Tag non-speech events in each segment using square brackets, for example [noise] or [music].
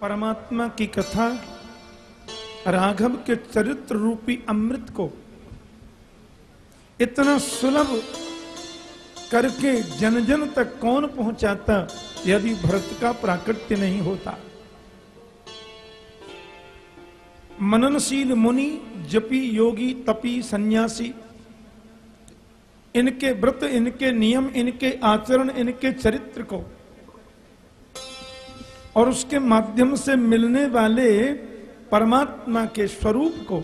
परमात्मा की कथा, राघव के चरित्र रूपी अमृत को इतना सुलभ करके जन जन तक कौन पहुंचाता, यदि भरत का प्राकृत्य नहीं होता? मननशील मुनि, जपी योगी, तपी सन्यासी, इनके व्रत, इनके नियम, इनके आचरण, इनके चरित्र को और उसके माध्यम से मिलने वाले परमात्मा के स्वरूप को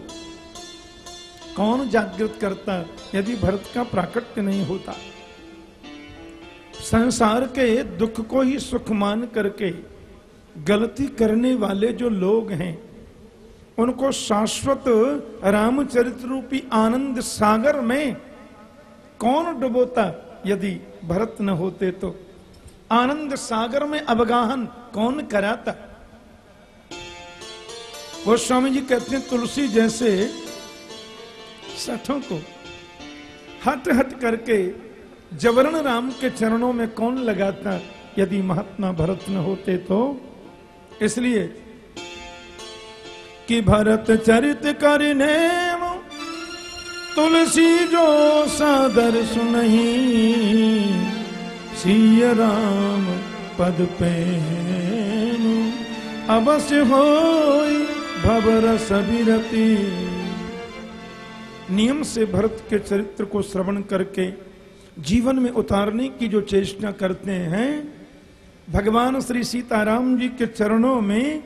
कौन जागृत करता यदि भरत का प्राकट्य नहीं होता? संसार के दुख को ही सुख मान करके गलती करने वाले जो लोग हैं, उनको शाश्वत रामचरित्र रूपी आनंद सागर में कौन डुबोता यदि भरत न होते तो? आनंद सागर में अवगाहन कौन कराता? वो स्वामी जी कहते हैं, तुलसी जैसे सठों को हट हट करके जबरन राम के चरणों में कौन लगाता? यदि महात्मा भरत न होते तो? इसलिए कि भरत चरित करने तुलसी जो सादर सुनही, सिय राम पद पे अवश्य हो भवर सबीरती नियम से भरत के चरित्र को श्रवण करके जीवन में उतारने की जो चेष्टा करते हैं, भगवान श्री सीताराम जी के चरणों में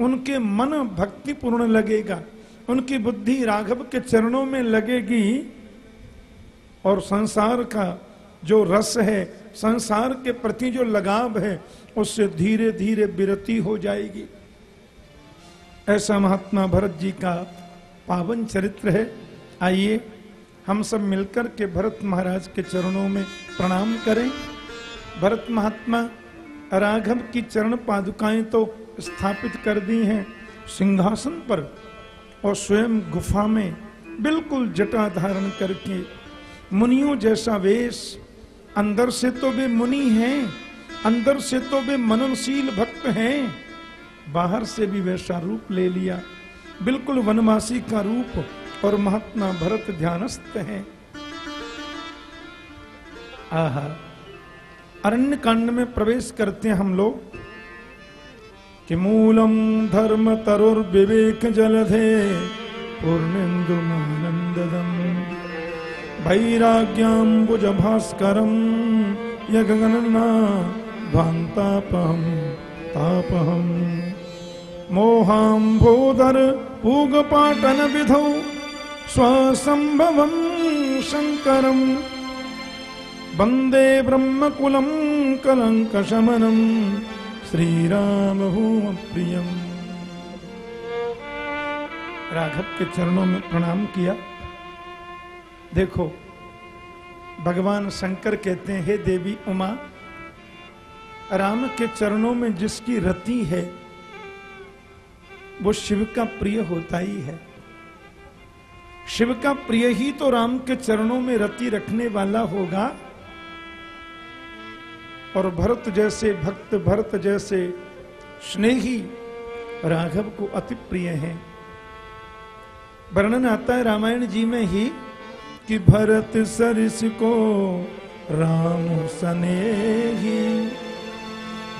उनके मन भक्तिपूर्ण लगेगा। उनकी बुद्धि राघव के चरणों में लगेगी और संसार का जो रस है, संसार के प्रति जो लगाव है उससे धीरे धीरे विरति हो जाएगी। ऐसा महात्मा भरत जी का पावन चरित्र है। आइए हम सब मिलकर के भरत महाराज के चरणों में प्रणाम करें। भरत महात्मा, राघव की चरण पादुकाएँ तो स्थापित कर दी हैं सिंहासन पर और स्वयं गुफा में बिल्कुल जटा धारण करके मुनियों जैसा वेश, अंदर से तो वे मुनि हैं। अंदर से तो वे मननशील भक्त हैं, बाहर से भी वैसा रूप ले लिया। बिल्कुल वनवासी का रूप और महात्मा भरत ध्यानस्थ हैं। आहा अरण्य कांड में प्रवेश करते हैं हम लोग। कि मूलम धर्म तरुर विवेक जलधे पूर्णेन्दु मानंददम वैराग्याम्बुज भास्करम भान्तापहम तापहम मोहाम्भोदर पूगपाटन विधौ स्वसंभवम शंकरम वंदे ब्रह्मकुलम कलंक शमनम श्री राम प्रियम राघव के चरणों में प्रणाम किया। देखो, भगवान शंकर कहते हैं, हे देवी उमा राम के चरणों में जिसकी रति है, वो शिव का प्रिय होता ही है। शिव का प्रिय ही तो राम के चरणों में रति रखने वाला होगा। और भरत जैसे भक्त, भरत जैसे स्नेही राघव को अति प्रिय है। वर्णन आता है रामायण जी में ही कि भरत सरिस को राम सनेही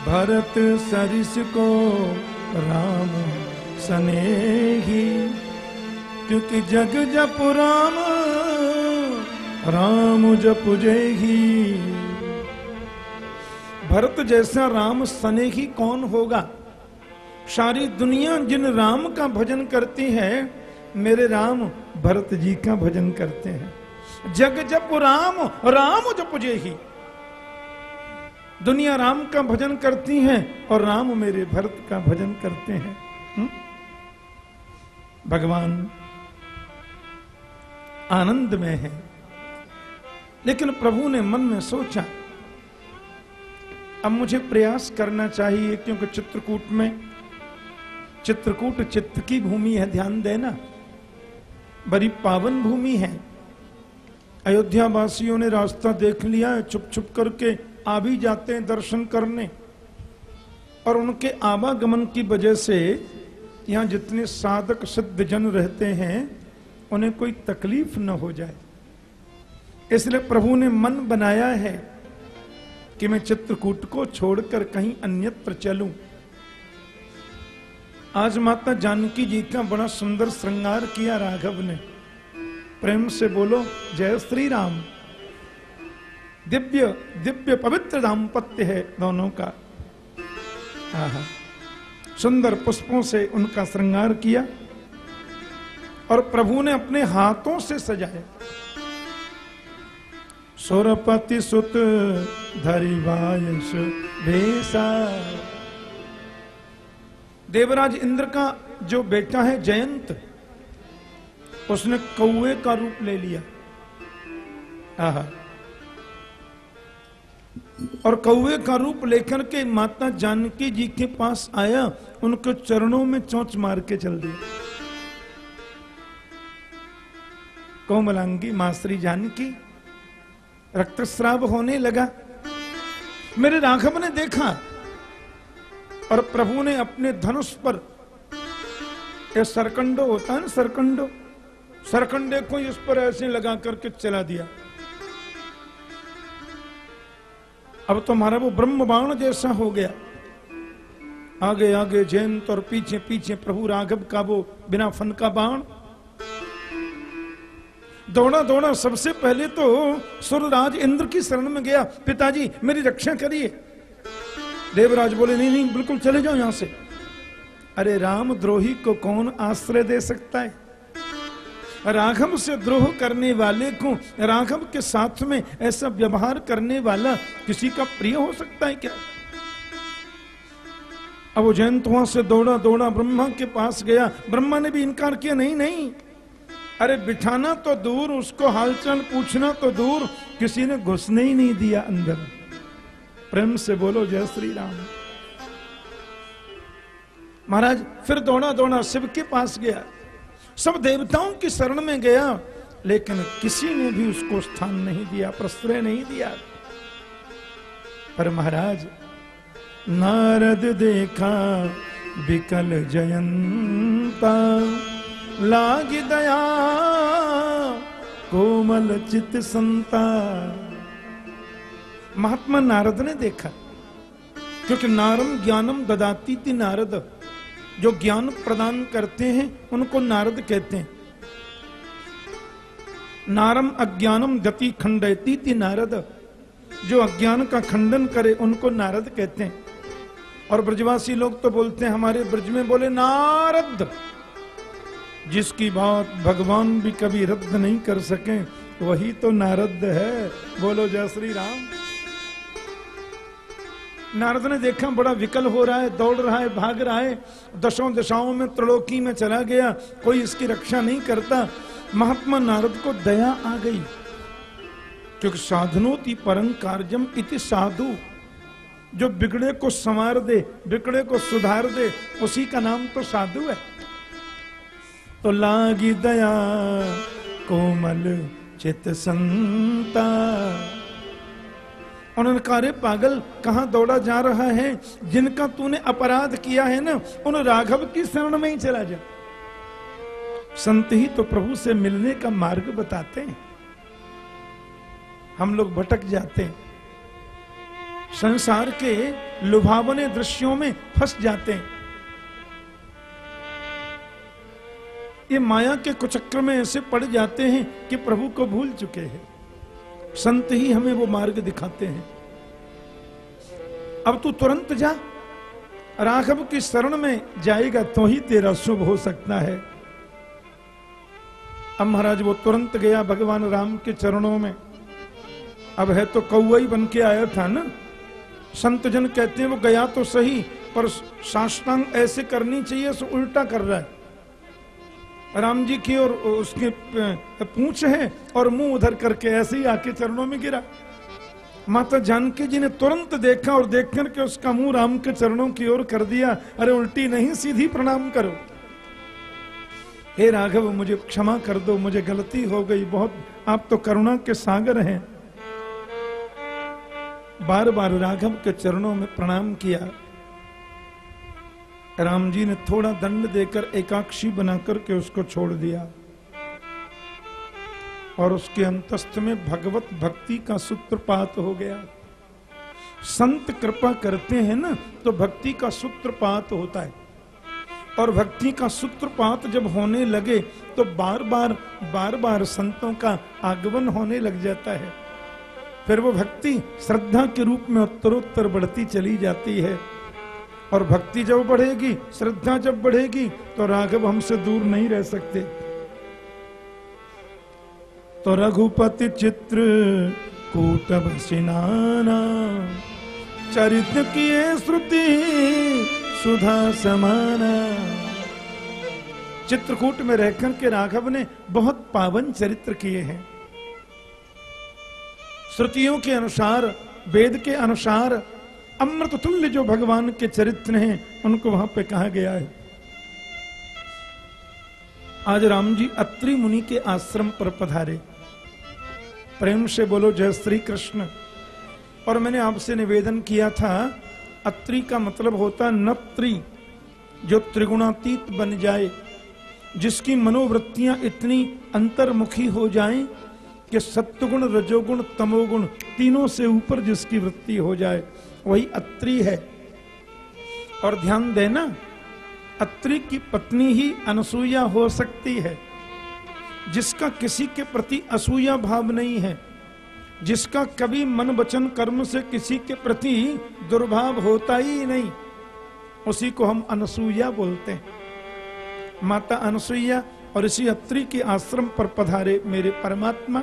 भरत सरिस को राम सनेही। क्योंकि जग जप राम राम जप जय भरत जैसा राम स्नेही कौन होगा? सारी दुनिया जिन राम का भजन करती है, मेरे राम भरत जी का भजन करते हैं। जग जप राम राम जप ही दुनिया राम का भजन करती है और राम मेरे भरत का भजन करते हैं। हुँ? भगवान आनंद में है। लेकिन प्रभु ने मन में सोचा, अब मुझे प्रयास करना चाहिए, क्योंकि चित्रकूट में, चित्रकूट चित्त की भूमि है, ध्यान देना। बड़ी पावन भूमि है। अयोध्या वासियों ने रास्ता देख लिया छुप छुप करके आ भी जाते हैं दर्शन करने। और उनके आवागमन की वजह से यहाँ जितने साधक सिद्ध जन रहते हैं, उन्हें कोई तकलीफ़ न हो जाए। इसलिए प्रभु ने मन बनाया है कि मैं चित्रकूट को छोड़कर कहीं अन्यत्र चलूँ। आज माता जानकी जी का बड़ा सुंदर श्रृंगार किया राघव ने। प्रेम से बोलो, जय श्री राम। दिव्य दिव्य पवित्र दाम्पत्य है दोनों का। सुंदर पुष्पों से उनका श्रृंगार किया और प्रभु ने अपने हाथों से सजाया। सुरपति सुत धरिवायस भेसा देवराज इंद्र का जो बेटा है जयंत, उसने कौए का रूप ले लिया। आहा। और कौए का रूप लेकर के माता जानकी जी के पास आया, उनके चरणों में चौंच मार के चल दिया कोमलांगी मास्त्री जानकी, रक्तस्राव होने लगा। मेरे राघव ने देखा और प्रभु ने अपने धनुष पर ये सरकंडो होता है ना सरकंडो, सरकंडे को इस पर ऐसे लगा करके चला दिया। अब तो हमारा वो ब्रह्म बाण जैसा हो गया। आगे आगे, जयंत और पीछे पीछे प्रभु राघव का वो बिना फन का बाण। दौड़ा दौड़ा, सबसे पहले तो सुरराज इंद्र की शरण में गया। पिताजी, मेरी रक्षा करिए। देवराज बोले, नहीं नहीं, बिल्कुल चले जाओ यहाँ से। अरे राम द्रोही को कौन आश्रय दे सकता है? राघव से द्रोह करने वाले को, राघव के साथ में ऐसा व्यवहार करने वाला किसी का प्रिय हो सकता है क्या? अब वो जयंत वहाँ से दौड़ा दौड़ा, ब्रह्मा के पास गया। ब्रह्मा ने भी इनकार किया, नहीं नहीं। अरे बिठाना तो दूर, उसको हालचाल पूछना तो दूर। किसी ने घुसने ही नहीं दिया अंदर। प्रेम से बोलो, जय श्री राम महाराज, फिर दौड़ा दौड़ा, शिव के पास गया। सब देवताओं की शरण में गया, लेकिन किसी ने भी उसको स्थान नहीं दिया, प्रश्रय नहीं दिया। पर महाराज, नारद देखा, विकल जयंता, लाग दया, कोमल चित संता। महात्मा नारद ने देखा, क्योंकि नारम ज्ञानम ददाती थी नारद। जो ज्ञान प्रदान करते हैं, उनको नारद कहते हैं। नारम अज्ञानम गति खंडती थी नारद। जो अज्ञान का खंडन करे, उनको नारद कहते हैं। और ब्रजवासी लोग तो बोलते हैं, हमारे ब्रज में बोले, नारद, जिसकी बात भगवान भी कभी रद्द नहीं कर सके, वही तो नारद है। बोलो, जय श्री राम। नारद ने देखा बड़ा विकल हो रहा है, दौड़ रहा है, भाग रहा है। दशों दशाओं में त्रिलोकी में चला गया। कोई इसकी रक्षा नहीं करता। महात्मा नारद को दया आ गई। क्योंकि साधनोति परम कार्यम इति साधु। जो बिगड़े को संवार दे, बिगड़े को सुधार दे, उसी का नाम तो साधु है। तो लागी दया, कोमल चित संता। उन्होंने कहा अरे पागल कहा दौड़ा जा रहा है? जिनका तूने अपराध किया है ना, उन राघव की शरण में ही चला जा। संत ही तो प्रभु से मिलने का मार्ग बताते हैं। हम लोग भटक जाते हैं। संसार के लुभावने दृश्यों में फंस जाते हैं। ये माया के कुचक्र में ऐसे पड़ जाते हैं कि प्रभु को भूल चुके हैं। संत ही हमें वो मार्ग दिखाते हैं। अब तू तुरंत जा। राघव की शरण में जाएगा तो ही तेरा शुभ हो सकता है। अब महाराज, वो तुरंत गया भगवान राम के चरणों में। अब है तो कौआ ही बन के आया था ना। संत जन कहते हैं, वो गया तो सही, पर साष्टांग ऐसे करनी चाहिए उल्टा कर रहा है। राम जी की और उसके पूछ है और मुँह उधर करके ऐसे ही आके चरणों में गिरा। माता जानकी जी ने तुरंत देखा और देख करके उसका मुँह राम के चरणों की ओर कर दिया। अरे उल्टी नहीं, सीधी प्रणाम करो। हे राघव, मुझे क्षमा कर दो, मुझे गलती हो गई, बहुत, आप तो करुणा के सागर हैं। बार बार राघव के चरणों में प्रणाम किया। राम जी ने थोड़ा दंड देकर एकाक्षी बनाकर के उसको छोड़ दिया। और उसके अंतस्थ में भगवत भक्ति का सूत्रपात हो गया। संत कृपा करते हैं ना तो भक्ति का सूत्रपात होता है। और भक्ति का सूत्रपात जब होने लगे तो बार बार बार बार संतों का आगमन होने लग जाता है। फिर वो भक्ति श्रद्धा के रूप में उत्तरोत्तर बढ़ती चली जाती है। और भक्ति जब बढ़ेगी, श्रद्धा जब बढ़ेगी तो राघव हमसे दूर नहीं रह सकते। तो रघुपति चित्र कूटब सिनाना चरित्र किए श्रुति सुधा समाना। चित्रकूट में रहकर के राघव ने बहुत पावन चरित्र किए हैं। श्रुतियों के अनुसार, वेद के अनुसार अमृत तुल्य जो भगवान के चरित्र हैं, उनको वहाँ पे कहा गया है। आज राम जी अत्रि मुनि के आश्रम पर पधारे। प्रेम से बोलो, जय श्री कृष्ण। और मैंने आपसे निवेदन किया था, अत्रि का मतलब होता नत्री, जो त्रिगुणातीत बन जाए, जिसकी मनोवृत्तियाँ इतनी अंतर्मुखी हो जाएँ कि सत्वगुण रजोगुण, तमोगुण तीनों से ऊपर जिसकी वृत्ति हो जाए वही अत्रि है। और ध्यान देना, अत्री की पत्नी ही अनसुईया हो सकती है, जिसका किसी के प्रति असूया भाव नहीं है, जिसका कभी मन वचन कर्म से किसी के प्रति दुर्भाव होता ही नहीं। उसी को हम अनसुईया बोलते हैं। माता अनसुईया और इसी अत्री के आश्रम पर पधारे मेरे परमात्मा।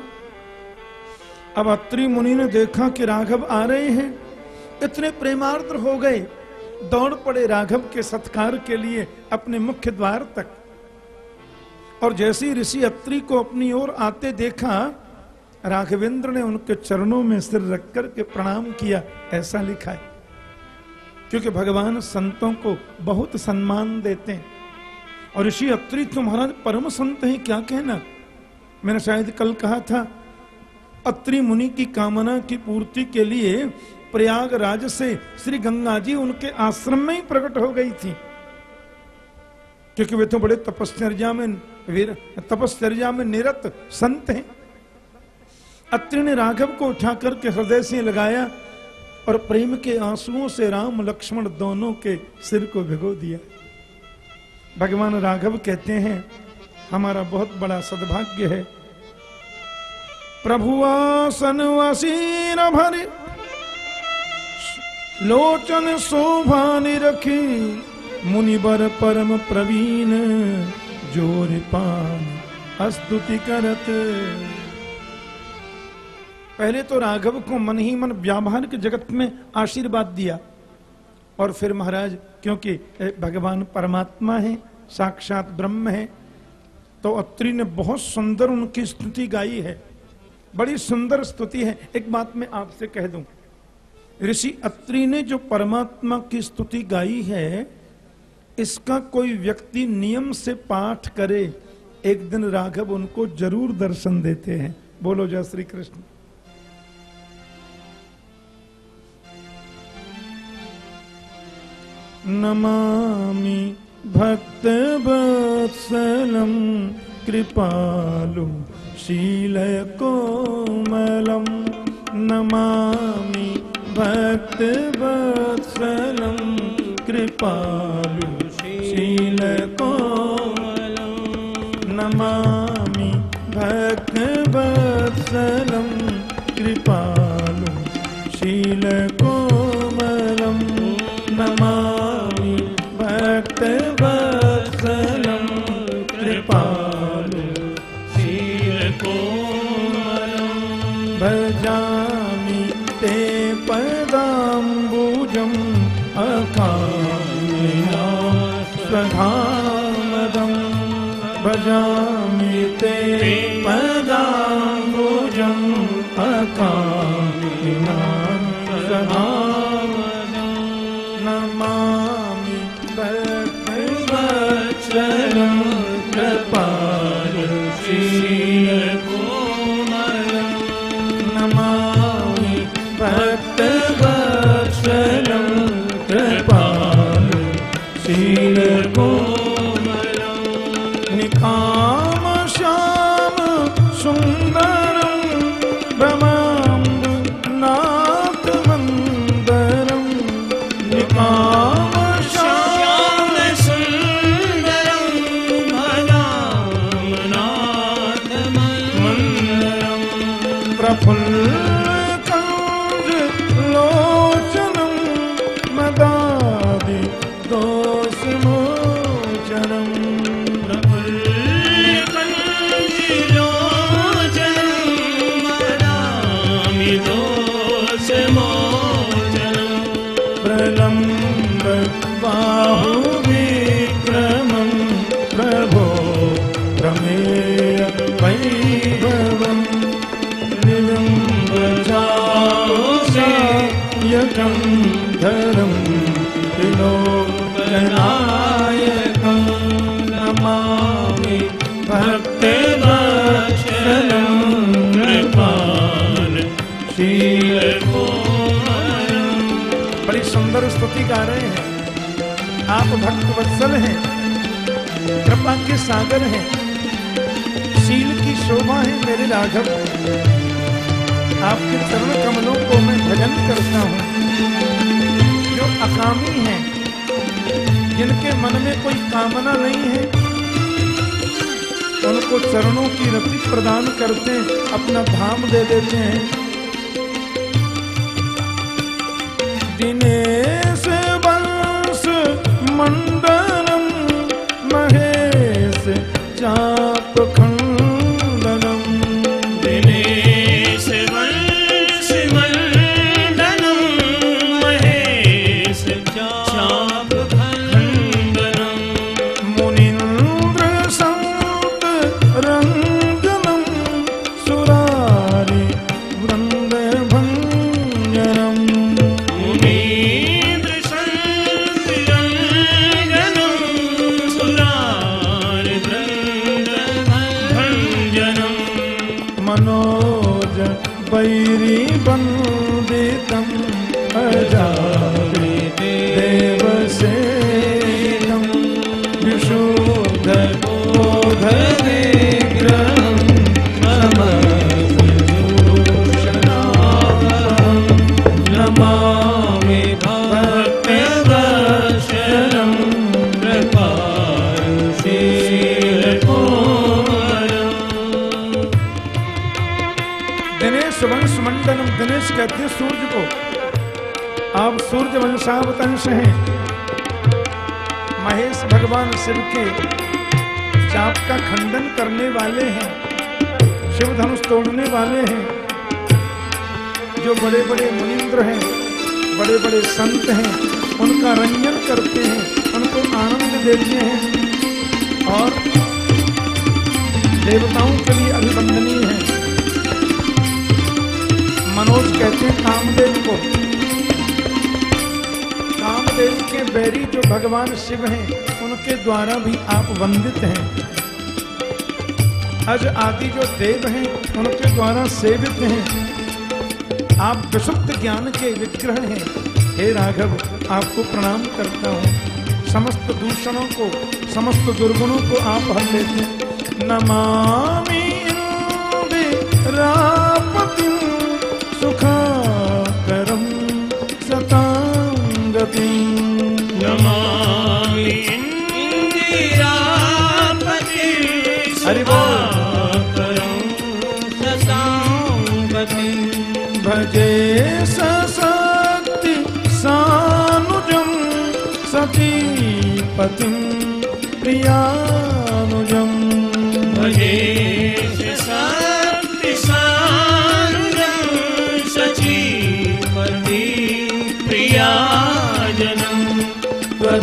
अब अत्रि मुनि ने देखा कि राघव आ रहे हैं। इतने प्रेमार्द्र हो गए, दौड़ पड़े राघव के सत्कार के लिए अपने मुख्य द्वार तक। और जैसे ऋषि अत्रि को अपनी ओर आते देखा, राघवेंद्र ने उनके चरणों में सिर रख कर के प्रणाम किया, ऐसा लिखा है। क्योंकि भगवान संतों को बहुत सम्मान देते हैं। और ऋषि अत्रि तो महाराज परम संत हैं, क्या कहना? मैंने शायद कल कहा था, अत्रि मुनि की कामना की पूर्ति के लिए प्रयागराज से श्री गंगा जी उनके आश्रम में ही प्रकट हो गई थी। क्योंकि वे तो बड़े तपश्चर्या में तपश्चर्या में निरत संत हैं। अत्रि ने राघव को उठा करके हृदय से लगाया और प्रेम के आंसुओं से राम, लक्ष्मण दोनों के सिर को भिगो दिया। भगवान राघव कहते हैं, हमारा बहुत बड़ा सद्भाग्य है। प्रभु आसन वसीर भर लोचन शोभा रखी मुनिबर परम प्रवीण, ज़ोर पान स्तुति करत। पहले तो राघव को मन ही मन व्यावहारिक जगत में आशीर्वाद दिया। और फिर महाराज, क्योंकि भगवान परमात्मा है, साक्षात ब्रह्म है तो अत्रि ने बहुत सुंदर उनकी स्तुति गाई है। बड़ी सुंदर स्तुति है। एक बात मैं आपसे कह दूँ ऋषि अत्रि ने जो परमात्मा की स्तुति गाई है, इसका कोई व्यक्ति नियम से पाठ करे। एक दिन राघव उनको ज़रूर दर्शन देते हैं। बोलो जय श्री कृष्ण। नमामि भक्तवत्सलं कृपालु शीलकोमलं नमामि भक्तवत्सलं कृपालु शीलकोमलं नमामि भक्तवत्सलं कृपालु शीलकोमलं भजामि ते पदाम्बुजम् अकामिना स्तुति गा रहे हैं। आप भक्त वत्सल हैं। कृपा के सागर हैं। शील की शोभा है मेरे राघव। आपके चरण कमलों को मैं भजन करता हूँ। जो अकामी हैं, जिनके मन में कोई कामना नहीं है, उनको चरणों की रति प्रदान करते अपना धाम दे देते हैं। वंश மண்ட सूर्य वंशावतंश हैं महेश भगवान शिव के चाप का खंडन करने वाले हैं, शिव धनुष तोड़ने वाले हैं, जो बड़े बड़े मुनिंद्र हैं बड़े बड़े संत हैं, उनका रंजन करते हैं, उनको आनंद देते हैं, और देवताओं के लिए अभिवंदनीय है। मनोज कहते हैं, कामदेव को कामदेव के बैरी जो भगवान शिव हैं, उनके द्वारा भी आप वंदित हैं। अज आदि जो देव हैं, उनके द्वारा सेवित हैं। आप विशुद्ध ज्ञान के विग्रह हैं। हे राघव, आपको प्रणाम करता हूँ। समस्त दूषणों को, समस्त दुर्गुणों को आप हल लेते नमामि रापतिं सताङ्गतिं नमामि इन्दिरापति हरि। सुधाकरं शशाङ्कति भजे सशक्ति सानुजं सतीपतिं भजे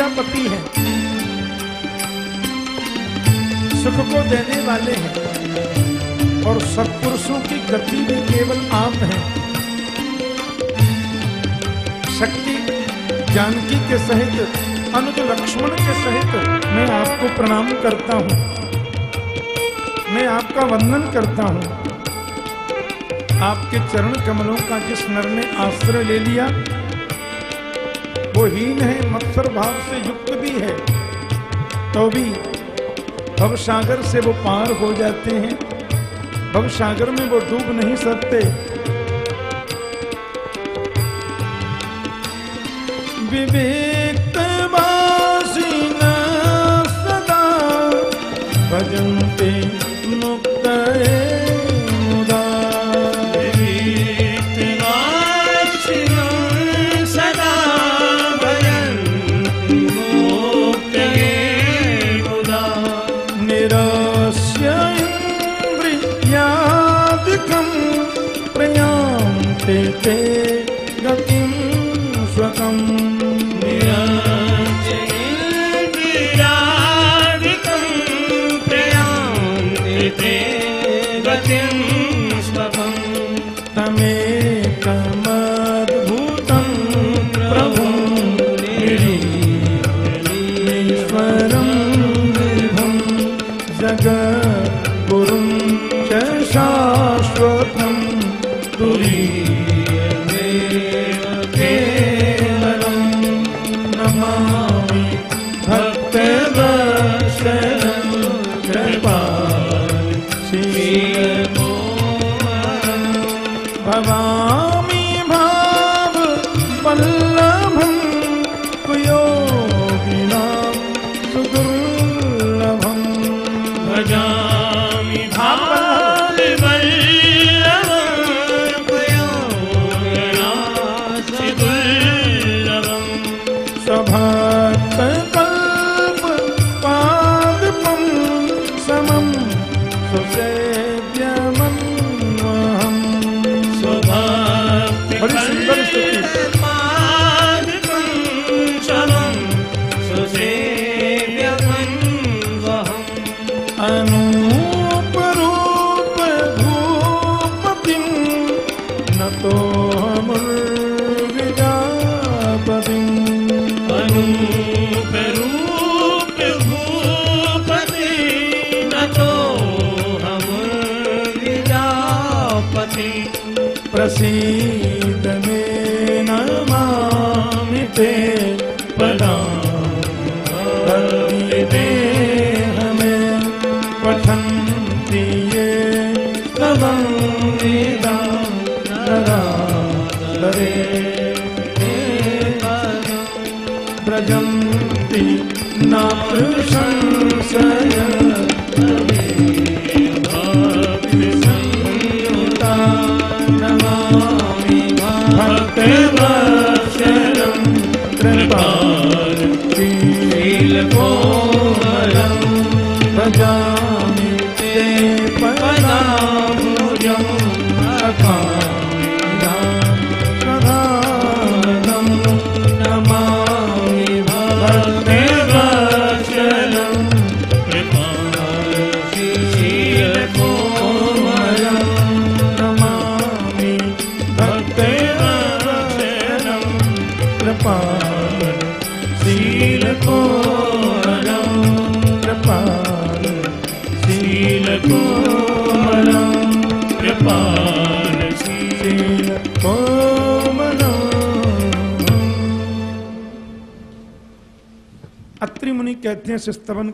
आप इंदिरापति हैं। सुख को देने वाले हैं और सत्पुरुषों की गति में केवल आप हैं। शक्ति जानकी के सहित, अनुज लक्ष्मण के सहित मैं आपको प्रणाम करता हूँ। मैं आपका वंदन करता हूँ। आपके चरण कमलों का जिस नर ने आश्रय ले लिया वो हीन है मत्सर भाव से युक्त भी है। तो भी भव सागर से वो पार हो जाते हैं। भव सागर में वो डूब नहीं सकते। विवेक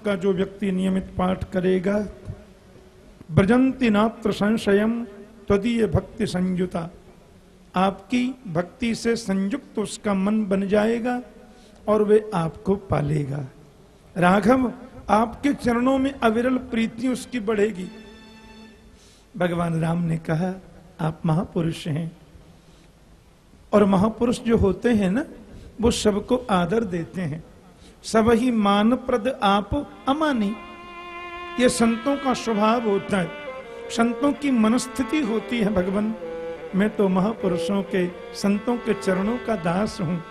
का जो व्यक्ति नियमित पाठ करेगा, ब्रजंती नात्र संशयम त्वदीय भक्ति संयुता। आपकी भक्ति से संयुक्त उसका मन बन जाएगा और वे आपको पालेगा। राघव, आपके चरणों में अविरल प्रीति उसकी बढ़ेगी। भगवान राम ने कहा, आप महापुरुष हैं। और महापुरुष जो होते हैं ना, वो सबको आदर देते हैं। सब ही मान प्रद आप अमानी। ये संतों का स्वभाव होता है। संतों की मनस्थिति होती है भगवान। मैं तो महापुरुषों के संतों के चरणों का दास हूँ।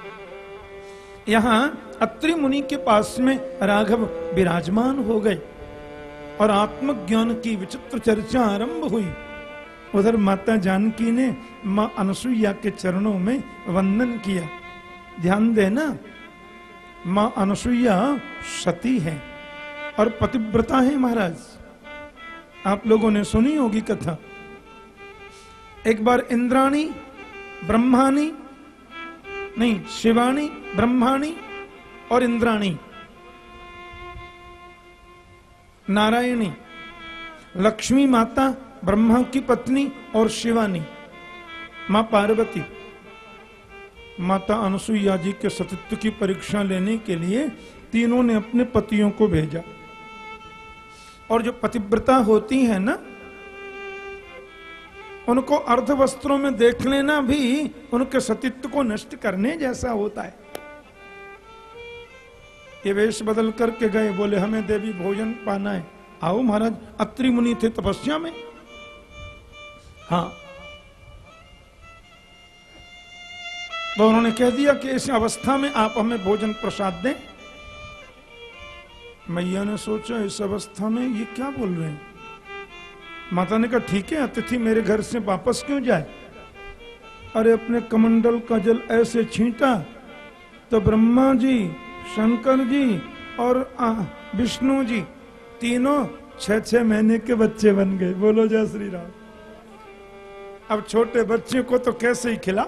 यहाँ अत्रि मुनि के पास में राघव विराजमान हो गए और आत्मज्ञान की विचित्र चर्चा आरंभ हुई। उधर माता जानकी ने माँ अनसुईया के चरणों में वंदन किया। ध्यान देना माँ अनसुईया सती है और पतिव्रता है महाराज। आप लोगों ने सुनी होगी कथा। एक बार इंद्राणी, ब्रह्माणी, नहीं शिवानी ब्रह्माणी और इंद्राणी। नारायणी, लक्ष्मी माता, ब्रह्मा की पत्नी और शिवानी, माँ पार्वती। माता अनुसुईया जी के सतित्व की परीक्षा लेने के लिए तीनों ने अपने पतियों को भेजा। और जो पतिव्रता होती है ना, उनको अर्ध वस्त्रों में देख लेना भी उनके सतित्व को नष्ट करने जैसा होता है। ये वेश बदल करके गए, बोले, हमें देवी भोजन पाना है। आओ महाराज अत्रि मुनि थे तपस्या में? हाँ तो उन्होंने कह दिया कि इस अवस्था में आप हमें भोजन प्रसाद दें। मैया ने सोचा, इस अवस्था में ये क्या बोल रहे हैं? माता ने कहा, ठीक है, अतिथि मेरे घर से वापस क्यों जाए? अरे, अपने कमंडल का जल ऐसे छींटा तो ब्रह्मा जी, शंकर जी और विष्णु जी तीनों छह छह महीने के बच्चे बन गए। बोलो, जय श्री राम। अब छोटे बच्चे को तो कैसे ही खिला?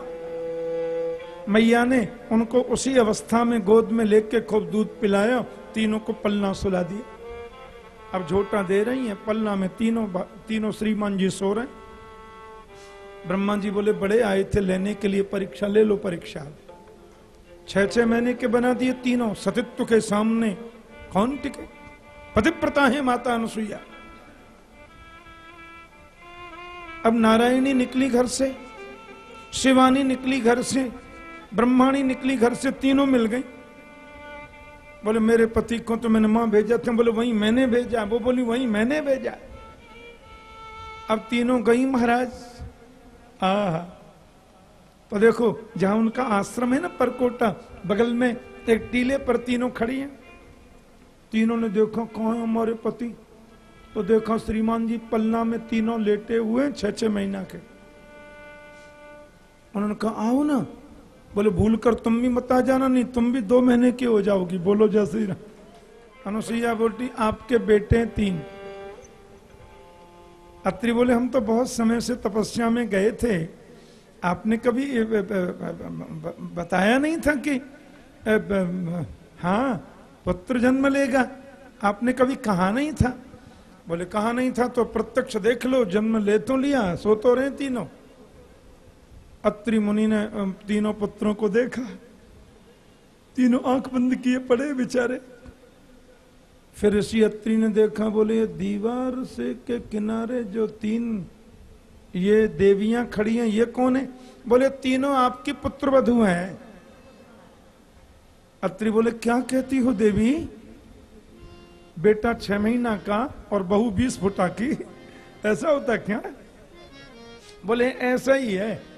मैया ने उनको उसी अवस्था में गोद में लेके खूब दूध पिलाया, तीनों को पलना सुला दिया। अब झोटा दे रही हैं, पलना में तीनों तीनों श्रीमान जी सो रहे ब्रह्मा जी बोले, बड़े आए थे, लेने के लिए परीक्षा ले लो परीक्षा। छह छह महीने के बना दिए तीनों, सतित्व के सामने। कौन टिके? पतिप्रता है माता अनुसुईया। अब नारायणी निकली घर से, शिवानी निकली घर से ब्रह्माणी निकली घर से तीनों मिल गई। बोले, मेरे पति को तो मैंने माँ भेजा था। बोले, वही मैंने भेजा। वो बोली, वही मैंने भेजा। अब तीनों गई महाराज। आ तो देखो, जहाँ उनका आश्रम है ना परकोटा, बगल में एक टीले पर तीनों खड़ी हैं। तीनों ने देखा कौन है हमारे पति? तो देखा, श्रीमान जी पलना में तीनों लेटे हुए छह छह महीना के। उन्होंने कहा, आओ ना। बोले भूल कर तुम भी मत आ जाना, नहीं, तुम भी दो महीने की हो जाओगी। बोलो, जैसी अनुसुईया बोलती, आपके बेटे तीन। अत्रि बोले, हम तो बहुत समय से तपस्या में गए थे। आपने कभी बताया नहीं था कि हाँ पुत्र जन्म लेगा। आपने कभी कहा नहीं था? बोले, कहा नहीं था तो प्रत्यक्ष देख लो, जन्म ले तो लिया, सो तो रहे तीनों। अत्रि मुनि ने तीनों पुत्रों को देखा। तीनों आँख बंद किए पड़े बेचारे। फिर ऋषि अत्रि ने देखा, बोले, दीवार से के किनारे जो तीन ये देवियाँ खड़ी हैं, ये कौन है? बोले, तीनों आपकी पुत्र वधु हैं। अत्रि बोले, क्या कहती हो देवी? बेटा छह महीना का और बहू बीस फुटा की। ऐसा होता क्या? बोले, ऐसा ही है।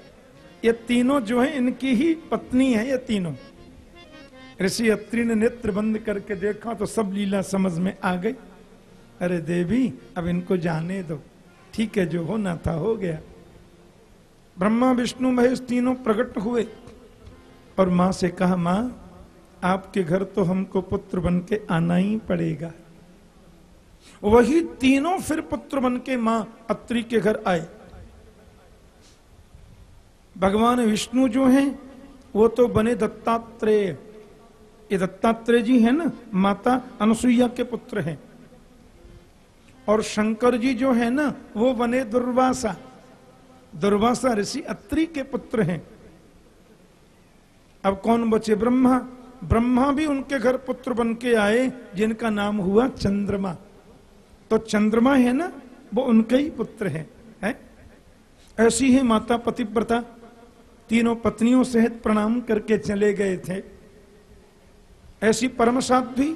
ये तीनों जो है, इनकी ही पत्नी है ये तीनों। ऋषि अत्रि ने नेत्र बंद करके देखा तो सब लीला समझ में आ गई। अरे देवी, अब इनको जाने दो। ठीक है, जो होना था हो गया। ब्रह्मा, विष्णु, महेश तीनों प्रकट हुए और माँ से कहा, माँ, आपके घर तो हमको पुत्र बन के आना ही पड़ेगा। वही तीनों फिर पुत्र बन के माँ अत्रि के घर आए। भगवान विष्णु जो हैं, वो तो बने दत्तात्रेय। ये दत्तात्रेय जी है ना, माता अनुसुईया के पुत्र हैं। और शंकर जी जो है ना, वो बने दुर्वासा। दुर्वासा ऋषि अत्रि के पुत्र हैं। अब कौन बचे? ब्रह्मा। ब्रह्मा भी उनके घर पुत्र बन के आए, जिनका नाम हुआ चंद्रमा। तो चंद्रमा है ना, वो उनके ही पुत्र हैं, है? ऐसी है माता पतिव्रता। तीनों पत्नियों सहित प्रणाम करके चले गए थे। ऐसी परम साध्वी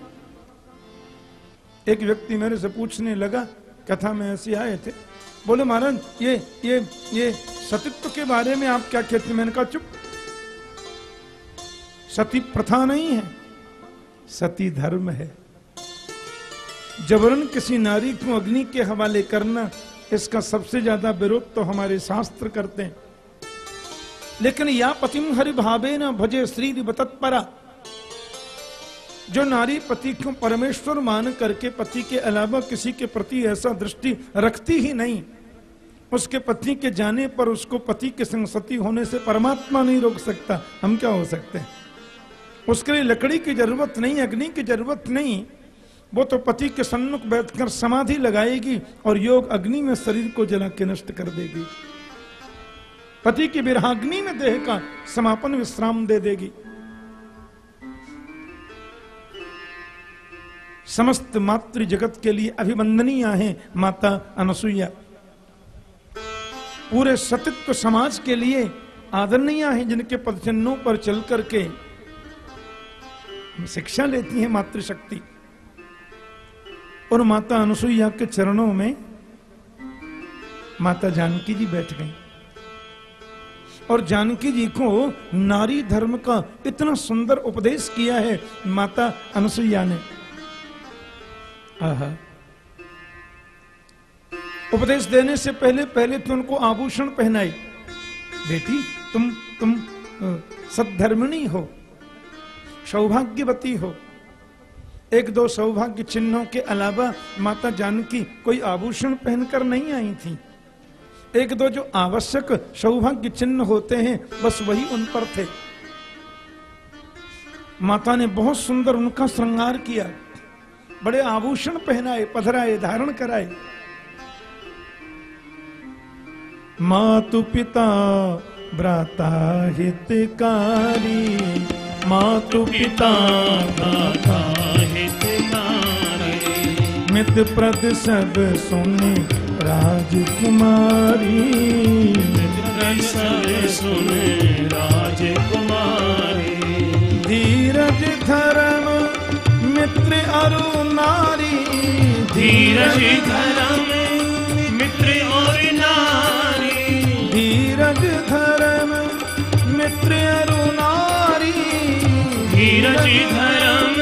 एक व्यक्ति मेरे से पूछने लगा, कथा में ऐसे आए थे। बोले, महाराज, ये ये ये सतीत्व के बारे में आप क्या कहते मैंने कहा, चुप। सती प्रथा नहीं है, सती धर्म है। जबरन किसी नारी को अग्नि के हवाले करना इसका सबसे ज़्यादा विरोध तो हमारे शास्त्र करते हैं। लेकिन या पतिम हरि भावे न भजे श्री तत्परा जो नारी पति को परमेश्वर मान करके पति के अलावा किसी के प्रति ऐसा दृष्टि रखती ही नहीं, उसके पत्नी के जाने पर उसको पति के संग सती होने से परमात्मा नहीं रोक सकता। हम क्या हो सकते हैं? उसके लिए लकड़ी की ज़रूरत नहीं, अग्नि की ज़रूरत नहीं। वो तो पति के सन्मुख बैठकर समाधि लगाएगी और योग अग्नि में शरीर को जला के नष्ट कर देगी। पति की विरहाग्नि में देह का समापन विश्राम दे देगी। समस्त मातृ जगत के लिए अभिवंदनीय है माता अनसुईया पूरे सतित्व समाज के लिए आदरणीय है जिनके पदचिन्हों पर चल करके शिक्षा लेती है मातृशक्ति। और माता अनुसुईया के चरणों में माता जानकी जी बैठ गई। और जानकी जी को नारी धर्म का इतना सुंदर उपदेश किया है माता अनुसुईया ने। आहा। उपदेश देने से पहले पहले तो उनको आभूषण पहनाई। बेटी, तुम तुम सद्धर्मिणी हो, सौभाग्यवती हो। एक दो सौभाग्य चिन्हों के अलावा माता जानकी कोई आभूषण पहनकर नहीं आई थी। एक दो जो आवश्यक सौभाग्य चिन्ह होते हैं, बस वही उन पर थे। माता ने बहुत सुंदर उनका श्रृंगार किया। बड़े आभूषण पहनाए, पधराए, धारण कराए। मातु पिता, भ्राता हितकारी। मातु पिता, भ्राता मित प्रद सब सुने राजकुमारी। सुने राजकुमारी धीरज धर्म मित्र अरु नारी। धीरज धर्म मित्र और नारी। धीरज धर्म मित्र अरु नारी। धीरज धर्म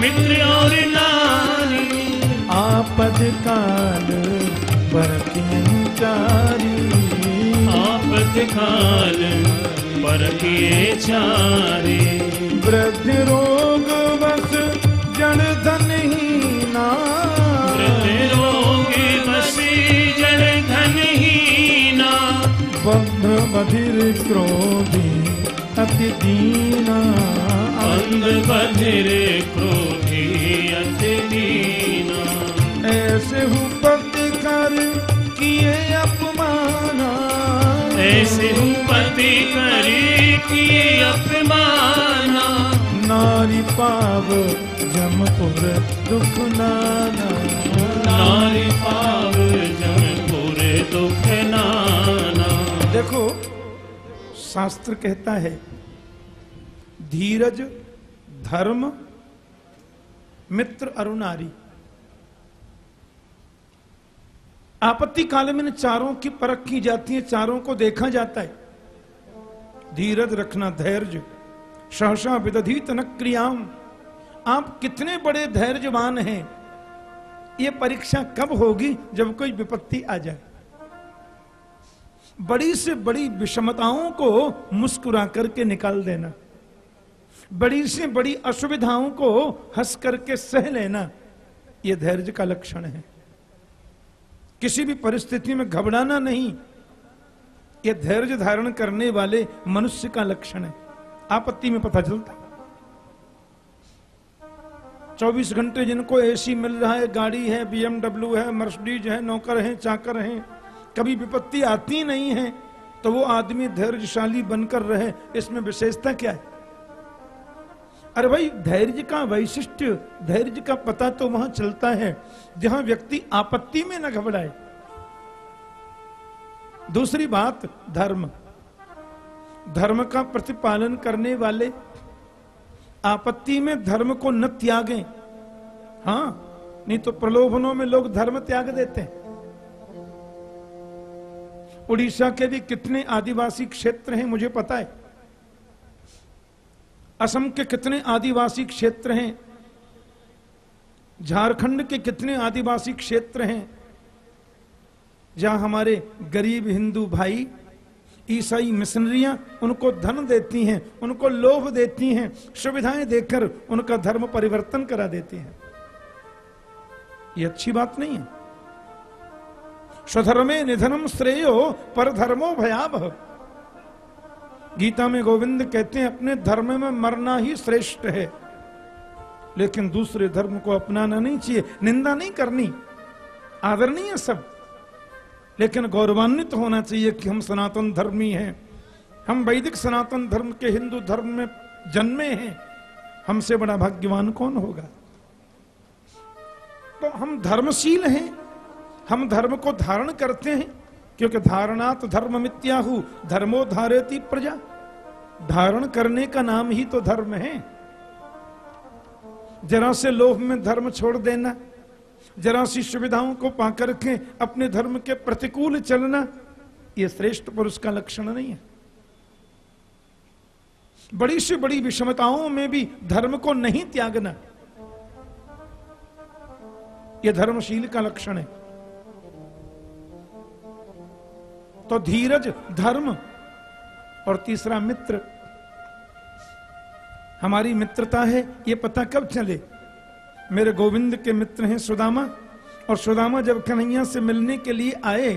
मित्र और नारी। आपद काल काल पर चारे वृद्ध रोग बस जन धन हीना वृद्ध रोग बसी जड़ धन हीना बद्ध बधिर क्रोधी अति दीना। अंध बधिर क्रोधी अति दीना ऐसे हूँ कर किए अपमाना। ऐसे हूँ पति करी किए अपमाना। नारी पाव जमपुर दुख नाना। नारी पाव जन पूरे दुख नाना। देखो शास्त्र कहता है धीरज धर्म मित्र अरुणारी। आपत्ति काल में चारों की परख की जाती है, चारों को देखा जाता है। धीरज रखना धैर्य, सहसा विदधी न क्रियाम। आप कितने बड़े धैर्यवान हैं। ये परीक्षा कब होगी जब कोई विपत्ति आ जाए? बड़ी से बड़ी विषमताओं को मुस्कुरा करके निकाल देना। बड़ी से बड़ी असुविधाओं को हंस करके सह लेना। यह धैर्य का लक्षण है। किसी भी परिस्थिति में घबराना नहीं। यह धैर्य धारण करने वाले मनुष्य का लक्षण है। आपत्ति में पता चलता 24 घंटे जिनको एसी मिल रहा है, गाड़ी है बीएमडब्ल्यू है मर्सिडीज है, नौकर है, चाकर है, कभी विपत्ति आती नहीं है तो वो आदमी धैर्यशाली बनकर रहे। इसमें विशेषता क्या है? अरे भाई, धैर्य का वैशिष्ट, धैर्य का पता तो वहाँ चलता है, जहाँ व्यक्ति आपत्ति में न घबराए। दूसरी बात, धर्म। धर्म का प्रतिपालन करने वाले आपत्ति में धर्म को न त्यागें। हाँ नहीं तो प्रलोभनों में लोग धर्म त्याग देते हैं। उड़ीसा के भी कितने आदिवासी क्षेत्र हैं, मुझे पता है। असम के कितने आदिवासी क्षेत्र हैं? झारखंड के कितने आदिवासी क्षेत्र हैं? जहाँ हमारे गरीब हिंदू भाई ईसाई मिशनरियाँ उनको धन देती हैं, उनको लोभ देती हैं, सुविधाएँ देकर उनका धर्म परिवर्तन करा देती हैं। ये अच्छी बात नहीं है। स्वधर्मे निधनम श्रेयो पर धर्मो भयावह। गीता में गोविंद कहते हैं, अपने धर्म में मरना ही श्रेष्ठ है। लेकिन दूसरे धर्म को अपनाना नहीं चाहिए, निंदा नहीं करनी आदरणीय सब। लेकिन गौरवान्वित होना चाहिए कि हम सनातन धर्मी हैं। हम वैदिक सनातन धर्म के हिंदू धर्म में जन्मे हैं। हमसे बड़ा भाग्यवान कौन होगा? तो हम धर्मशील हैं। हम धर्म को धारण करते हैं। क्योंकि धारणात धर्म मित्याहु धर्मो धारेती प्रजा। धारण करने का नाम ही तो धर्म है। जरा से लोभ में धर्म छोड़ देना, जरा सी सुविधाओं को पाकर के अपने धर्म के प्रतिकूल चलना यह श्रेष्ठ पुरुष का लक्षण नहीं है। बड़ी से बड़ी विषमताओं में भी धर्म को नहीं त्यागना यह धर्मशील का लक्षण है। तो धीरज, धर्म और तीसरा मित्र। हमारी मित्रता है, ये पता कब चले? मेरे गोविंद के मित्र हैं सुदामा, और सुदामा जब कन्हैया से मिलने के लिए आए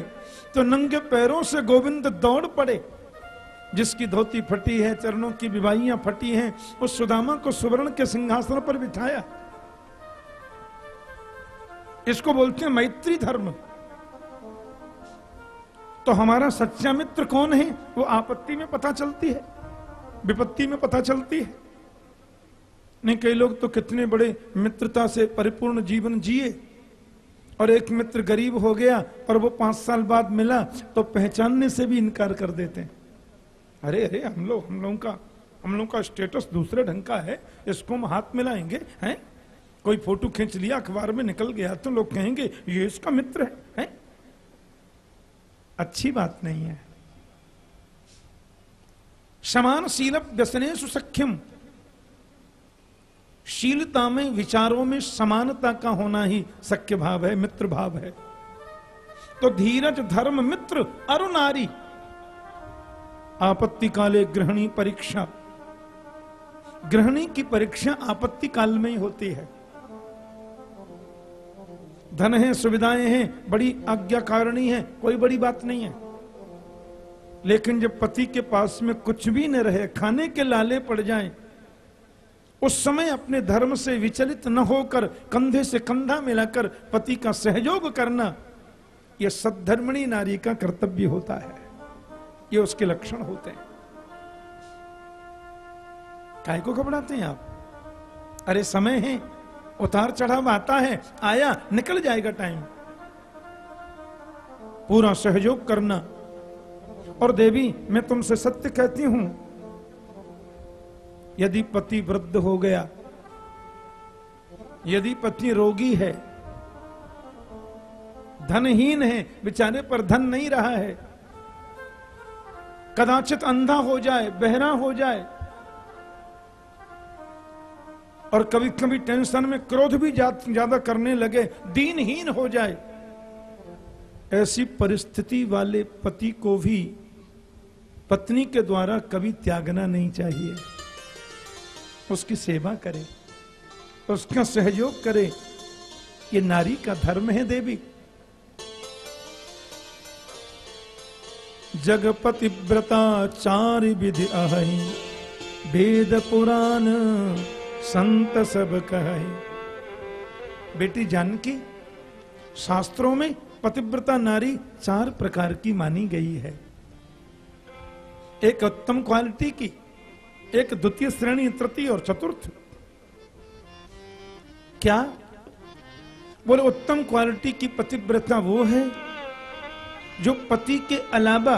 तो नंगे पैरों से गोविंद दौड़ पड़े। जिसकी धोती फटी है, चरणों की विवाहियाँ फटी हैं, उस सुदामा को सुवर्ण के सिंहासन पर बिठाया। इसको बोलते हैं मैत्री धर्म। तो हमारा सच्चा मित्र कौन है? वो आपत्ति में पता चलती है। विपत्ति में पता चलती है। नहीं, कई लोग तो कितने बड़े मित्रता से परिपूर्ण जीवन जिए और एक मित्र गरीब हो गया और वो पाँच साल बाद मिला तो पहचानने से भी इनकार कर देते हैं। अरे अरे, हम लोग, हम लोगों का, हम लोगों का स्टेटस दूसरे ढंग का है। इसको हम हाथ मिलाएँगे, हैं? कोई फ़ोटो खींच लिया, अखबार में निकल गया तो लोग कहेंगे, ये इसका मित्र है? अच्छी बात नहीं है। समान शील व्यसने सुसख्यम शीलता में, विचारों में समानता का होना ही सख्य भाव है, मित्र भाव है। तो धीरज, धर्म, मित्र अरुणारी आपत्ति काले ग्रहणी परीक्षा। ग्रहणी की परीक्षा आपत्ति काल में ही होती है। धन है, सुविधाएँ हैं, बड़ी आज्ञाकारिणी है, कोई बड़ी बात नहीं है। लेकिन जब पति के पास में कुछ भी न रहे, खाने के लाले पड़ जाएँ, उस समय अपने धर्म से विचलित न होकर, कंधे से कंधा मिलाकर पति का सहयोग करना यह सद्धर्मणी नारी का कर्तव्य होता है। ये उसके लक्षण होते हैं। काय को घबराते हैं आप? अरे समय है उतार चढ़ाव आता है, आया, निकल जाएगा टाइम पूरा सहयोग करना। और देवी, मैं तुमसे सत्य कहती हूँ, यदि पति वृद्ध हो गया, यदि पत्नी रोगी है, धनहीन है, बेचारे पर धन नहीं रहा है, कदाचित अंधा हो जाए, बहरा हो जाए और कभी कभी टेंशन में क्रोध भी ज़्यादा करने लगे, दीनहीन हो जाए। ऐसी परिस्थिति वाले पति को भी पत्नी के द्वारा कभी त्यागना नहीं चाहिए। उसकी सेवा करे, उसका सहयोग करे। ये नारी का धर्म है देवी। जगपति व्रता चार विधि अहि वेद पुराण संत सब कहे। बेटी जानकी, शास्त्रों में पतिव्रता नारी चार प्रकार की मानी गई है। एक उत्तम क्वालिटी की, एक द्वितीय श्रेणी, तृतीय और चतुर्थ। क्या बोले, उत्तम क्वालिटी की पतिव्रता वो है जो पति के अलावा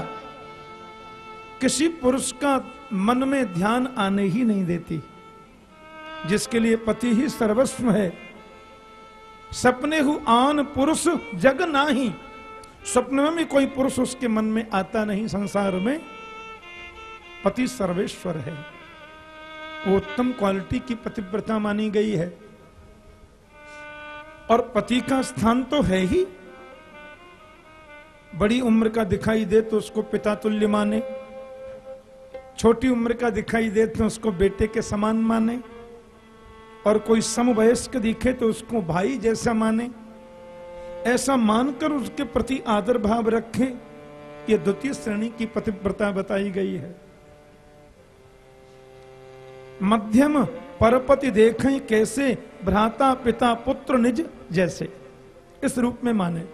किसी पुरुष का मन में ध्यान आने ही नहीं देती? जिसके लिए पति ही सर्वस्व है। सपने हु आन पुरुष, जग नाही। स्वप्न में भी कोई पुरुष उसके मन में आता नहीं संसार में। पति सर्वेश्वर है। वो उत्तम क्वालिटी की पतिव्रता मानी गई है। और पति का स्थान तो है ही। बड़ी उम्र का दिखाई दे तो उसको पिता तुल्य माने। छोटी उम्र का दिखाई दे तो उसको बेटे के समान माने। और कोई समवयस्क दिखे तो उसको भाई जैसा माने। ऐसा मानकर उसके प्रति आदर भाव रखें यह द्वितीय श्रेणी की पतिव्रता बताई गई है। मध्यम परपति देखें कैसे भ्राता पिता पुत्र निज जैसे, इस रूप में माने।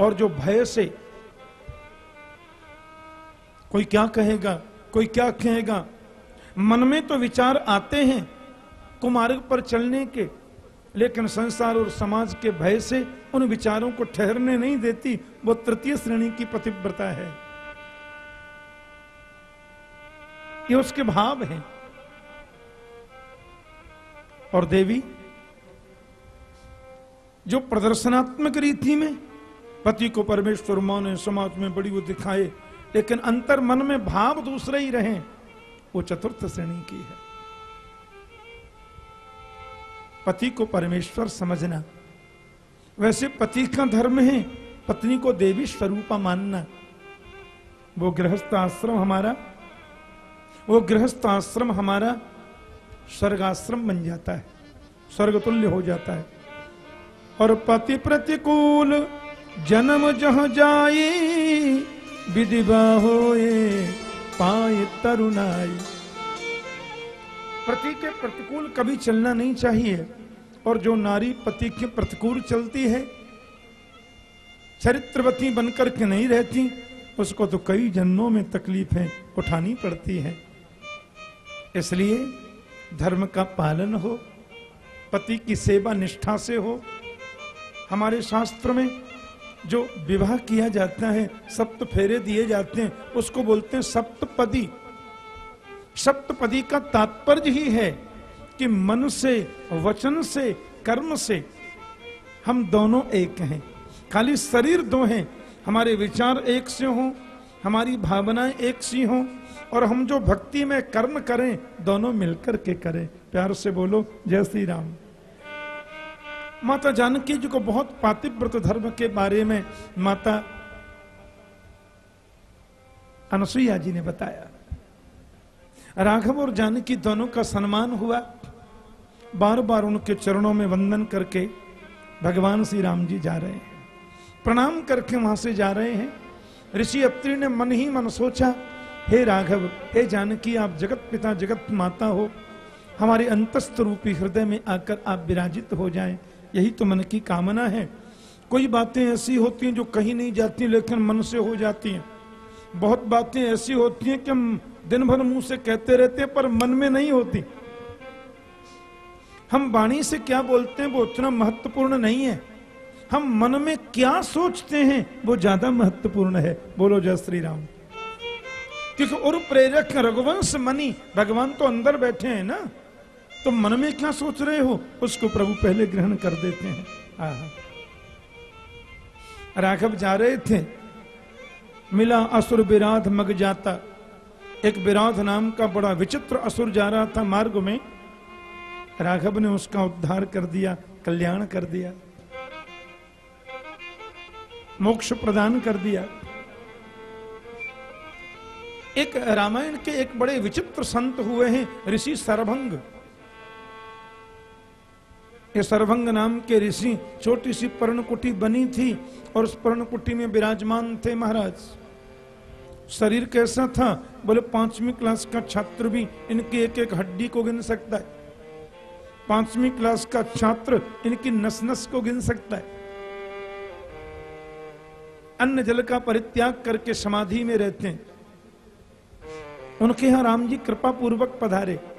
और जो भय से कोई क्या कहेगा, कोई क्या कहेगा मन में तो विचार आते हैं कुमार्ग पर चलने के, लेकिन संसार और समाज के भय से उन विचारों को ठहरने नहीं देती, वो तृतीय श्रेणी की पतिव्रता है। ये उसके भाव हैं। और देवी, जो प्रदर्शनात्मक रीति में पति को परमेश्वर माने समाज में बड़ी वो दिखाए, लेकिन अंतर मन में भाव दूसरे ही रहे। वो चतुर्थ श्रेणी की है। पति को परमेश्वर समझना। वैसे पति का धर्म है, पत्नी को देवी स्वरूपा मानना। वो गृहस्थ आश्रम हमारा, वो गृहस्थ आश्रम हमारा स्वर्गाश्रम बन जाता है स्वर्ग तुल्य हो जाता है। और पति प्रतिकूल जन्म जह जाए, विधि हो पाए तरुणाई। पति के प्रतिकूल कभी चलना नहीं चाहिए, और जो नारी पति के प्रतिकूल चलती है, चरित्रवती बनकर के नहीं रहती, उसको तो कई जन्मों में तकलीफें उठानी पड़ती हैं। इसलिए धर्म का पालन हो, पति की सेवा निष्ठा से हो, हमारे शास्त्र में जो विवाह किया जाता है सप्त फेरे दिए जाते हैं, उसको बोलते हैं सप्तपदी। सप्तपदी का तात्पर्य ही है कि मन से, वचन से, कर्म से हम दोनों एक हैं। खाली शरीर दो हैं। हमारे विचार एक से हों, हमारी भावनाएँ एक सी हों, और हम जो भक्ति में कर्म करें, दोनों मिलकर के करें। प्यार से बोलो, जय श्री राम। माता जानकी जी को बहुत पातिव्रत धर्म के बारे में माता अनसुईया जी ने बताया। राघव और जानकी दोनों का सम्मान हुआ। बार बार उनके चरणों में वंदन करके भगवान श्री राम जी जा रहे हैं। प्रणाम करके वहाँ से जा रहे हैं। ऋषि अत्री ने मन ही मन सोचा, हे राघव, हे जानकी, आप जगत पिता, जगत माता हो। हमारे अंतस्थ रूपी हृदय में आकर आप विराजित हो जाएँ। यही तो मन की कामना है। कोई बातें ऐसी होती हैं जो कहीं नहीं जाती, लेकिन मन से हो जाती हैं। बहुत बातें ऐसी होती हैं कि हम दिन भर मुँह से कहते रहते हैं, पर मन में नहीं होती। हम वाणी से क्या बोलते हैं, वो उतना महत्वपूर्ण नहीं है। हम मन में क्या सोचते हैं, वो ज़्यादा महत्वपूर्ण है। बोलो जय श्री राम क्योंकि और प्रेरक रघुवंश मनी भगवान तो अंदर बैठे हैं ना। तो मन में क्या सोच रहे हो? उसको प्रभु पहले ग्रहण कर देते हैं। राघव जा रहे थे। मिला असुर विराध मग जाता। एक विराध नाम का बड़ा विचित्र असुर जा रहा था मार्ग में। राघव ने उसका उद्धार कर दिया, कल्याण कर दिया। मोक्ष प्रदान कर दिया। एक रामायण के एक बड़े विचित्र संत हुए हैं, ऋषि सरभंग। ये सरभंग नाम के ऋषि छोटी सी पर्णकुटी बनी थी और उस पर्णकुटी में विराजमान थे महाराज। शरीर कैसा था? बोले, पांचवी क्लास का छात्र भी इनकी एक एक हड्डी को गिन सकता है। पांचवी क्लास का छात्र इनकी नस नस को गिन सकता है। अन्न जल का परित्याग करके समाधि में रहते हैं। उनके यहाँ राम जी कृपा पूर्वक पधारे।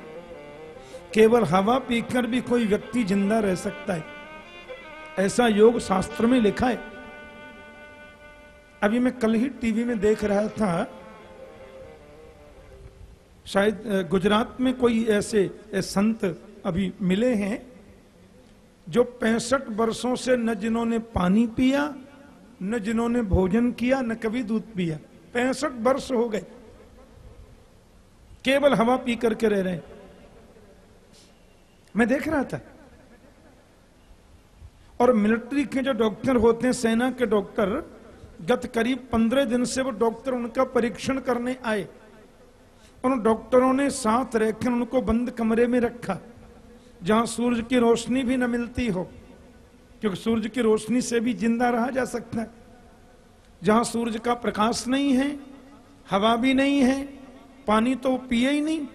केवल हवा पीकर भी कोई व्यक्ति ज़िंदा रह सकता है। ऐसा योग शास्त्र में लिखा है। अभी मैं कल ही टीवी में देख रहा था। शायद गुजरात में कोई ऐसे संत अभी मिले हैं जो पैंसठ वर्षों से न जिन्होंने पानी पिया, न जिन्होंने भोजन किया, न कभी दूध पिया। पैंसठ वर्ष हो गए। केवल हवा पी करके रह रहे हैं। मैं देख रहा था। और मिलिट्री के जो डॉक्टर होते हैं, सेना के डॉक्टर, गत करीब पंद्रह दिन से वो डॉक्टर उनका परीक्षण करने आए। उन डॉक्टरों ने साथ रहकर उनको बंद कमरे में रखा, जहाँ सूरज की रोशनी भी न मिलती हो, क्योंकि सूरज की रोशनी से भी ज़िंदा रहा जा सकता है। जहाँ सूरज का प्रकाश नहीं है, हवा भी नहीं है, पानी तो पिए ही नहीं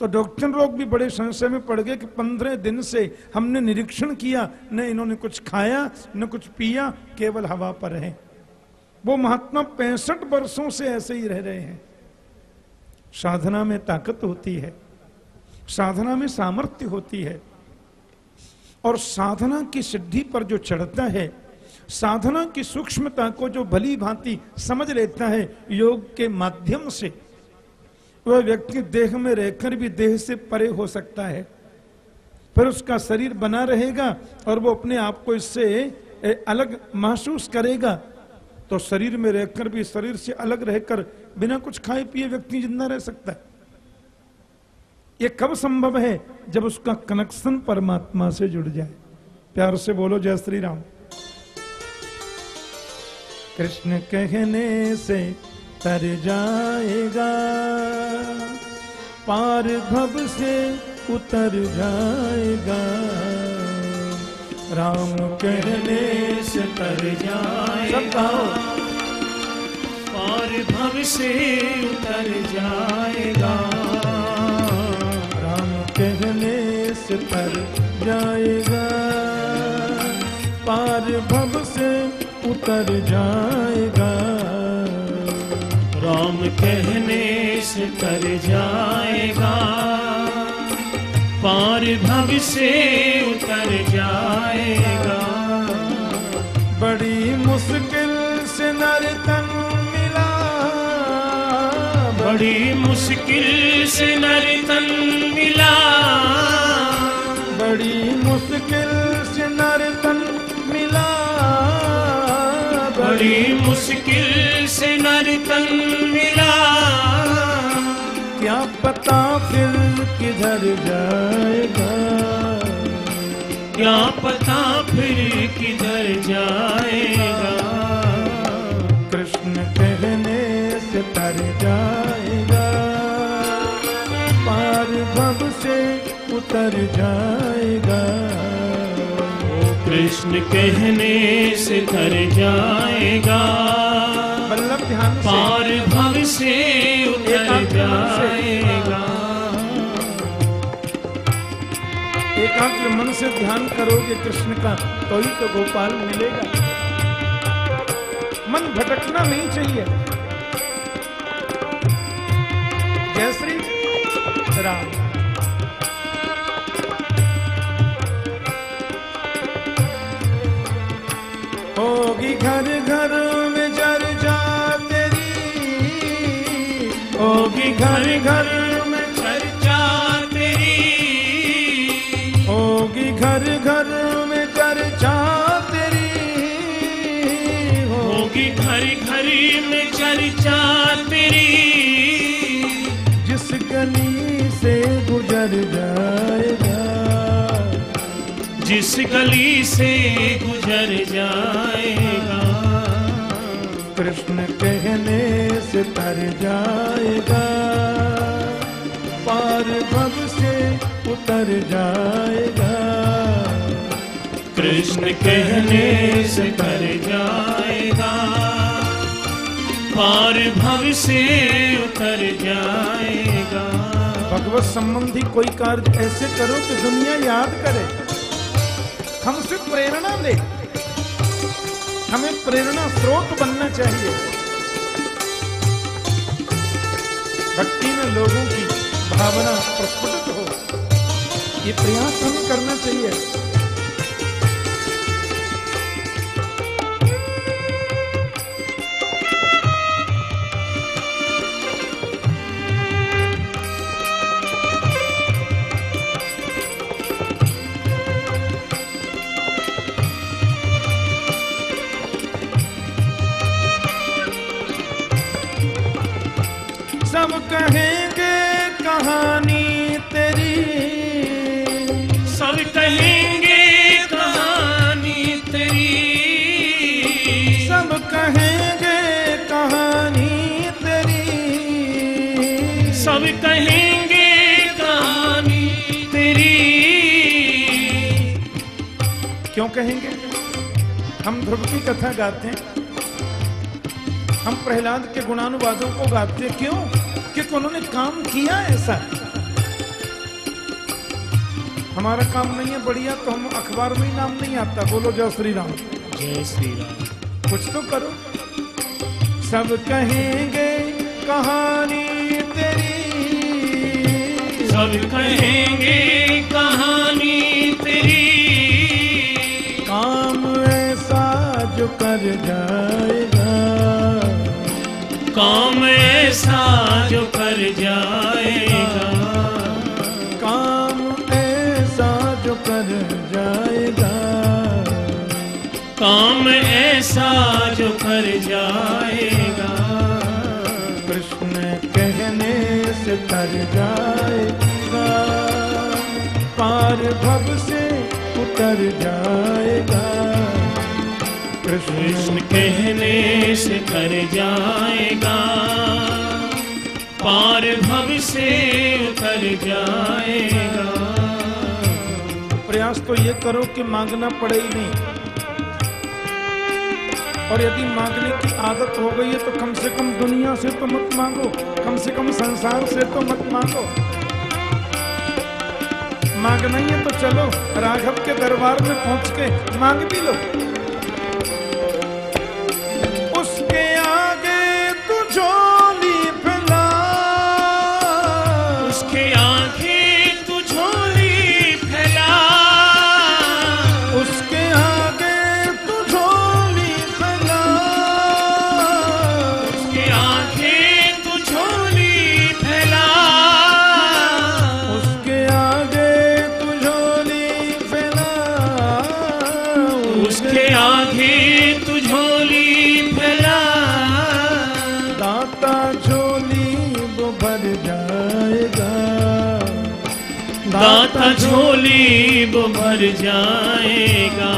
तो डॉक्टर लोग भी बड़े संशय में पड़ गए कि पंद्रह दिन से हमने निरीक्षण किया, न इन्होंने कुछ खाया, न कुछ पिया, केवल हवा पर है वो महात्मा पैंसठ वर्षों से ऐसे ही रह रहे हैं। साधना में ताकत होती है, साधना में सामर्थ्य होती है। और साधना की सिद्धि पर जो चढ़ता है, साधना की सूक्ष्मता को जो भली भांति समझ लेता है, योग के माध्यम से वह व्यक्ति देह में रहकर भी देह से परे हो सकता है। फिर उसका शरीर बना रहेगा और वो अपने आप को इससे अलग महसूस करेगा। तो शरीर में रहकर भी, शरीर से अलग रहकर बिना कुछ खाए पिए व्यक्ति ज़िंदा रह सकता है। ये कब संभव है जब उसका कनेक्शन परमात्मा से जुड़ जाए? प्यार से बोलो, जय श्री राम। कृष्ण कहने से तर जाएगा। पार भव से उतर जाएगा। राम कहने से तर जाए सब कहो। पार भव से उतर जाएगा। राम कहने से तर जाएगा। पार भव से उतर जाएगा। राम कहने से कर जाएगा। पार भव से उतर जाएगा। बड़ी मुश्किल से नर तन मिला। बड़ी मुश्किल से नर तन मिला। बड़ी मुश्किल से नर तन मिला बड़ी मुश्किल से नर तन मिला। क्या पता फिर किधर जाएगा? क्या पता फिर किधर जाएगा? कृष्ण कहने से तर जाएगा। पार भव से उतर जाएगा। कृष्ण कहने से कर जाएगा। बल्लभ ध्यान पार भव से उतर जाएगा। एकाग्र मन से ध्यान करोगे कृष्ण का तो ही तो गोपाल मिलेगा। मन भटकना नहीं चाहिए। जय श्री राम। होगी घर घर में चर्चा तेरी। होगी घर घर में चर्चा तेरी। होगी घर घर में चर्चा तेरी। होगी घर घर में चर्चा तेरी। जिस गली से गुजर जाएगा जिस गली से गुजर जाएगा। कृष्ण कहने से तर जाएगा। पार भव से उतर जाएगा। कृष्ण कहने से कर जाएगा। पार भव से उतर जाएगा। भगवत संबंधी कोई कार्य ऐसे करो कि दुनिया याद करे। हमसे प्रेरणा ले हमें प्रेरणा स्रोत बनना चाहिए। भक्ति में लोगों की भावना प्रस्फुटित हो। ये प्रयास हमें करना चाहिए। कहेंगे हम ध्रुव की कथा गाते हैं। हम प्रहलाद के गुणानुवादों को गाते हैं। क्यों? क्योंकि उन्होंने काम किया ऐसा। हमारा काम नहीं है बढ़िया तो हम अखबार में ही नाम नहीं आता। बोलो जय श्री राम जय श्री राम कुछ तो करो। सब कहेंगे कहानी तेरी। सब कहेंगे कहानी तेरी। कर जाएगा। काम ऐसा जो कर जाएगा। काम ऐसा जो कर जाएगा। काम ऐसा जो कर जाएगा। कृष्ण कहने से कर जाएगा। पार भव से उतर जाएगा। कृष्ण कहने से कर जाएगा। पार भव से उतर जाएगा। प्रयास तो ये करो कि मांगना पड़े ही नहीं। और यदि मांगने की आदत हो गई है तो कम से कम दुनिया से तो मत मांगो, कम से कम संसार से तो मत मांगो। मांगना ही है तो चलो, राघव के दरबार में पहुँच के मांग भी लो। झोली वो भर जाएगा।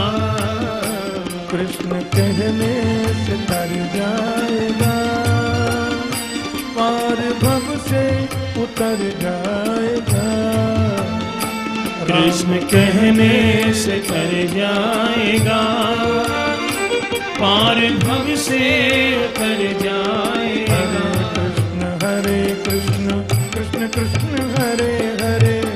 कृष्ण कहने से तर जाएगा। पार भव से उतर जाएगा। कृष्ण कहने से कर जाएगा। पार भव से कर जाएगा। कृष्ण हरे कृष्ण कृष्ण कृष्ण हरे हरे।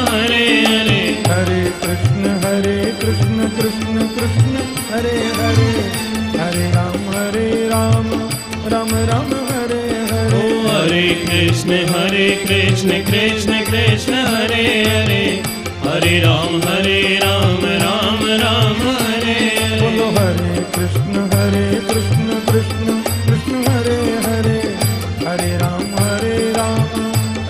हरे हरे हरे राम हरे राम राम राम हरे हरे। हरे कृष्ण हरे कृष्ण कृष्ण कृष्ण हरे हरे। हरे राम हरे राम राम राम हरे बोलो हरे हरे कृष्ण हरे कृष्ण कृष्ण कृष्ण हरे हरे। हरे राम हरे राम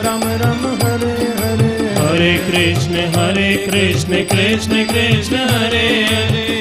राम राम हरे हरे। हरे कृष्ण हरे कृष्ण कृष्ण कृष्ण हरे हरे।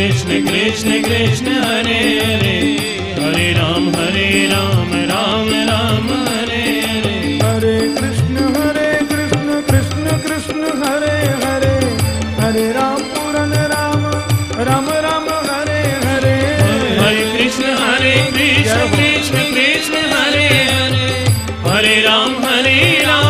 कृष्ण कृष्ण कृष्ण हरे हरे। हरे राम हरे राम राम राम हरे हरे। हरे कृष्ण हरे कृष्ण कृष्ण कृष्ण हरे हरे। हरे राम पूरन राम राम राम हरे हरे। हरे कृष्ण हरे कृष्ण कृष्ण कृष्ण हरे हरे। हरे राम हरे राम।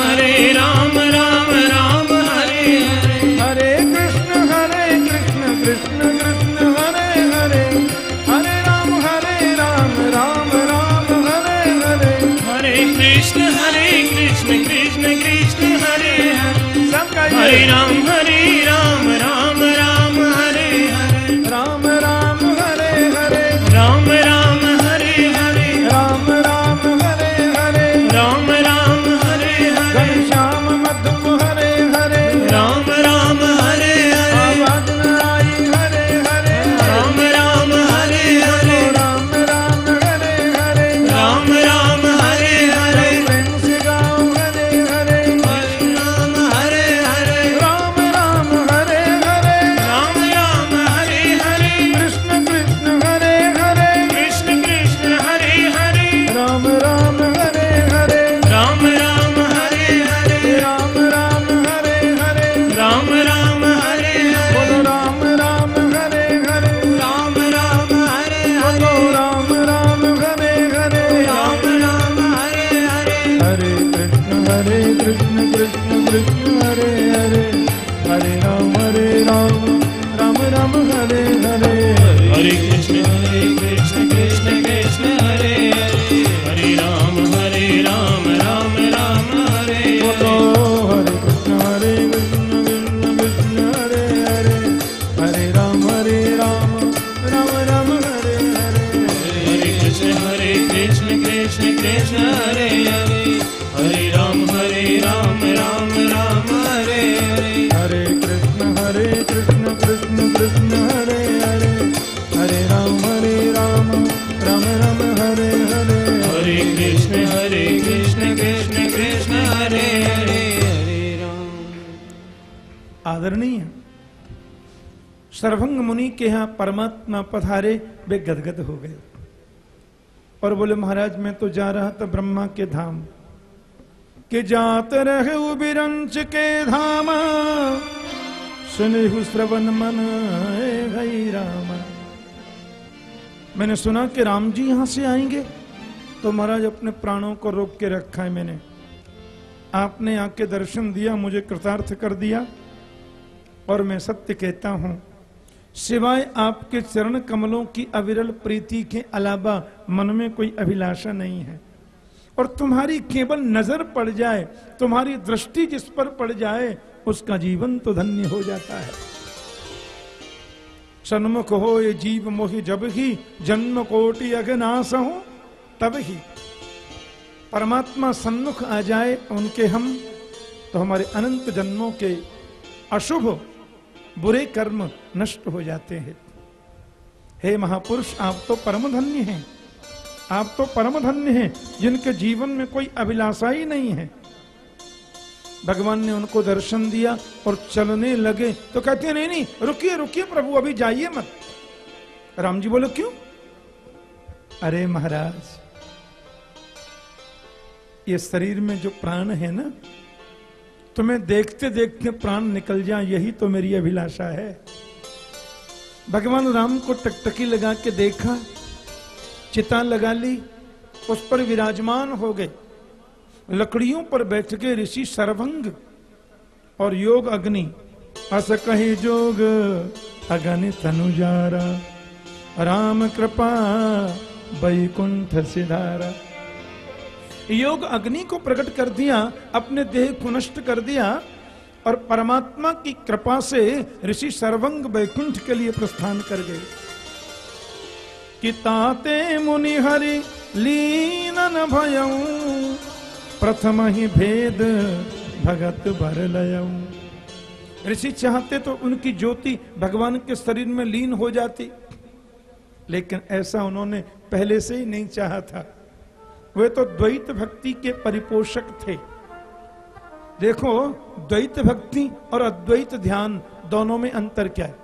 Sri know. सर्वंग मुनि के यहाँ परमात्मा पधारे, वे गदगद हो गए। और बोले, महाराज, मैं तो जा रहा था ब्रह्मा के धाम। के जात रहे बिरंच के धाम सुनिहु श्रवण मन भई राम। मैंने सुना कि राम जी यहाँ से आएँगे तो महाराज अपने प्राणों को रोक के रखा है मैंने। आपने आके दर्शन दिया, मुझे कृतार्थ कर दिया, और मैं सत्य कहता हूँ सिवाय आपके चरण कमलों की अविरल प्रीति के अलावा मन में कोई अभिलाषा नहीं है। और तुम्हारी केवल नज़र पड़ जाए, तुम्हारी दृष्टि जिस पर पड़ जाए, उसका जीवन तो धन्य हो जाता है। सन्मुख हो ये जीव मोहि जब ही जन्म कोटि अगनाश हो, तब ही परमात्मा सन्मुख आ जाए उनके हम तो हमारे अनंत जन्मों के अशुभ बुरे कर्म नष्ट हो जाते हैं। हे महापुरुष, आप तो परम धन्य हैं। आप तो परम धन्य हैं, जिनके जीवन में कोई अभिलाषा ही नहीं है। भगवान ने उनको दर्शन दिया और चलने लगे। तो कहते हैं, नहीं नहीं, रुकिए रुकिए प्रभु, अभी जाइए मत। राम जी बोलो, क्यों? अरे महाराज, ये शरीर में जो प्राण है ना तुम्हें देखते देखते प्राण निकल जाए, यही तो मेरी अभिलाषा है। भगवान राम को टकटकी लगा के देखा चिता लगा ली, उस पर विराजमान हो गए। लकड़ियों पर बैठ के ऋषि सर्वंग और योग अग्नि। अस कही जोग, अगनि तनुजारा राम कृपा बैकुंठ सिधारा। योग अग्नि को प्रकट कर दिया, अपने देह को नष्ट कर दिया, और परमात्मा की कृपा से ऋषि सर्वंग वैकुंठ के लिए प्रस्थान कर गए। कि ताते मुनि हरि, लीनन भय प्रथम ही भेद भगत भर लय ऋषि चाहते तो उनकी ज्योति भगवान के शरीर में लीन हो जाती, लेकिन ऐसा उन्होंने पहले से ही नहीं चाहा था। वे तो द्वैत भक्ति के परिपोषक थे। देखो, द्वैत भक्ति और अद्वैत ध्यान दोनों में अंतर क्या है?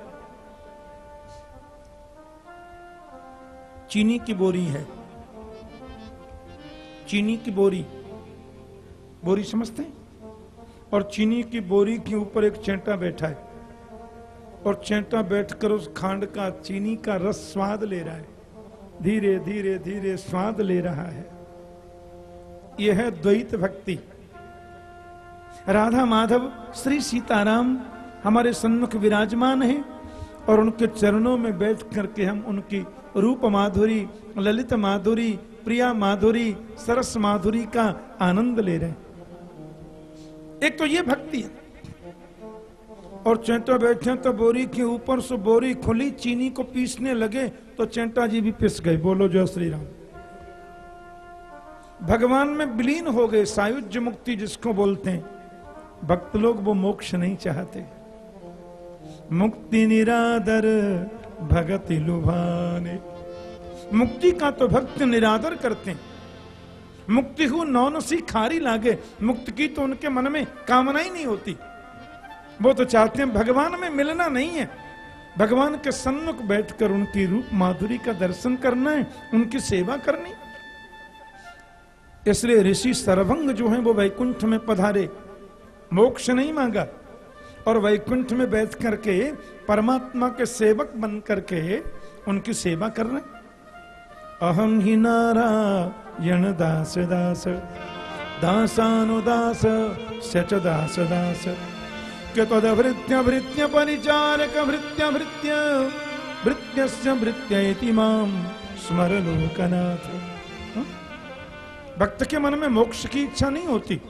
चीनी की बोरी है। चीनी की बोरी। बोरी समझते हैं? और चीनी की बोरी के ऊपर एक चेंटा बैठा है। और चेंटा बैठकर उस खांड का, चीनी का रस स्वाद ले रहा है। धीरे धीरे धीरे स्वाद ले रहा है। यह है द्वैत भक्ति। राधा माधव, श्री सीताराम हमारे सन्मुख विराजमान हैं और उनके चरणों में बैठ करके हम उनकी रूप माधुरी, ललित माधुरी, प्रिया माधुरी, सरस माधुरी का आनंद ले रहे एक तो ये भक्ति है। और चेंटा बैठे तो बोरी के ऊपर से बोरी खुली, चीनी को पीसने लगे तो चेंटा जी भी पिस गए। बोलो जय श्री राम। भगवान में विलीन हो गए, सायुज्य मुक्ति जिसको बोलते हैं। भक्त लोग वो मोक्ष नहीं चाहते। मुक्ति निरादर, भगति लुभाने। मुक्ति का तो भक्त निरादर करते हैं। मुक्ति हो नौन सी खारी लागे। मुक्त की तो उनके मन में कामना ही नहीं होती। वो तो चाहते हैं भगवान में मिलना नहीं है। भगवान के सन्मुख बैठकर उनकी रूप माधुरी का दर्शन करना है, उनकी सेवा करनी। इसलिए ऋषि सर्वंग जो है वो वैकुंठ में पधारे। मोक्ष नहीं मांगा। और वैकुंठ में बैठ करके परमात्मा के सेवक बन करके उनकी सेवा कर रहे अहम ही नारायण दास दास। दासानुदास, सच दास दास। के तदभृत्य भृत्य परिचारक भृत्य भृत्य भृत्य भृत्य माम स्मर लोकनाथ? भक्त के मन में मोक्ष की इच्छा नहीं होती।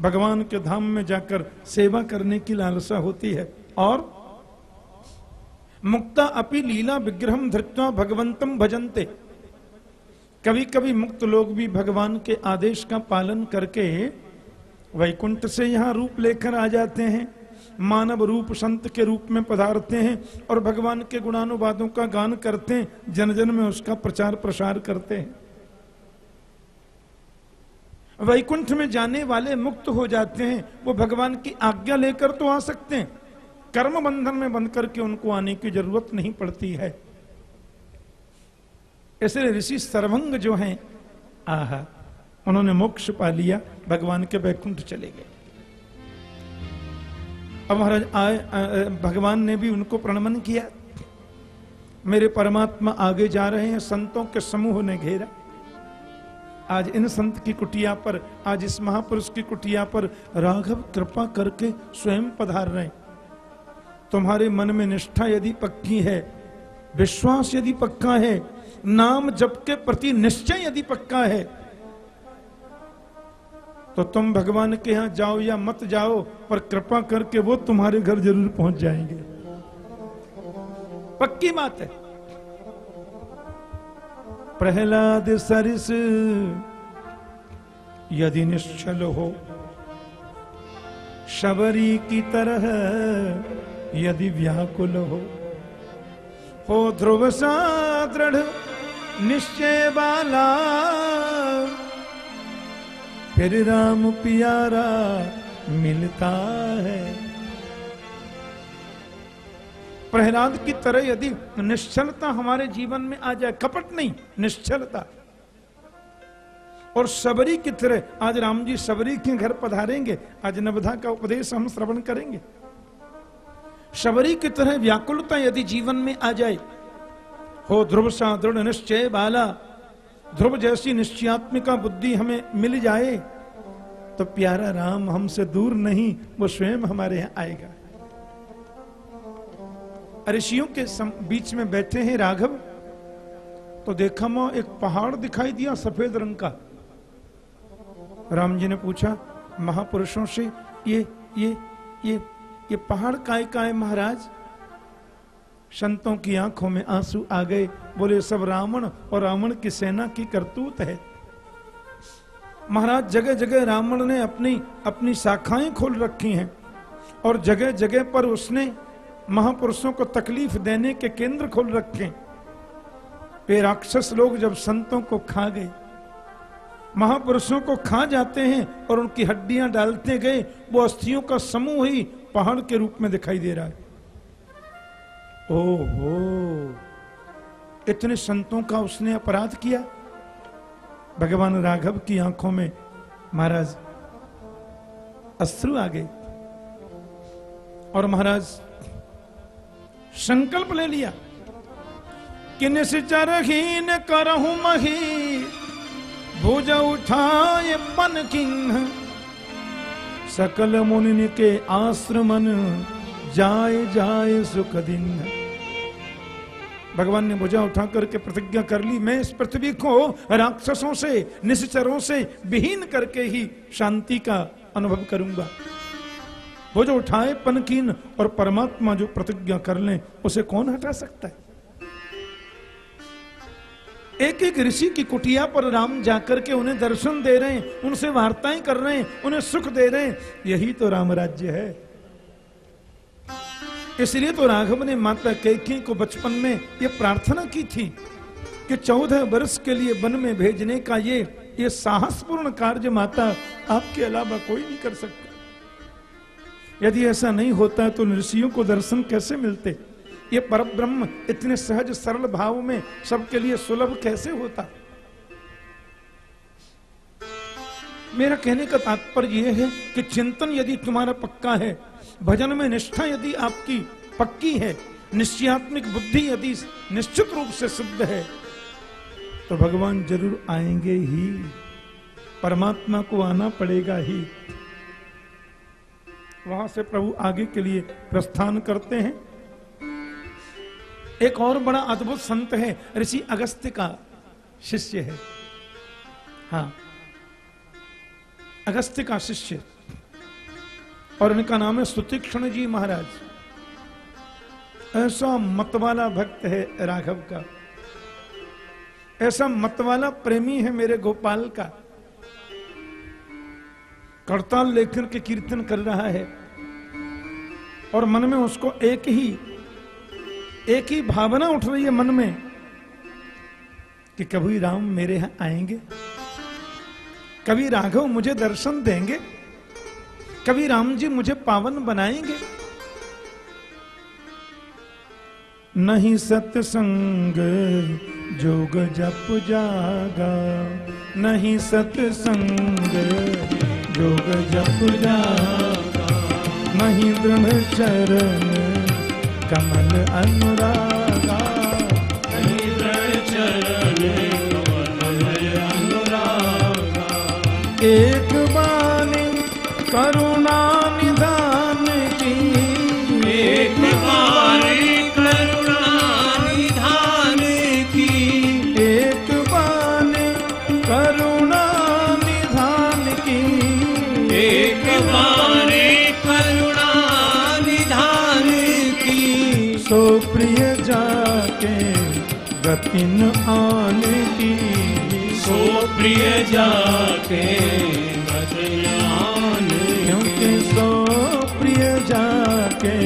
भगवान के धाम में जाकर सेवा करने की लालसा होती है। और मुक्ता अपि लीला विग्रह धृत्वा भगवंतम भजनते। कभी कभी मुक्त लोग भी भगवान के आदेश का पालन करके वैकुंठ से यहाँ रूप लेकर आ जाते हैं। मानव रूप संत के रूप में पधारते हैं और भगवान के गुणानुवादों का गान करते हैं। जन जन में उसका प्रचार प्रसार करते हैं। वैकुंठ में जाने वाले मुक्त हो जाते हैं। वो भगवान की आज्ञा लेकर तो आ सकते हैं। कर्म बंधन में बंद करके उनको आने की ज़रूरत नहीं पड़ती है। ऐसे ऋषि सर्वंग जो हैं, आहा, उन्होंने मोक्ष पा लिया। भगवान के वैकुंठ चले गए। अब महाराज आए भगवान ने भी उनको प्रणमन किया। मेरे परमात्मा आगे जा रहे हैं, संतों के समूह ने घेरा। आज इन संत की कुटिया पर, आज इस महापुरुष की कुटिया पर राघव कृपा करके स्वयं पधार रहे तुम्हारे मन में निष्ठा यदि पक्की है, विश्वास यदि पक्का है, नाम जप के प्रति निश्चय यदि पक्का है तो तुम भगवान के यहाँ जाओ या मत जाओ, पर कृपा करके वो तुम्हारे घर ज़रूर पहुँच जाएँगे। पक्की बात है। प्रहलाद सरिस, यदि निश्चल हो। शबरी की तरह यदि व्याकुल हो। हो ध्रुव सा दृढ़ निश्चय वाला फिर राम प्यारा मिलता है। प्रहलाद की तरह यदि निश्चलता हमारे जीवन में आ जाए, कपट नहीं, निश्चलता। और सबरी की तरह, आज राम जी सबरी के घर पधारेंगे, आज नवधा का उपदेश हम श्रवण करेंगे। शबरी की तरह व्याकुलता यदि जीवन में आ जाए, हो ध्रुव सा दृढ़ निश्चय बाला, ध्रुव जैसी निश्चयात्मिका बुद्धि हमें मिल जाए तो प्यारा राम हमसे दूर नहीं, वो स्वयं हमारे यहाँ आएगा। ऋषियों के बीच में बैठे हैं राघव। तो देखा मैं, एक पहाड़ दिखाई दिया सफ़ेद रंग का। राम जी ने पूछा, महापुरुषों से, ये ये ये ये पहाड़ काय काय महाराज? संतों की आँखों में आँसू आ गए। बोले, सब रावण और रावण की सेना की करतूत है। महाराज जगह जगह रावण ने अपनी अपनी शाखाएँ खोल रखी हैं। और जगह जगह पर उसने महापुरुषों को तकलीफ़ देने के केंद्र खोल रखे। वे राक्षस लोग जब संतों को खा गए, महापुरुषों को खा जाते हैं और उनकी हड्डियाँ डालते गए, वो अस्थियों का समूह ही पहाड़ के रूप में दिखाई दे रहा है। ओहो, इतने संतों का उसने अपराध किया? भगवान राघव की आँखों में महाराज अश्रु आ गए। और महाराज संकल्प ले लिया। कि निश्चरहीन करहु मही, भुज उठाए पन किन्ह। सकल मुनि के आश्रमन जाए जाए सुख दिन। भगवान ने भुजा उठा करके प्रतिज्ञा कर ली। मैं इस पृथ्वी को राक्षसों से निश्चरों से विहीन करके ही शांति का अनुभव करूँगा। वो जो उठाए पनकीन और परमात्मा जो प्रतिज्ञा कर ले, उसे कौन हटा सकता है? एक एक ऋषि की कुटिया पर राम जाकर के उन्हें दर्शन दे रहे हैं, उनसे वार्ताएँ कर रहे हैं, उन्हें सुख दे रहे हैं। यही तो राम राज्य है। इसलिए तो राघव ने माता कैकी को बचपन में ये प्रार्थना की थी कि चौदह वर्ष के लिए वन में भेजने का ये ये साहसपूर्ण कार्य माता आपके अलावा कोई नहीं कर सकता। यदि ऐसा नहीं होता तो ऋषियों को दर्शन कैसे मिलते? ये पर ब्रह्म इतने सहज सरल भाव में सबके लिए सुलभ कैसे होता? मेरा कहने का तात्पर्य यह है कि चिंतन यदि तुम्हारा पक्का है, भजन में निष्ठा यदि आपकी पक्की है, निश्चयात्मिक बुद्धि यदि निश्चित रूप से सिद्ध है तो भगवान ज़रूर आएँगे ही। परमात्मा को आना पड़ेगा ही। वहाँ से प्रभु आगे के लिए प्रस्थान करते हैं। एक और बड़ा अद्भुत संत है, ऋषि अगस्त्य का शिष्य है। हाँ अगस्त्य का शिष्य। और इनका नाम है सुतीक्षण जी महाराज। ऐसा मतवाला भक्त है राघव का। ऐसा मतवाला प्रेमी है मेरे गोपाल का। करताल लेखन के कीर्तन कर रहा है और मन में उसको एक ही एक ही भावना उठ रही है मन में कि कभी राम मेरे यहाँ आएँगे, कभी राघव मुझे दर्शन देंगे, कभी राम जी मुझे पावन बनाएँगे। नहीं सत्संग जोग जप जागा, नहीं सत्संग जोग जप जागा नहीं दृढ़ चरण कमल अनुरागा। एक बानी करुणा गतिन आने की। सो प्रिय जाते क्योंकि सो प्रिय जाके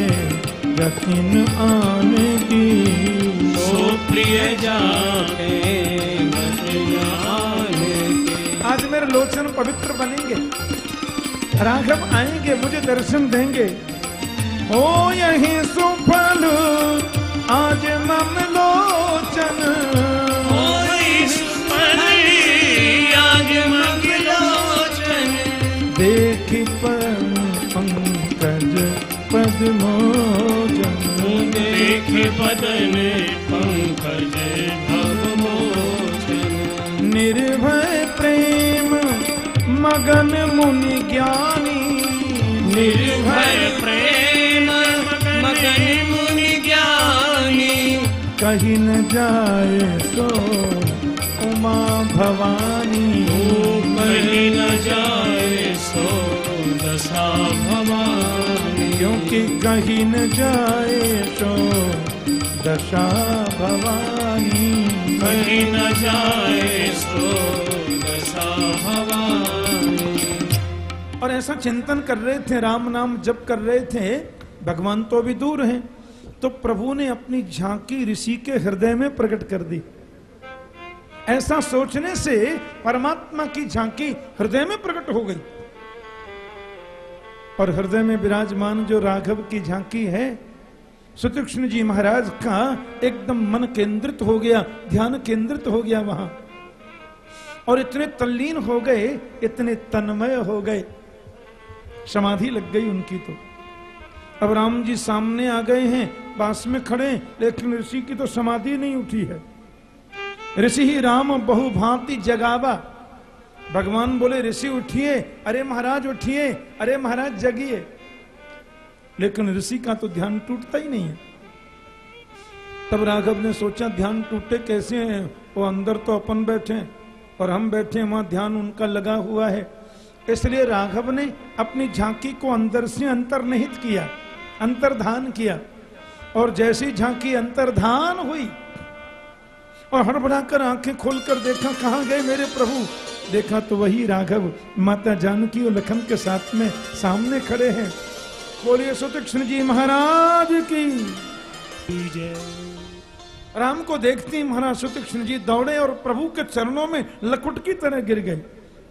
गतिन आने की। सो प्रिय जाके की। आज मेरे लोचन पवित्र बनेंगे। राघव आएँगे मुझे दर्शन देंगे। हो यही सुफल आज मम लोचन पद्मोजन। देख बदन पंकज भवमोचन निर्भय प्रेम मगन मुनि ज्ञानी। निर्भय प्रेम मगन मुनि ज्ञानी। कहीं न जाए सो उमा भवानी। कहीं न जाए सो दशा भवानी। क्योंकि कहीं न जाए सो दशा भवानी। कहीं न जाए सो दशा भवानी। और ऐसा चिंतन कर रहे थे राम नाम जप कर रहे थे भगवान तो भी दूर हैं। तो प्रभु ने अपनी झांकी ऋषि के हृदय में प्रकट कर दी। ऐसा सोचने से परमात्मा की झांकी हृदय में प्रकट हो गई। और हृदय में विराजमान जो राघव की झांकी है सुतीक्ष्ण जी महाराज का एकदम मन केंद्रित हो गया, ध्यान केंद्रित हो गया वहाँ। और इतने तल्लीन हो गए, इतने तन्मय हो गए। समाधि लग गई उनकी तो। अब राम जी सामने आ गए हैं पास में खड़े, लेकिन ऋषि की तो समाधि नहीं उठी है। ऋषि ही राम बहुभांति जगावा। भगवान बोले, ऋषि उठिए, अरे महाराज उठिए, अरे महाराज जगिए। लेकिन ऋषि का तो ध्यान टूटता ही नहीं है। तब राघव ने सोचा, ध्यान टूटे कैसे हैं? वो अंदर तो अपन बैठे और हम बैठे वहाँ ध्यान उनका लगा हुआ है। इसलिए राघव ने अपनी झांकी को अंदर से अंतर्निहित किया, अंतर्धान किया। और जैसी झांकी अंतर्धान हुई, और हड़बड़ाकर आँखें खोलकर देखा, कहा गए मेरे प्रभु? देखा तो वही राघव, माता जानकी और लखन के साथ में सामने खड़े हैं। बोलिए, सुतीक्ष्ण जी महाराज की राम को देखते महाराज सुतीक्ष्ण जी दौड़े और प्रभु के चरणों में लकुट की तरह गिर गए।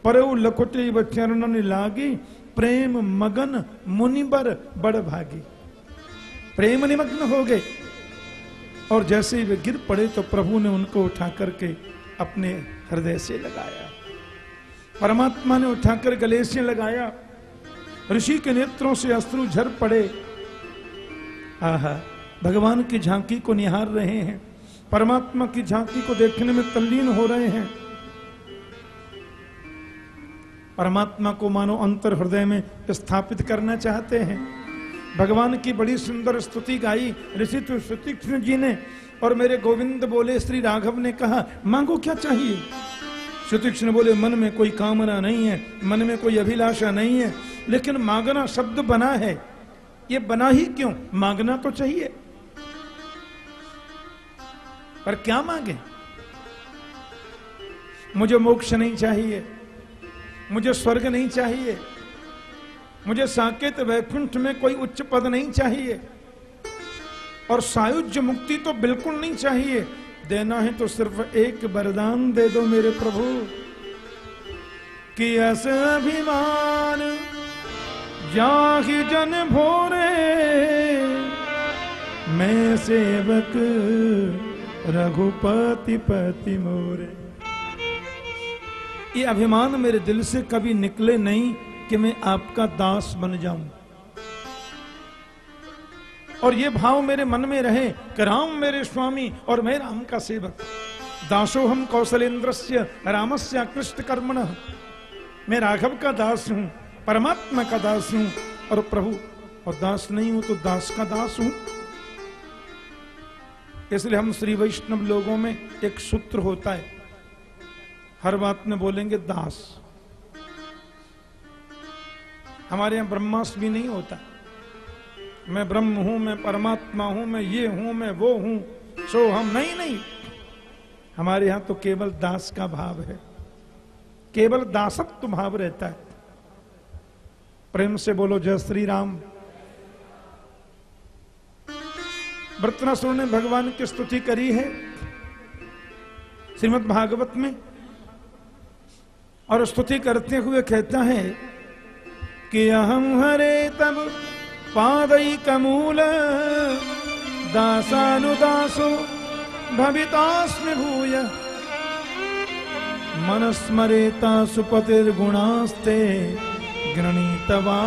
पर वो लकुटी व चरणों ने लागी, प्रेम, मगन, मुनिबर बड़ भागी। प्रेम निमग्न हो गए। और जैसे ही वे गिर पड़े तो प्रभु ने उनको उठा करके अपने हृदय से लगाया। परमात्मा ने उठाकर गले से लगाया। ऋषि के नेत्रों से अश्रु झर पड़े। आहा, भगवान की झांकी को निहार रहे हैं। परमात्मा की झांकी को देखने में तल्लीन हो रहे हैं। परमात्मा को मानो अंतर हृदय में स्थापित करना चाहते हैं। भगवान की बड़ी सुंदर स्तुति गाई। ऋषि सुतीक्ष्ण जी ने और मेरे गोविंद बोले, श्री राघव ने कहा, मांगो क्या चाहिए? सुतीक्ष्ण बोले, मन में कोई कामना नहीं है, मन में कोई अभिलाषा नहीं है, लेकिन मांगना शब्द बना है। ये बना ही क्यों? मांगना तो चाहिए। पर क्या मांगे? मुझे मोक्ष नहीं चाहिए, मुझे स्वर्ग नहीं चाहिए मुझे साकेत वैकुंठ में कोई उच्च पद नहीं चाहिए। और सायुज्य मुक्ति तो बिल्कुल नहीं चाहिए। देना है तो सिर्फ़ एक वरदान दे दो मेरे प्रभु। कि अस अभिमान जाहि जन भोरे, मैं सेवक रघुपति पति मोरे। ये अभिमान मेरे दिल से कभी निकले नहीं। कि मैं आपका दास बन जाऊँ। और ये भाव मेरे मन में रहे राम मेरे स्वामी और मैं राम का सेवक। दासो हम कौशलेंद्र से रामस्य कृष्ण कर्मण। मैं राघव का दास हूँ, परमात्मा का दास हूँ और प्रभु। और दास नहीं हूँ तो दास का दास हूँ। इसलिए हम श्री वैष्णव लोगों में एक सूत्र होता है। हर बात में बोलेंगे दास। हमारे यहाँ भी नहीं होता। मैं ब्रह्म हूँ, मैं परमात्मा हूँ, मैं ये हूँ, मैं वो हूँ, सो हम नहीं नहीं। हमारे यहाँ तो केवल दास का भाव है। केवल दासत्व भाव रहता है। प्रेम से बोलो, जय श्री राम वृतनासुर ने भगवान की स्तुति करी है श्रीमद भागवत में और स्तुति करते हुए कहता है कि अहम हरे तब पादई कमूल, दासानुदासो भवितास्मि भूय। मनस्मरेता सुपतिर्गुणास्ते गृणीतवा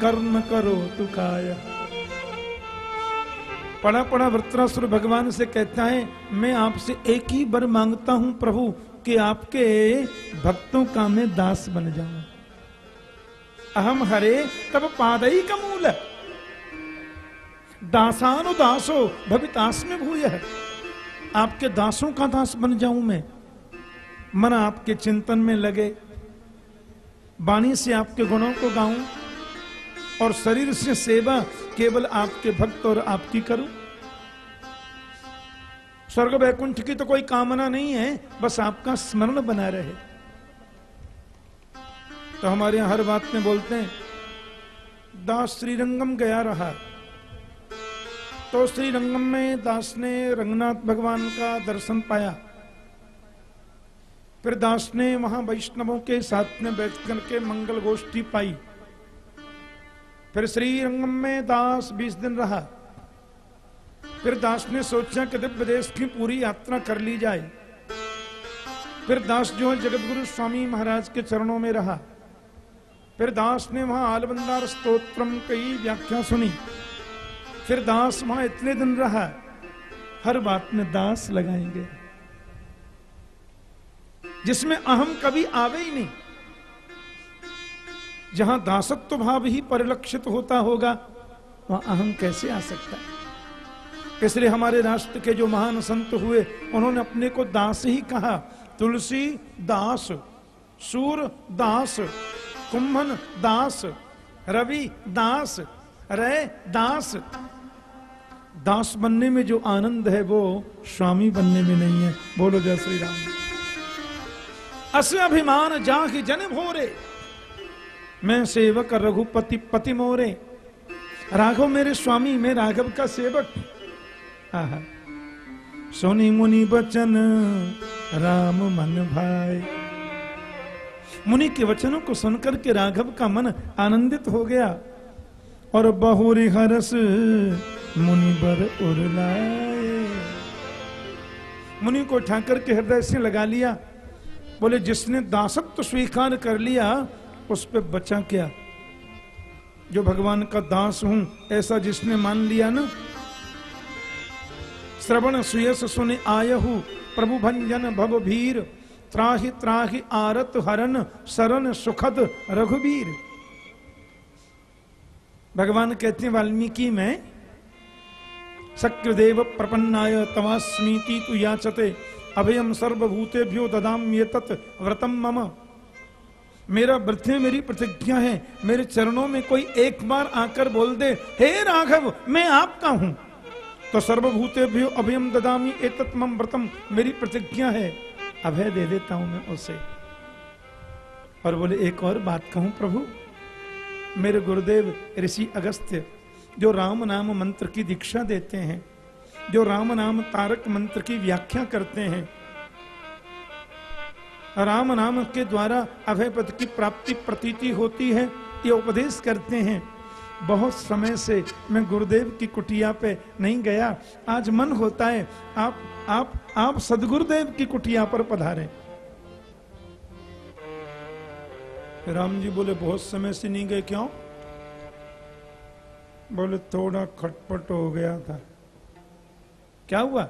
कर्म करो तुकाय पड़ा पड़ा वृत्रासुर भगवान से कहता है, मैं आपसे एक ही बर माँगता हूँ प्रभु, कि आपके भक्तों का मैं दास बन जाऊँ। अहम हरे, तब पादई का मूल दासानुदासो भवितास में भूय है। आपके दासों का दास बन जाऊँ मैं। मन आपके चिंतन में लगे। वाणी से आपके गुणों को गाऊं। और शरीर से सेवा केवल आपके भक्त और आपकी करूँ। स्वर्ग वैकुंठ की तो कोई कामना नहीं है, बस आपका स्मरण बना रहे। तो हमारे यहाँ हर बात में बोलते हैं, दास श्रीरंगम गया रहा। तो श्रीरंगम में दास ने रंगनाथ भगवान का दर्शन पाया। फिर दास ने वहाँ वैष्णवों के साथ में बैठ करके मंगल गोष्ठी पाई। फिर श्रीरंगम में दास बीस दिन रहा। फिर दास ने सोचा कि दिव्य देश की पूरी यात्रा कर ली जाए। फिर दास जो है जगत गुरु स्वामी महाराज के चरणों में रहा। फिर दास ने वहाँ आलबंदार स्त्रोत्रम कई व्याख्या सुनी। फिर दास वहाँ इतने दिन रहा, हर बात में दास लगाएँगे। जिसमें अहम कभी आवे ही नहीं। जहाँ दासत्व भाव ही परिलक्षित होता होगा, वहाँ अहम कैसे आ सकता है? इसलिए हमारे राष्ट्र के जो महान संत हुए, उन्होंने अपने को दास ही कहा। तुलसी दास, सूर दास कुंभन दास, रवि दास रे दास। दास बनने में जो आनंद है, वो स्वामी बनने में नहीं है। बोलो जय श्री राम। अस अभिमान जाहि जन भोरे मैं सेवक रघुपति पति मोरे। राघव मेरे स्वामी, मैं राघव का सेवक। सोनी मुनि बचन, राम मन भाई। मुनि के वचनों को सुनकर के राघव का मन आनंदित हो गया। और बहुरी हरस मुनि बर उर्लाए मुनि को ठाकर के हृदय से लगा लिया। बोले, जिसने दासत्व स्वीकार कर लिया, उस पर बचा क्या? जो भगवान का दास हूँ, ऐसा जिसने मान लिया ना? श्रवण सुयस सुन आयहु, प्रभु भंजन भव भीर। त्राहि त्राहि आरत हरन शरण सुखद रघुबीर। भगवान कहते हैं, वाल्मीकि में सक्रियदेव प्रपन्नाय तवास्मीति तु याचते अभयम सर्वभूतेभ्यो ददाम ये तत् व्रतम मम। मेरा व्रत मेरी प्रतिज्ञा है, मेरे चरणों में कोई एक बार आकर बोल दे, हे राघव, मैं आपका हूँ। तो सर्वभूते भी अभयम ददामी, एतत् मम व्रतम मेरी प्रतिज्ञा है। अभय दे देता हूँ मैं उसे। और बोले, एक और बात कहूँ प्रभु, मेरे गुरुदेव ऋषि अगस्त्य जो राम नाम मंत्र की दीक्षा देते हैं, जो राम नाम तारक मंत्र की व्याख्या करते हैं, राम नाम के द्वारा अभय पद की प्राप्ति प्रतीति होती है, ये उपदेश करते हैं। बहुत समय से मैं गुरुदेव की कुटिया पे नहीं गया। आज मन होता है, आप आप आप सदगुरुदेव की कुटिया पर पधारे। राम जी बोले, बहुत समय से नहीं गए, क्यों? बोले, थोड़ा खटपट हो गया था। क्या हुआ?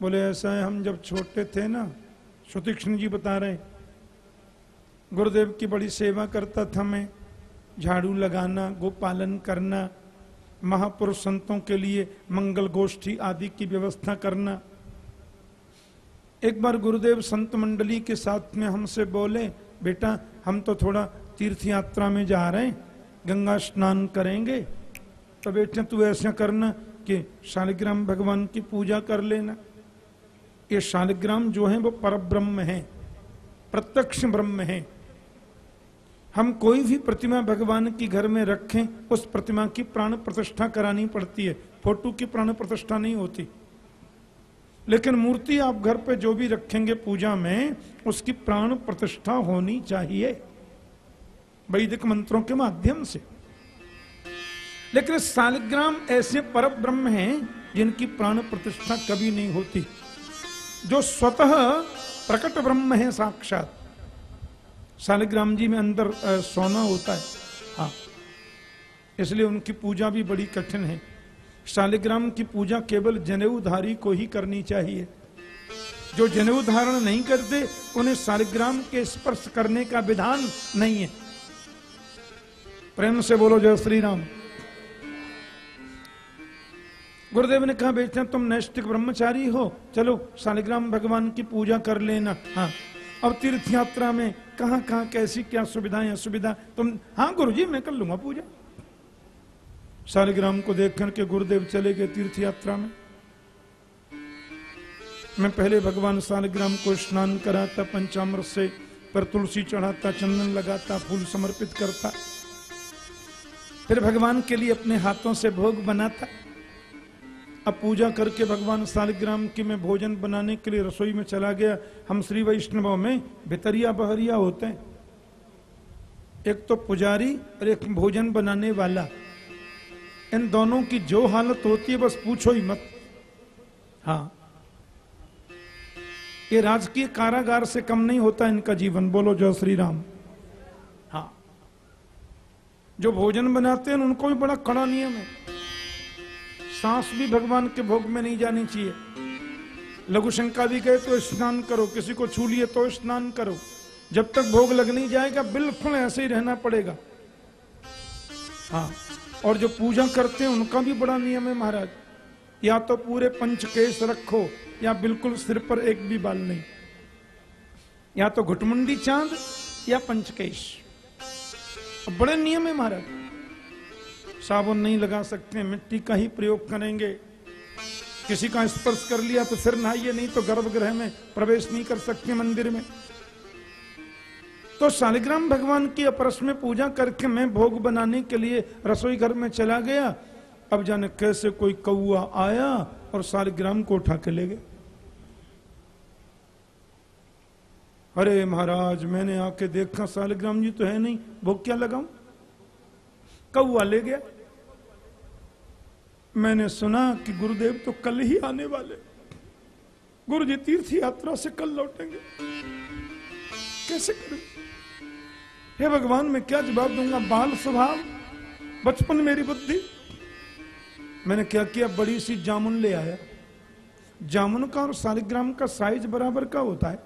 बोले, ऐसा है, हम जब छोटे थे ना, सुतीक्षण जी बता रहे गुरुदेव की बड़ी सेवा करता था मैं। झाड़ू लगाना गोपालन करना, महापुरुष संतों के लिए मंगल गोष्ठी आदि की व्यवस्था करना। एक बार गुरुदेव संत मंडली के साथ में हमसे बोले, बेटा, हम तो थोड़ा तीर्थ यात्रा में जा रहे हैं, गंगा स्नान करेंगे। तो बेटे, तू ऐसा करना कि शालिग्राम भगवान की पूजा कर लेना। ये शालिग्राम जो है, वो पर ब्रह्म है, प्रत्यक्ष ब्रह्म है। हम कोई भी प्रतिमा भगवान की घर में रखें, उस प्रतिमा की प्राण प्रतिष्ठा करानी पड़ती है। फ़ोटो की प्राण प्रतिष्ठा नहीं होती। लेकिन मूर्ति आप घर पे जो भी रखेंगे पूजा में, उसकी प्राण प्रतिष्ठा होनी चाहिए। वैदिक मंत्रों के माध्यम से। लेकिन सालिग्राम ऐसे पर ब्रह्म हैं, जिनकी प्राण प्रतिष्ठा कभी नहीं होती। जो स्वतः प्रकट ब्रह्म है साक्षात। शालिग्राम जी में अंदर सोना होता है। हाँ। इसलिए उनकी पूजा भी बड़ी कठिन है। शालिग्राम की पूजा केवल जनेऊधारी को ही करनी चाहिए। जो जनेऊ धारण नहीं करते, उन्हें शालिग्राम के स्पर्श करने का विधान नहीं है। प्रेम से बोलो, जय श्री राम गुरुदेव ने कहा, बेटा, तुम नैष्टिक ब्रह्मचारी हो। चलो शालिग्राम भगवान की पूजा कर लेना। हाँ। अब तीर्थ यात्रा में कहा कहा, कैसी, क्या सुविधाएँ असुविधा तुम हाँ गुरु जी, मैं कर लूँगा पूजा। शालिग्राम को देख करके गुरुदेव चले गए तीर्थ यात्रा में। मैं पहले भगवान शालिग्राम को स्नान कराता, पंचामृत से पर तुलसी चढ़ाता, चंदन लगाता, फूल समर्पित करता। फिर भगवान के लिए अपने हाथों से भोग बनाता। अब पूजा करके भगवान शालिग्राम की मैं भोजन बनाने के लिए रसोई में चला गया। हम श्री वैष्णव में भितरिया बहरिया होते हैं। एक तो पुजारी और एक भोजन बनाने वाला। इन दोनों की जो हालत होती है, बस पूछो ही मत। हाँ। ये राजकीय कारागार से कम नहीं होता इनका जीवन। बोलो जय श्री राम हाँ। जो भोजन बनाते हैं, उनको भी बड़ा कड़ा नियम है। सांस भी भगवान के भोग में नहीं जानी चाहिए। लघु शंका भी गए तो स्नान करो, किसी को छू लिए तो स्नान करो। जब तक भोग लग नहीं जाएगा, बिल्कुल ऐसे ही रहना पड़ेगा। हाँ और जो पूजा करते हैं, उनका भी बड़ा नियम है महाराज। या तो पूरे पंच केस रखो, या बिल्कुल सिर पर एक भी बाल नहीं। या तो घुटमुंडी चाँद, या पंचकेश बड़े नियम है महाराज। साबुन नहीं लगा सकते, मिट्टी का ही प्रयोग करेंगे। किसी का स्पर्श कर लिया तो फिर नहाइए, नहीं तो गर्भगृह में प्रवेश नहीं कर सकते मंदिर में। तो शालिग्राम भगवान की अपरस में पूजा करके मैं भोग बनाने के लिए रसोई घर में चला गया। अब जाने कैसे कोई कौआ आया और शालिग्राम को उठा के ले गए। अरे महाराज, मैंने आके देखा, शालिग्राम जी तो है नहीं, भोग क्या लगाऊँ? कौआ ले गया। मैंने सुना कि गुरुदेव तो कल ही आने वाले गुरु जी तीर्थ यात्रा से कल लौटेंगे। कैसे करूँ? हे भगवान, मैं क्या जवाब दूँगा? बाल स्वभाव, बचपन मेरी बुद्धि। मैंने क्या किया? बड़ी सी जामुन ले आया। जामुन का और सालिग्राम का साइज़ बराबर का होता है।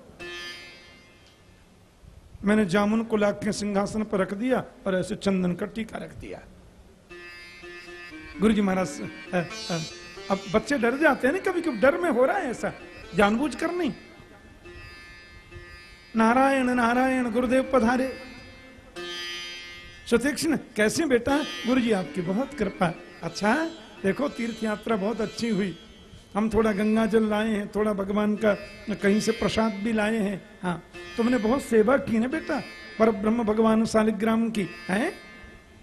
मैंने जामुन को लाख के सिंहासन पर रख दिया और ऐसे चंदन का टीका रख दिया। गुरु जी महाराज अब बच्चे डर जाते हैं ना कभी कभी डर में हो रहा है ऐसा। जानबूझ कर नहीं। नारायण नारायण, गुरुदेव पधारे। सुतीक्षण, कैसे बेटा? गुरु जी आपकी बहुत कृपा। अच्छा देखो तीर्थ यात्रा बहुत अच्छी हुई। हम थोड़ा गंगा जल लाए हैं, थोड़ा भगवान का कहीं से प्रसाद भी लाए हैं। हाँ तुमने बहुत सेवा की ना बेटा पर ब्रह्म भगवान शालिग्राम की, है?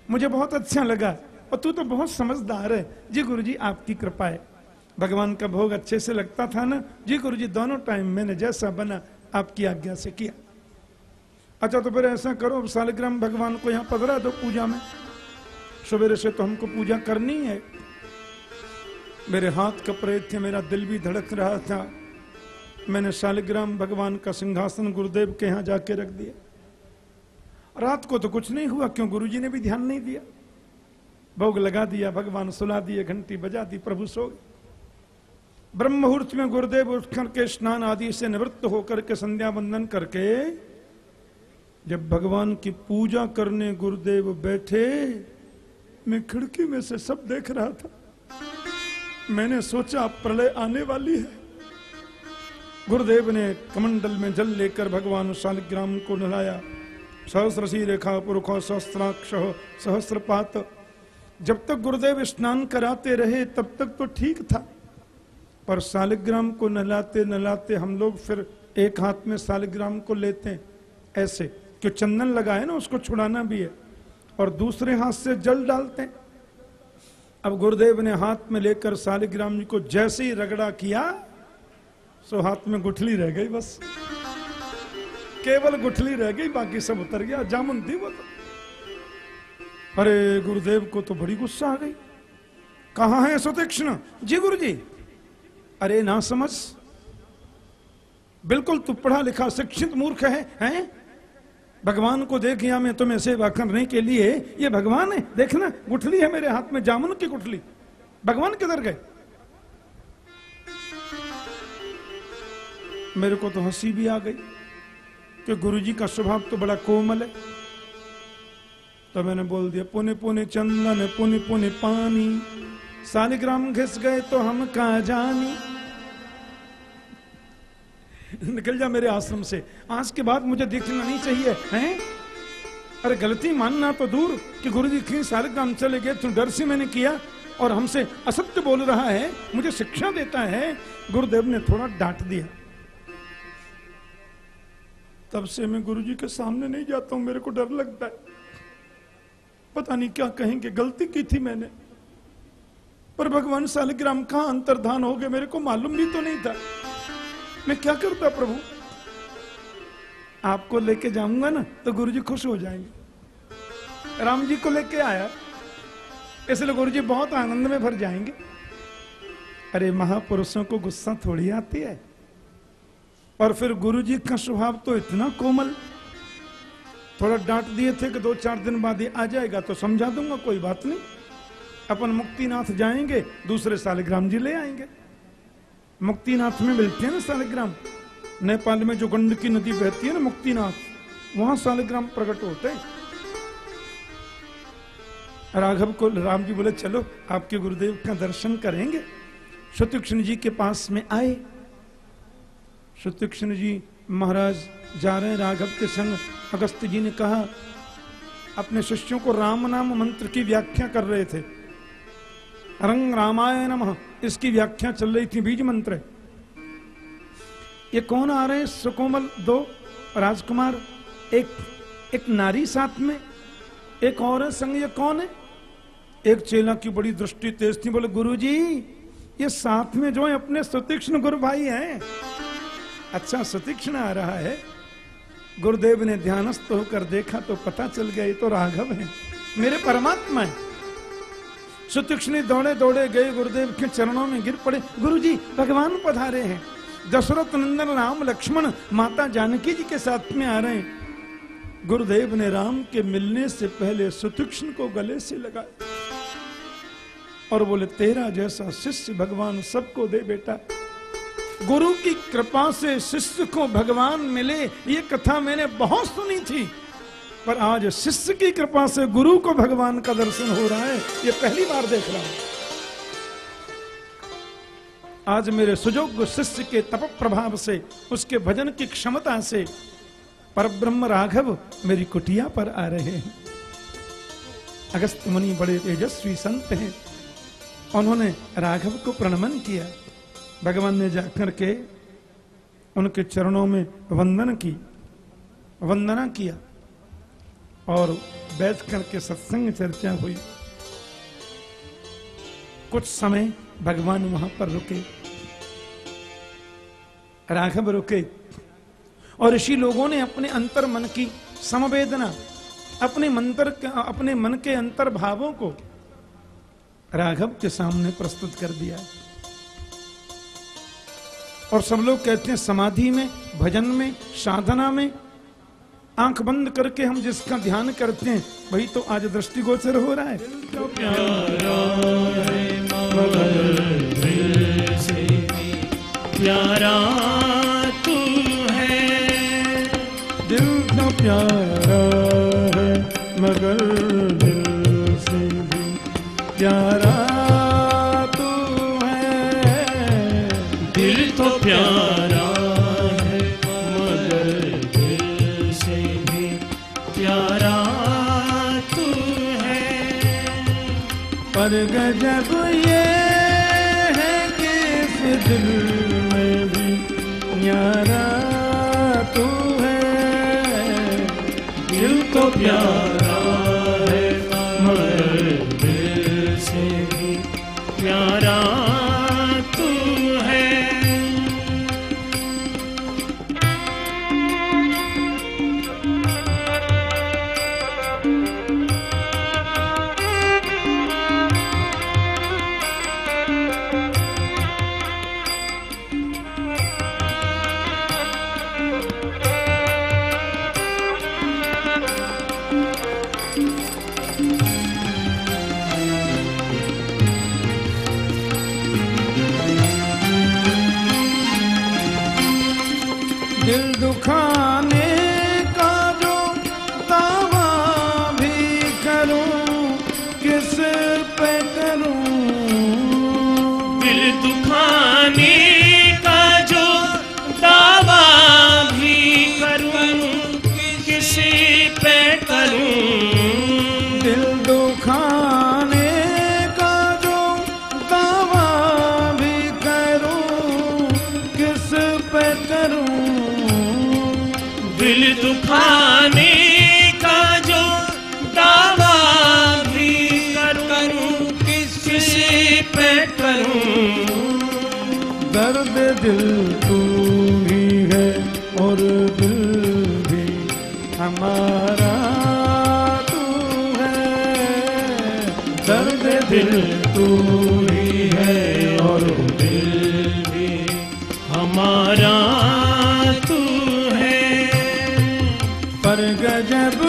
मुझे बहुत अच्छा लगा। और तू तो बहुत समझदार है। जी गुरु जी आपकी कृपा है। भगवान का भोग अच्छे से लगता था ना? जी गुरु जी दोनों टाइम मैंने जैसा बना, आपकी आज्ञा से किया। अच्छा तो फिर ऐसा करो सालग्राम भगवान को यहाँ पधरा दो पूजा में। सवेरे से तो हमको पूजा करनी है। मेरे हाथ कपड़े थे, मेरा दिल भी धड़क रहा था। मैंने शालिग्राम भगवान का सिंहासन गुरुदेव के यहाँ जाके रख दिया। रात को तो कुछ नहीं हुआ, क्यों गुरुजी ने भी ध्यान नहीं दिया? भोग लगा दिया, भगवान सुला दिए, घंटी बजा दी, प्रभु सो ब्रह्म मुहूर्त में गुरुदेव उठ करके स्नान आदि से निवृत्त होकर के संध्या वंदन करके, जब भगवान की पूजा करने गुरुदेव बैठे, मैं खिड़की में से सब देख रहा था। मैंने सोचा प्रलय आने वाली है। गुरुदेव ने कमंडल में जल लेकर भगवान शालिग्राम को नलाया सहस्रसी रेखा पुरुखो सहस्त्राक्ष सहस्रपात जब तक गुरुदेव स्नान कराते रहे, तब तक तो ठीक था। पर सालिग्राम को नलाते नलाते हम लोग फिर एक हाथ में सालिग्राम को लेते हैं। ऐसे कि चंदन लगाए ना, उसको छुड़ाना भी है। और दूसरे हाथ से जल डालते हैं। अब गुरुदेव ने हाथ में लेकर सालिग्राम जी को जैसे ही रगड़ा किया, सो हाथ में गुठली रह गई बस। केवल गुठली रह गई, बाकी सब उतर गया। जामुन थी वो तो अरे गुरुदेव को तो बड़ी गुस्सा आ गई। कहा है सुतीक्ष्ण? जी गुरु जी अरे ना समझ। बिल्कुल तू पढ़ा लिखा शिक्षित मूर्ख है हैं? भगवान को देख गया मैं तुम्हें सेवा करने के लिए। ये भगवान है। देखना गुठली है मेरे हाथ में जामुन की गुठली। भगवान किधर गए? मेरे को तो हँसी भी आ गई कि गुरुजी का स्वभाव तो बड़ा कोमल है। तो मैंने बोल दिया, पुने पुने चंदन, पुने पुने पानी। सालिग्राम घिस गए तो हम कहा जानी? निकल जा मेरे आश्रम से। आज के बाद मुझे देखना नहीं चाहिए, हैं? अरे गलती मानना तो दूर कि गुरु जी क्यों सालिग्राम चले गए तुम डर से मैंने किया। और हमसे असत्य बोल रहा है, मुझे शिक्षा देता है। गुरुदेव ने थोड़ा डांट दिया। तब से मैं गुरुजी के सामने नहीं जाता हूँ, मेरे को डर लगता है। पता नहीं क्या कहेंगे, गलती की थी मैंने। पर भगवान सालिग्राम कहा अंतर्धान हो गए, मेरे को मालूम भी तो नहीं था। मैं क्या करता प्रभु? आपको लेके जाऊँगा ना तो गुरु जी खुश हो जाएँगे। राम जी को लेके आया, इसलिए गुरु जी बहुत आनंद में भर जाएँगे। अरे महापुरुषों को गुस्सा थोड़ी आती है। और फिर गुरु जी का स्वभाव तो इतना कोमल थोड़ा डांट दिए थे कि दो चार दिन बाद ही आ जाएगा तो समझा दूँगा, कोई बात नहीं। अपन मुक्तिनाथ जाएँगे, दूसरे सालिग्राम जी ले आएँगे। मुक्तिनाथ में मिलते हैं ना सालिग्राम नेपाल में जो गंडकी नदी बहती है ना मुक्तिनाथ, वहाँ सालिग्राम प्रकट होते हैं। राघव को राम जी बोले, चलो, आपके गुरुदेव का दर्शन करेंगे। शत्रुघ्न जी के पास में आए। शत्रुघ्न जी महाराज, जा रहे राघव के संग। अगस्त जी ने कहा, अपने शिष्यों को राम नाम मंत्र की व्याख्या कर रहे थे। रंग रामाय नमः, इसकी व्याख्या चल रही थी बीज मंत्र। ये कौन आ रहे हैं? सुकोमल दो, राजकुमार एक एक नारी साथ में, एक और संग, ये कौन है? एक चेला की बड़ी दृष्टि तेज थी, बोले, गुरुजी, ये साथ में जो है, अपने सुतीक्ष्ण गुरु भाई हैं। अच्छा सुतीक्ष्ण आ रहा है। गुरुदेव ने ध्यानस्थ होकर देखा तो पता चल गया, ये तो राघव है। मेरे परमात्मा है। सुतीक्ष्ण दौड़े दौड़े गए, गुरुदेव के चरणों में गिर पड़े। गुरुजी, भगवान पधारे हैं। दशरथ नंदन, राम लक्ष्मण, माता जानकी जी के साथ में आ रहे हैं। गुरुदेव ने राम के मिलने से पहले सुतीक्ष्ण को गले से लगाया। और बोले, तेरा जैसा शिष्य भगवान सबको दे बेटा। गुरु की कृपा से शिष्य को भगवान मिले, ये कथा मैंने बहुत सुनी थी। पर आज शिष्य की कृपा से गुरु को भगवान का दर्शन हो रहा है, ये पहली बार देख रहा हूँ। आज मेरे सुजोग शिष्य के तप प्रभाव से, उसके भजन की क्षमता से, परब्रह्म राघव मेरी कुटिया पर आ रहे हैं। अगस्त मुनि बड़े तेजस्वी संत हैं। उन्होंने राघव को प्रणमन किया। भगवान ने जाकर के उनके चरणों में वंदन की, वंदना किया और बैठ करके सत्संग चर्चा हुई। कुछ समय भगवान वहाँ पर रुके, राघव रुके और ऋषि लोगों ने अपने अंतर मन की समवेदना, अपने मंत्र अपने मन के अंतर भावों को राघव के सामने प्रस्तुत कर दिया। और सब लोग कहते हैं समाधि में भजन में साधना में। आँख बंद करके हम जिसका ध्यान करते हैं वही तो आज दृष्टिगोचर हो रहा है। प्यारा तू है। दिल तो प्यारा है मगर दिल से भी प्यारा प्यारा है, मगर दिल से भी प्यारा तू है। पर गजब ये है कि दिल में भी प्यारा तू है। दिल तो प्यारा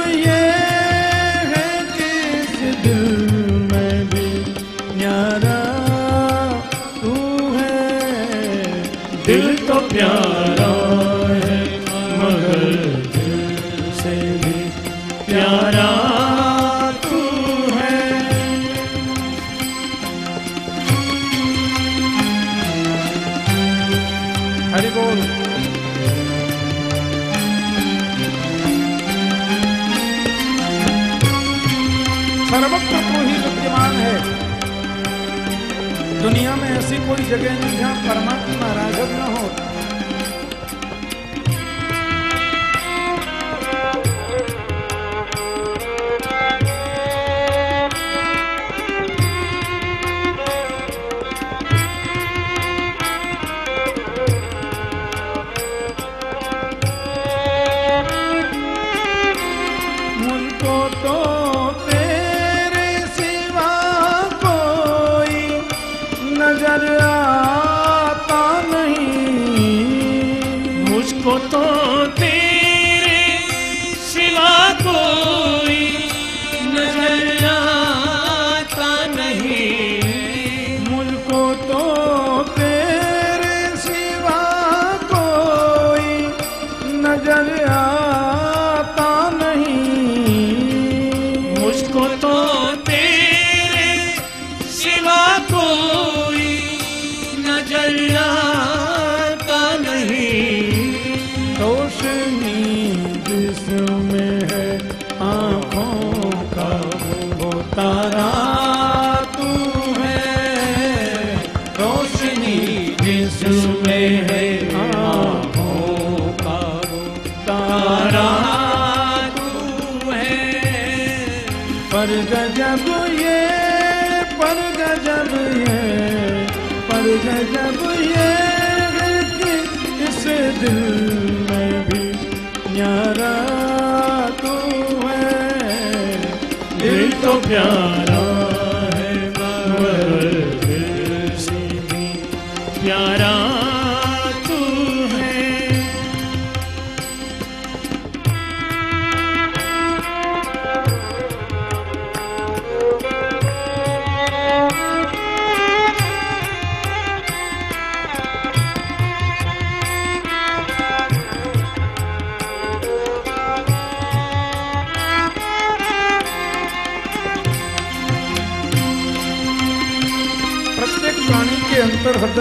ये है किस दिल जगन्नाथ परमात्मा राघव न हो।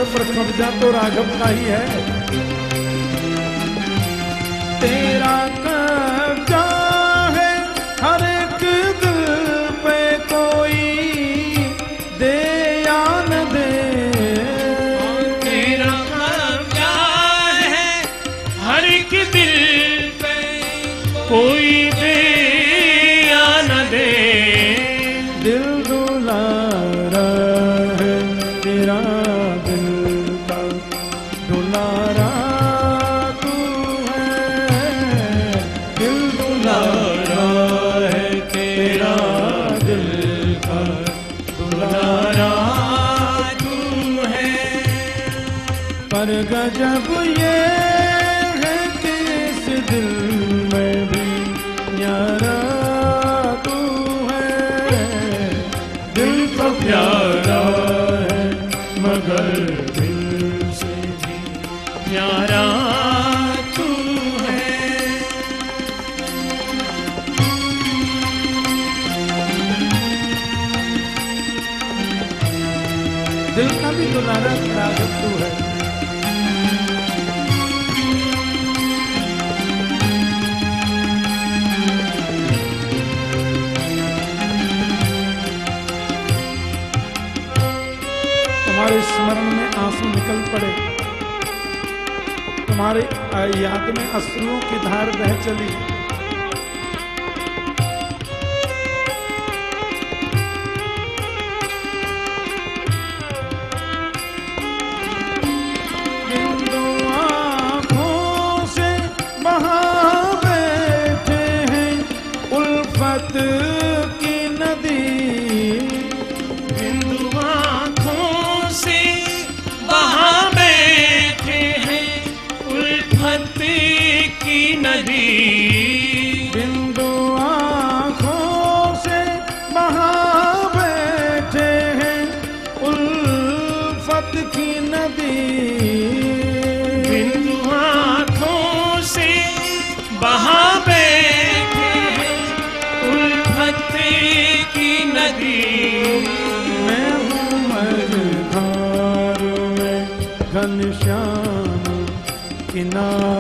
पर कब्जा तो राघव का ही है। याद में अश्रुओं की धार बह चली। किनारा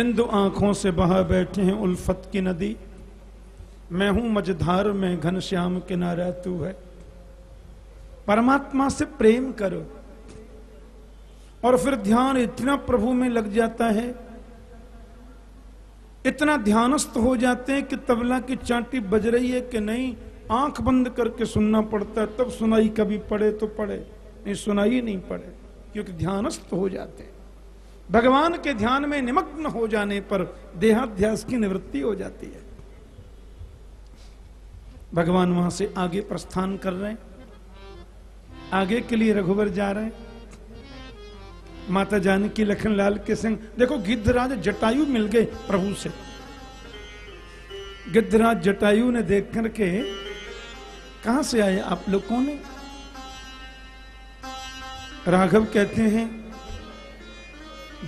बिंदु आँखों से बहा बैठे हैं उल्फत की नदी। मैं हूँ मझधार में घनश्याम किनारा तू है। परमात्मा से प्रेम करो। और फिर ध्यान इतना प्रभु में लग जाता है, इतना ध्यानस्थ हो जाते हैं कि तबला की चांटी बज रही है कि नहीं। आँख बंद करके सुनना पड़ता है, तब सुनाई कभी पड़े तो पड़े, नहीं सुनाई नहीं पड़े, क्योंकि ध्यानस्थ हो जाते हैं। भगवान के ध्यान में निमग्न हो जाने पर देहाध्यास की निवृत्ति हो जाती है। भगवान वहाँ से आगे प्रस्थान कर रहे हैं। आगे के लिए रघुवर जा रहे हैं। माता जानकी, लखनलाल के संग, देखो गिद्धराज जटायु मिल गए प्रभु से। गिद्धराज जटायु ने देख करके, कहाँ से आए आप लोग है राघव कहते हैं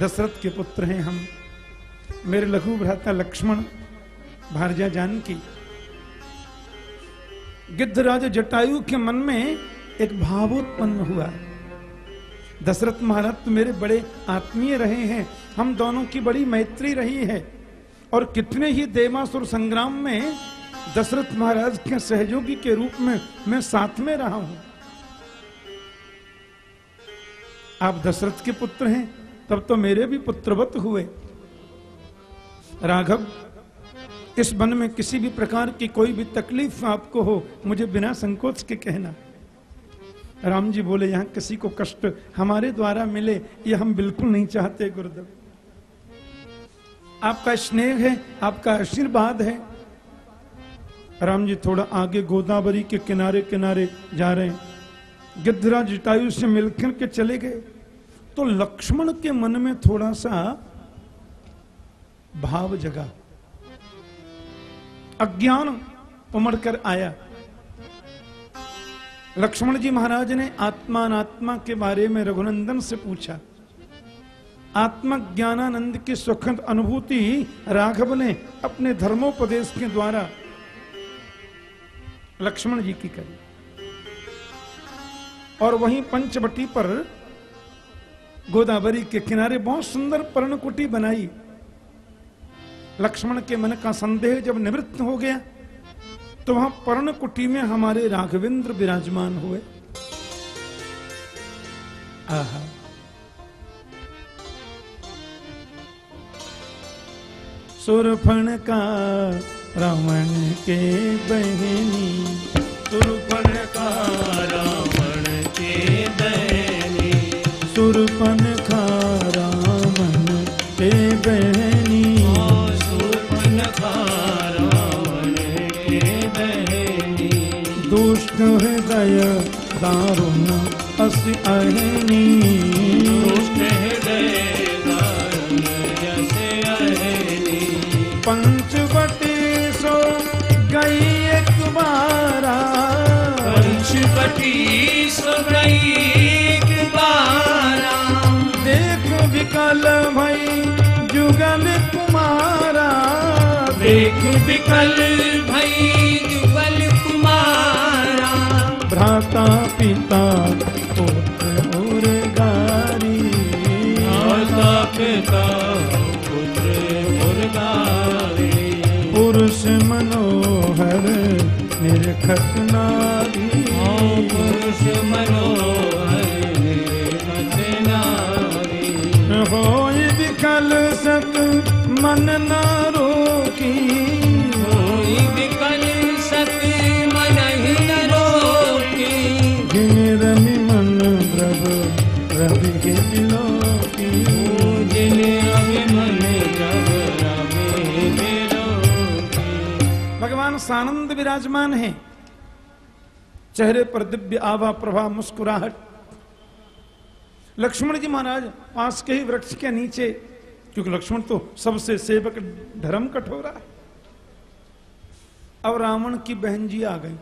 दशरथ के पुत्र हैं हम। मेरे लघु भ्राता लक्ष्मण भारजा जानकी। गिद्धराज जटायु के मन में एक भावोत्पन्न हुआ। दशरथ महाराज तो मेरे बड़े आत्मीय रहे हैं। हम दोनों की बड़ी मैत्री रही है। और कितने ही देवासुर संग्राम में दशरथ महाराज के सहयोगी के रूप में मैं साथ में रहा हूँ। आप दशरथ के पुत्र हैं। तब तो मेरे भी पुत्रवत हुए। राघव, इस वन में किसी भी प्रकार की कोई भी तकलीफ़ आपको हो, मुझे बिना संकोच के कहना। राम जी बोले, यहाँ किसी को कष्ट हमारे द्वारा मिले, ये हम बिल्कुल नहीं चाहते, गुरुदेव। आपका स्नेह है, आपका आशीर्वाद है। राम जी थोड़ा आगे गोदावरी के किनारे किनारे जा रहे हैं। गिद्धराज जटायु से मिलकर के चले गए। तो लक्ष्मण के मन में थोड़ा सा भाव जगा। अज्ञान उमड़ कर आया। लक्ष्मण जी महाराज ने आत्मात्मा के बारे में रघुनंदन से पूछा। आत्म ज्ञानानंद की सुखद अनुभूति राघव ने अपने धर्मोपदेश के द्वारा लक्ष्मण जी की करी। और वहीं पंचवटी पर गोदावरी के किनारे बहुत सुंदर पर्णकुटी बनाई। लक्ष्मण के मन का संदेह जब निवृत्त हो गया तो वहाँ पर्ण कुटी में हमारे राघवेंद्र विराजमान हुए। आहा। सुरफण का रावण के बहनी सुरपन का रावण सुरपन का रावण के बहनी। सुरपन रावण के बहनी दुष्ट हृदय दारुण, अस अहनी। दुष्ट हृदय सो गई विकल भई जुगल कुमारा। देख विकल भई जुगल कुमारा। भ्राता पिता पुत्र और गारी। माता पिता पुत्र मुर्गारी पुरुष मनोहर निरखत नारी। पुरुष मनोहर। होय विकल सत मन न रोकी। होई विकल सत मन ही न रोकी। मन प्रभ रवि के बिलोकी जिन अभिमन जब रवि बिलोकी भगवान सानंद विराजमान है। चेहरे पर दिव्य आभा प्रभा मुस्कुराहट। लक्ष्मण जी महाराज, पास के ही वृक्ष के नीचे, क्योंकि लक्ष्मण तो सबसे सेवक धर्म कठोरा है। अब रावण की बहन जी आ गई।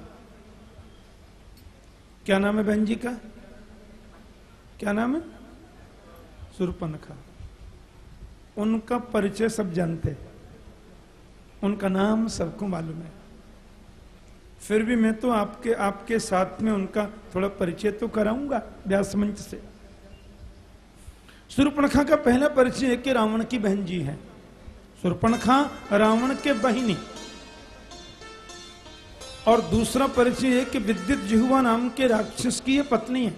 क्या नाम है बहन जी का? क्या नाम है? सुरपनखा। उनका परिचय सब जानते उनका नाम सबको मालूम है। फिर भी मैं तो आपके आपके साथ में उनका थोड़ा परिचय तो कराऊँगा व्यास मंच से। सुरपणखा का पहला परिचय है कि रावण की बहन जी है। सुरपणखा रावण के बहिनी। और दूसरा परिचय है कि विद्युत जिहुआ नाम के राक्षस की ये पत्नी है।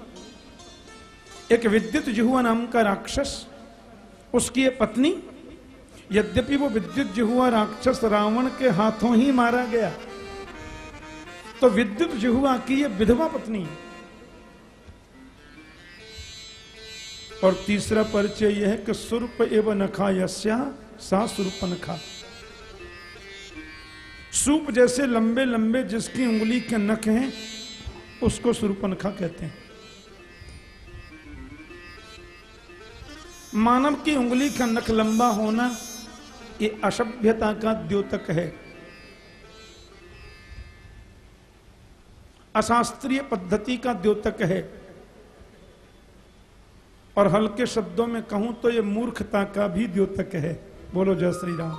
एक विद्युत जिहुआ नाम का राक्षस, उसकी ये पत्नी, यद्यपि वो विद्युत जिहुआ राक्षस रावण के हाथों ही मारा गया। तो विद्युत जिहुआ की ये विधवा पत्नी है। और तीसरा परिचय यह है कि सुरप एवं नखा यस्या सा सुरप नखा। सूप जैसे लंबे लंबे जिसकी उंगली के नख हैं, उसको सुरपनखा कहते हैं। मानव की उंगली का नख लंबा होना ये असभ्यता का द्योतक है। अशास्त्रीय पद्धति का द्योतक है। और हल्के शब्दों में कहूँ तो ये मूर्खता का भी द्योतक है। बोलो जय श्री राम।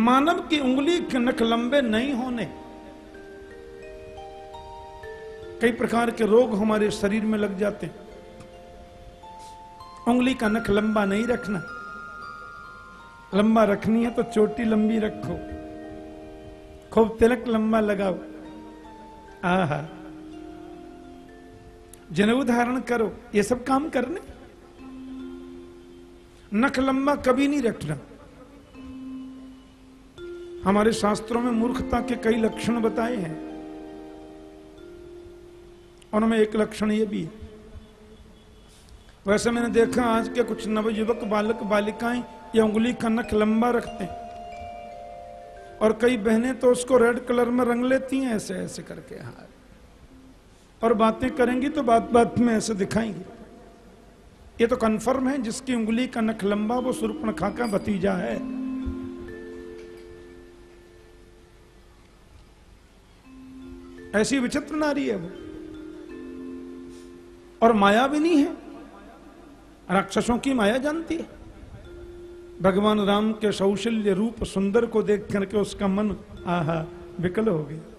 मानव की उंगली के नख लंबे नहीं होने। कई प्रकार के रोग हमारे शरीर में लग जाते उंगली का नख लंबा नहीं रखना। लंबा रखनी है तो चोटी लंबी रखो। खूब तिलक लंबा लगाओ। आहा। जनेऊ धारण करो, ये सब काम करने। नख लंबा कभी नहीं रखना। हमारे शास्त्रों में मूर्खता के कई लक्षण बताए हैं। उनमें एक लक्षण ये भी है। वैसे मैंने देखा आज के कुछ नवयुवक बालक बालिकाएँ ये उंगली का नख लंबा रखते हैं। और कई बहनें तो उसको रेड कलर में रंग लेती हैं ऐसे ऐसे करके। हाथ और बातें करेंगी तो बात बात में ऐसे दिखाएँगी। ये तो कंफर्म है, जिसकी उंगली का नख लंबा, वो सुरपणखा का भतीजा है। ऐसी विचित्र नारी है वो। और माया भी नहीं है। राक्षसों की माया जानती है। भगवान राम के सौशल्य रूप सुंदर को देख करके उसका मन, आहा, विकल हो गया।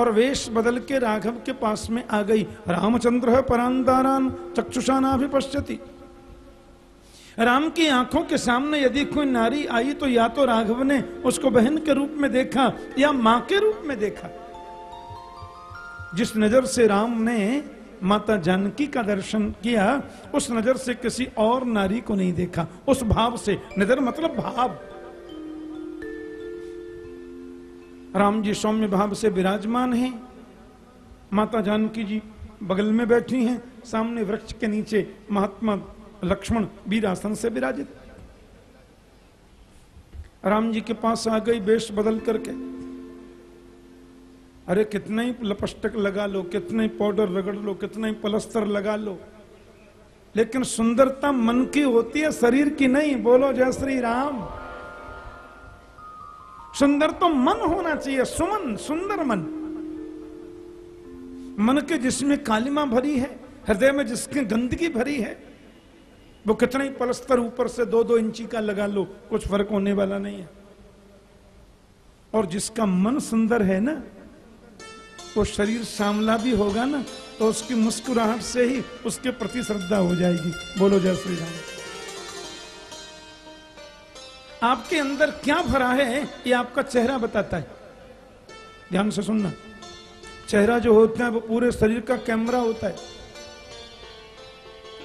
और वेश बदल के राघव के पास में आ गई। रामचंद्र परांतारान चक्षुषाना भी पश्यति। राम की आँखों के सामने यदि कोई नारी आई तो या तो राघव ने उसको बहन के रूप में देखा या माँ के रूप में देखा। जिस नज़र से राम ने माता जानकी का दर्शन किया, उस नज़र से किसी और नारी को नहीं देखा। उस भाव से, नज़र मतलब भाव। राम जी सौम्य भाव से विराजमान हैं। माता जानकी जी बगल में बैठी हैं। सामने वृक्ष के नीचे महात्मा लक्ष्मण वीरासन से विराजित। राम जी के पास आ गई वेश बदल करके। अरे कितने ही लपस्टक लगा लो, कितने ही पाउडर रगड़ लो, कितना ही पलस्तर लगा लो। लेकिन सुंदरता मन की होती है, शरीर की नहीं। बोलो, जय श्री राम। सुंदर तो मन होना चाहिए, सुमन, सुंदर मन। मन के जिसमें कालिमा भरी है, हृदय में जिसकी गंदगी भरी है, वो कितना ही पलस्तर ऊपर से दो दो इंची का लगा लो, कुछ फ़र्क होने वाला नहीं है। और जिसका मन सुंदर है ना, वो शरीर श्यामला भी होगा ना तो उसकी मुस्कुराहट से ही उसके प्रति श्रद्धा हो जाएगी। बोलो जय श्री राम। आपके अंदर क्या भरा है, ये आपका चेहरा बताता है। ध्यान से सुनना। चेहरा जो होता है, वो पूरे शरीर का कैमरा होता है।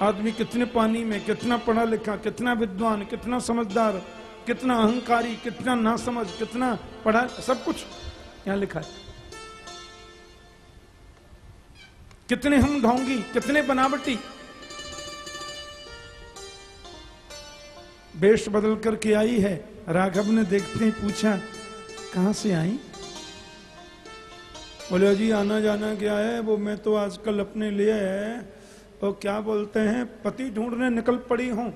आदमी कितने पानी में, कितना पढ़ा लिखा, कितना विद्वान, कितना समझदार, कितना अहंकारी, कितना नासमझ, कितना पढ़ा, सब कुछ यहाँ लिखा है। कितने हम ढोंगी, कितने बनावटी वेश बदल करके आई है। राघव ने देखते ही पूछा, कहाँ से आई? बोले, जी, आना जाना क्या है? वो मैं तो आजकल अपने लिए है। और तो क्या बोलते हैं, पति ढूँढने निकल पड़ी हूँ।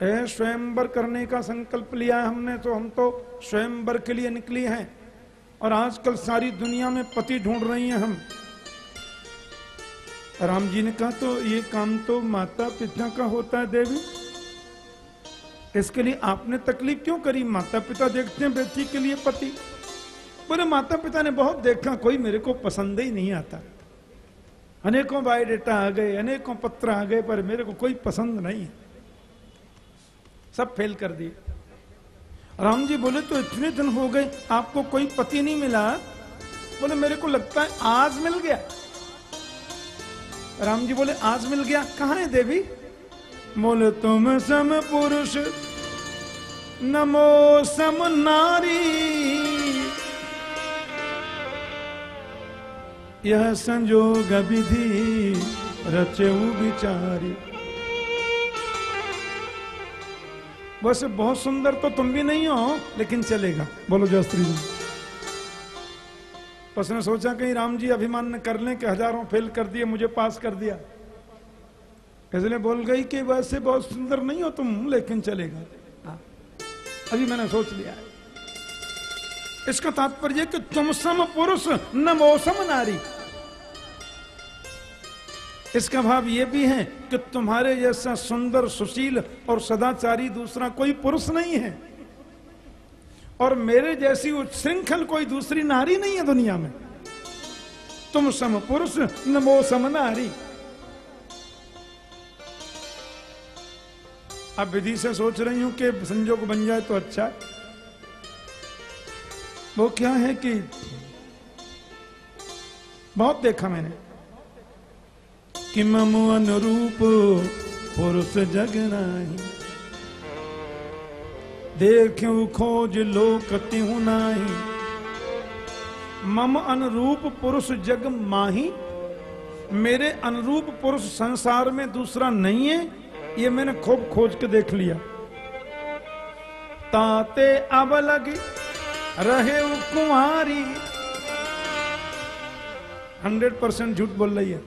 स्वयंवर करने का संकल्प लिया है हमने तो हम तो स्वयंवर के लिए निकली हैं। और आजकल सारी दुनिया में पति ढूंढ रही हैं हम। राम जी ने कहा तो ये काम तो माता पिता का होता है, देवी। इसके लिए आपने तकलीफ़ क्यों करी? माता पिता देखते हैं बेटी के लिए पति। बोले माता पिता ने बहुत देखा, कोई मेरे को पसंद ही नहीं आता। अनेकों बायोडेटा आ गए, अनेकों पत्र आ गए, पर मेरे को कोई पसंद नहीं सब फेल कर दिए। राम जी बोले तो इतने दिन हो गए, आपको कोई पति नहीं मिला? बोले, मेरे को लगता है आज मिल गया। राम जी बोले, आज मिल गया? कहा है देवी? बोले तुम सम पुरुष, नमो सम नारी। यह संजोग विधि रचेऊ विचारी। वैसे बहुत सुंदर तो तुम भी नहीं हो, लेकिन चलेगा। बोलो जय श्री राम उसने सोचा कहीं राम जी अभिमान कर लें कि हज़ारों फेल कर दिए, मुझे पास कर दिया। इसलिए बोल गई कि वैसे बहुत सुंदर नहीं हो तुम, लेकिन चलेगा। हाँ। अभी मैंने सोच लिया है। इसका तात्पर्य कि तुम सम पुरुष, न मौसम नारी। इसका भाव यह भी है कि तुम्हारे जैसा सुंदर, सुशील और सदाचारी दूसरा कोई पुरुष नहीं है। और मेरे जैसी उच्छृंखल कोई दूसरी नारी नहीं है दुनिया में। तुम सम पुरुष नमो सम नारी। अब विधि से सोच रही हूँ कि संजोग बन जाए तो अच्छा। वो क्या है कि बहुत देखा मैंने कि ममु अनुरूप पुरुष जग नाही। देखूँ खोज लोक तिहु नाही। मम अनुरूप पुरुष जग माही, मेरे अनुरूप पुरुष संसार में दूसरा नहीं है। ये मैंने खूब खोज के देख लिया। ताते अब लगे रहे कुमारी हंड्रेड परसेंट झूठ बोल रही है।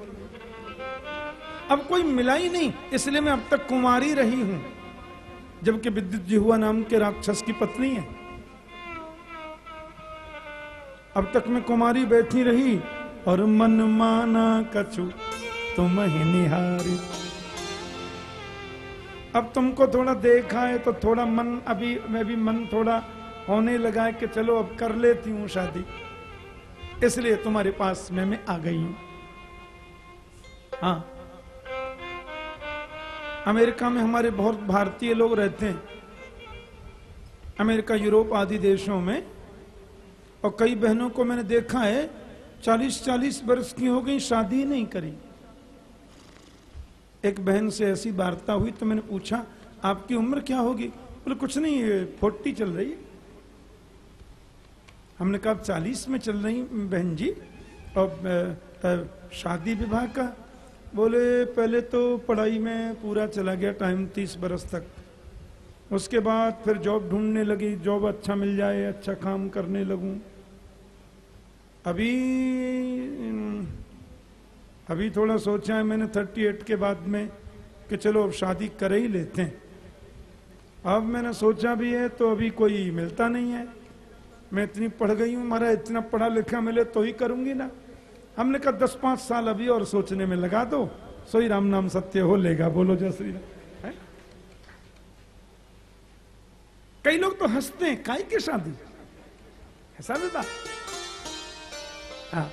अब कोई मिला ही नहीं, इसलिए मैं अब तक कुमारी रही हूँ। जबकि विद्युत जिहुआ नाम के राक्षस की पत्नी है। अब तक मैं कुमारी बैठी रही और मन माना कछु तुम ही निहारी। अब तुमको थोड़ा देखा है तो थोड़ा मन अभी, मैं भी मन थोड़ा होने लगा है कि चलो अब कर लेती हूँ शादी। इसलिए तुम्हारे पास मैं मैं आ गई हूँ। हाँ। अमेरिका में हमारे बहुत भारतीय लोग रहते हैं। अमेरिका, यूरोप आदि देशों में। और कई बहनों को मैंने देखा है चालीस चालीस वर्ष की हो गई, शादी नहीं करी। एक बहन से ऐसी वार्ता हुई तो मैंने पूछा, आपकी उम्र क्या होगी? बोले, कुछ नहीं फोर्टी चल रही है। हमने कहा चालीस में चल रही बहन जी। और शादी विवाह का? बोले, पहले तो पढ़ाई में पूरा चला गया, टाइम तीस बरस तक। उसके बाद फिर जॉब ढूँढने लगी, जॉब अच्छा मिल जाए अच्छा काम करने लगूं। अभी अभी थोड़ा सोचा है मैंने थर्टी एट के बाद में कि चलो अब शादी कर ही लेते हैं। अब मैंने सोचा भी है तो अभी कोई मिलता नहीं है। मैं इतनी पढ़ गई हूँ हमारा इतना पढ़ा लिखा मिले तो ही करूँगी ना। हमने कहा दस पाँच साल अभी और सोचने में लगा दो। सोई राम नाम सत्य हो लेगा, बोलो जय श्री राम कई लोग तो हँसते हैं काय की शादी? ऐसा बेटा हाँ।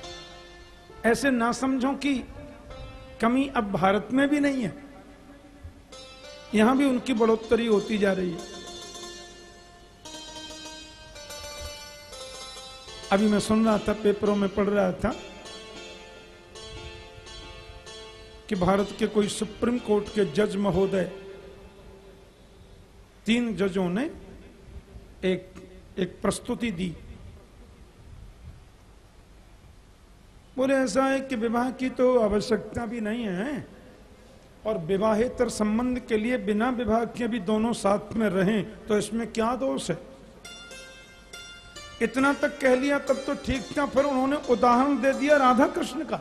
ऐसे ना समझो कि कमी अब भारत में भी नहीं है। यहाँ भी उनकी बढ़ोतरी होती जा रही है। अभी मैं सुन रहा था, पेपरों में पढ़ रहा था कि भारत के कोई सुप्रीम कोर्ट के जज महोदय, तीन जजों ने एक एक प्रस्तुति दी। बोले, ऐसा है कि विवाह की तो आवश्यकता भी नहीं है और विवाहेतर संबंध के लिए बिना विवाह के भी दोनों साथ में रहें तो इसमें क्या दोष है? इतना तक कह लिया, तब तो ठीक था, फिर उन्होंने उदाहरण दे दिया राधा कृष्ण का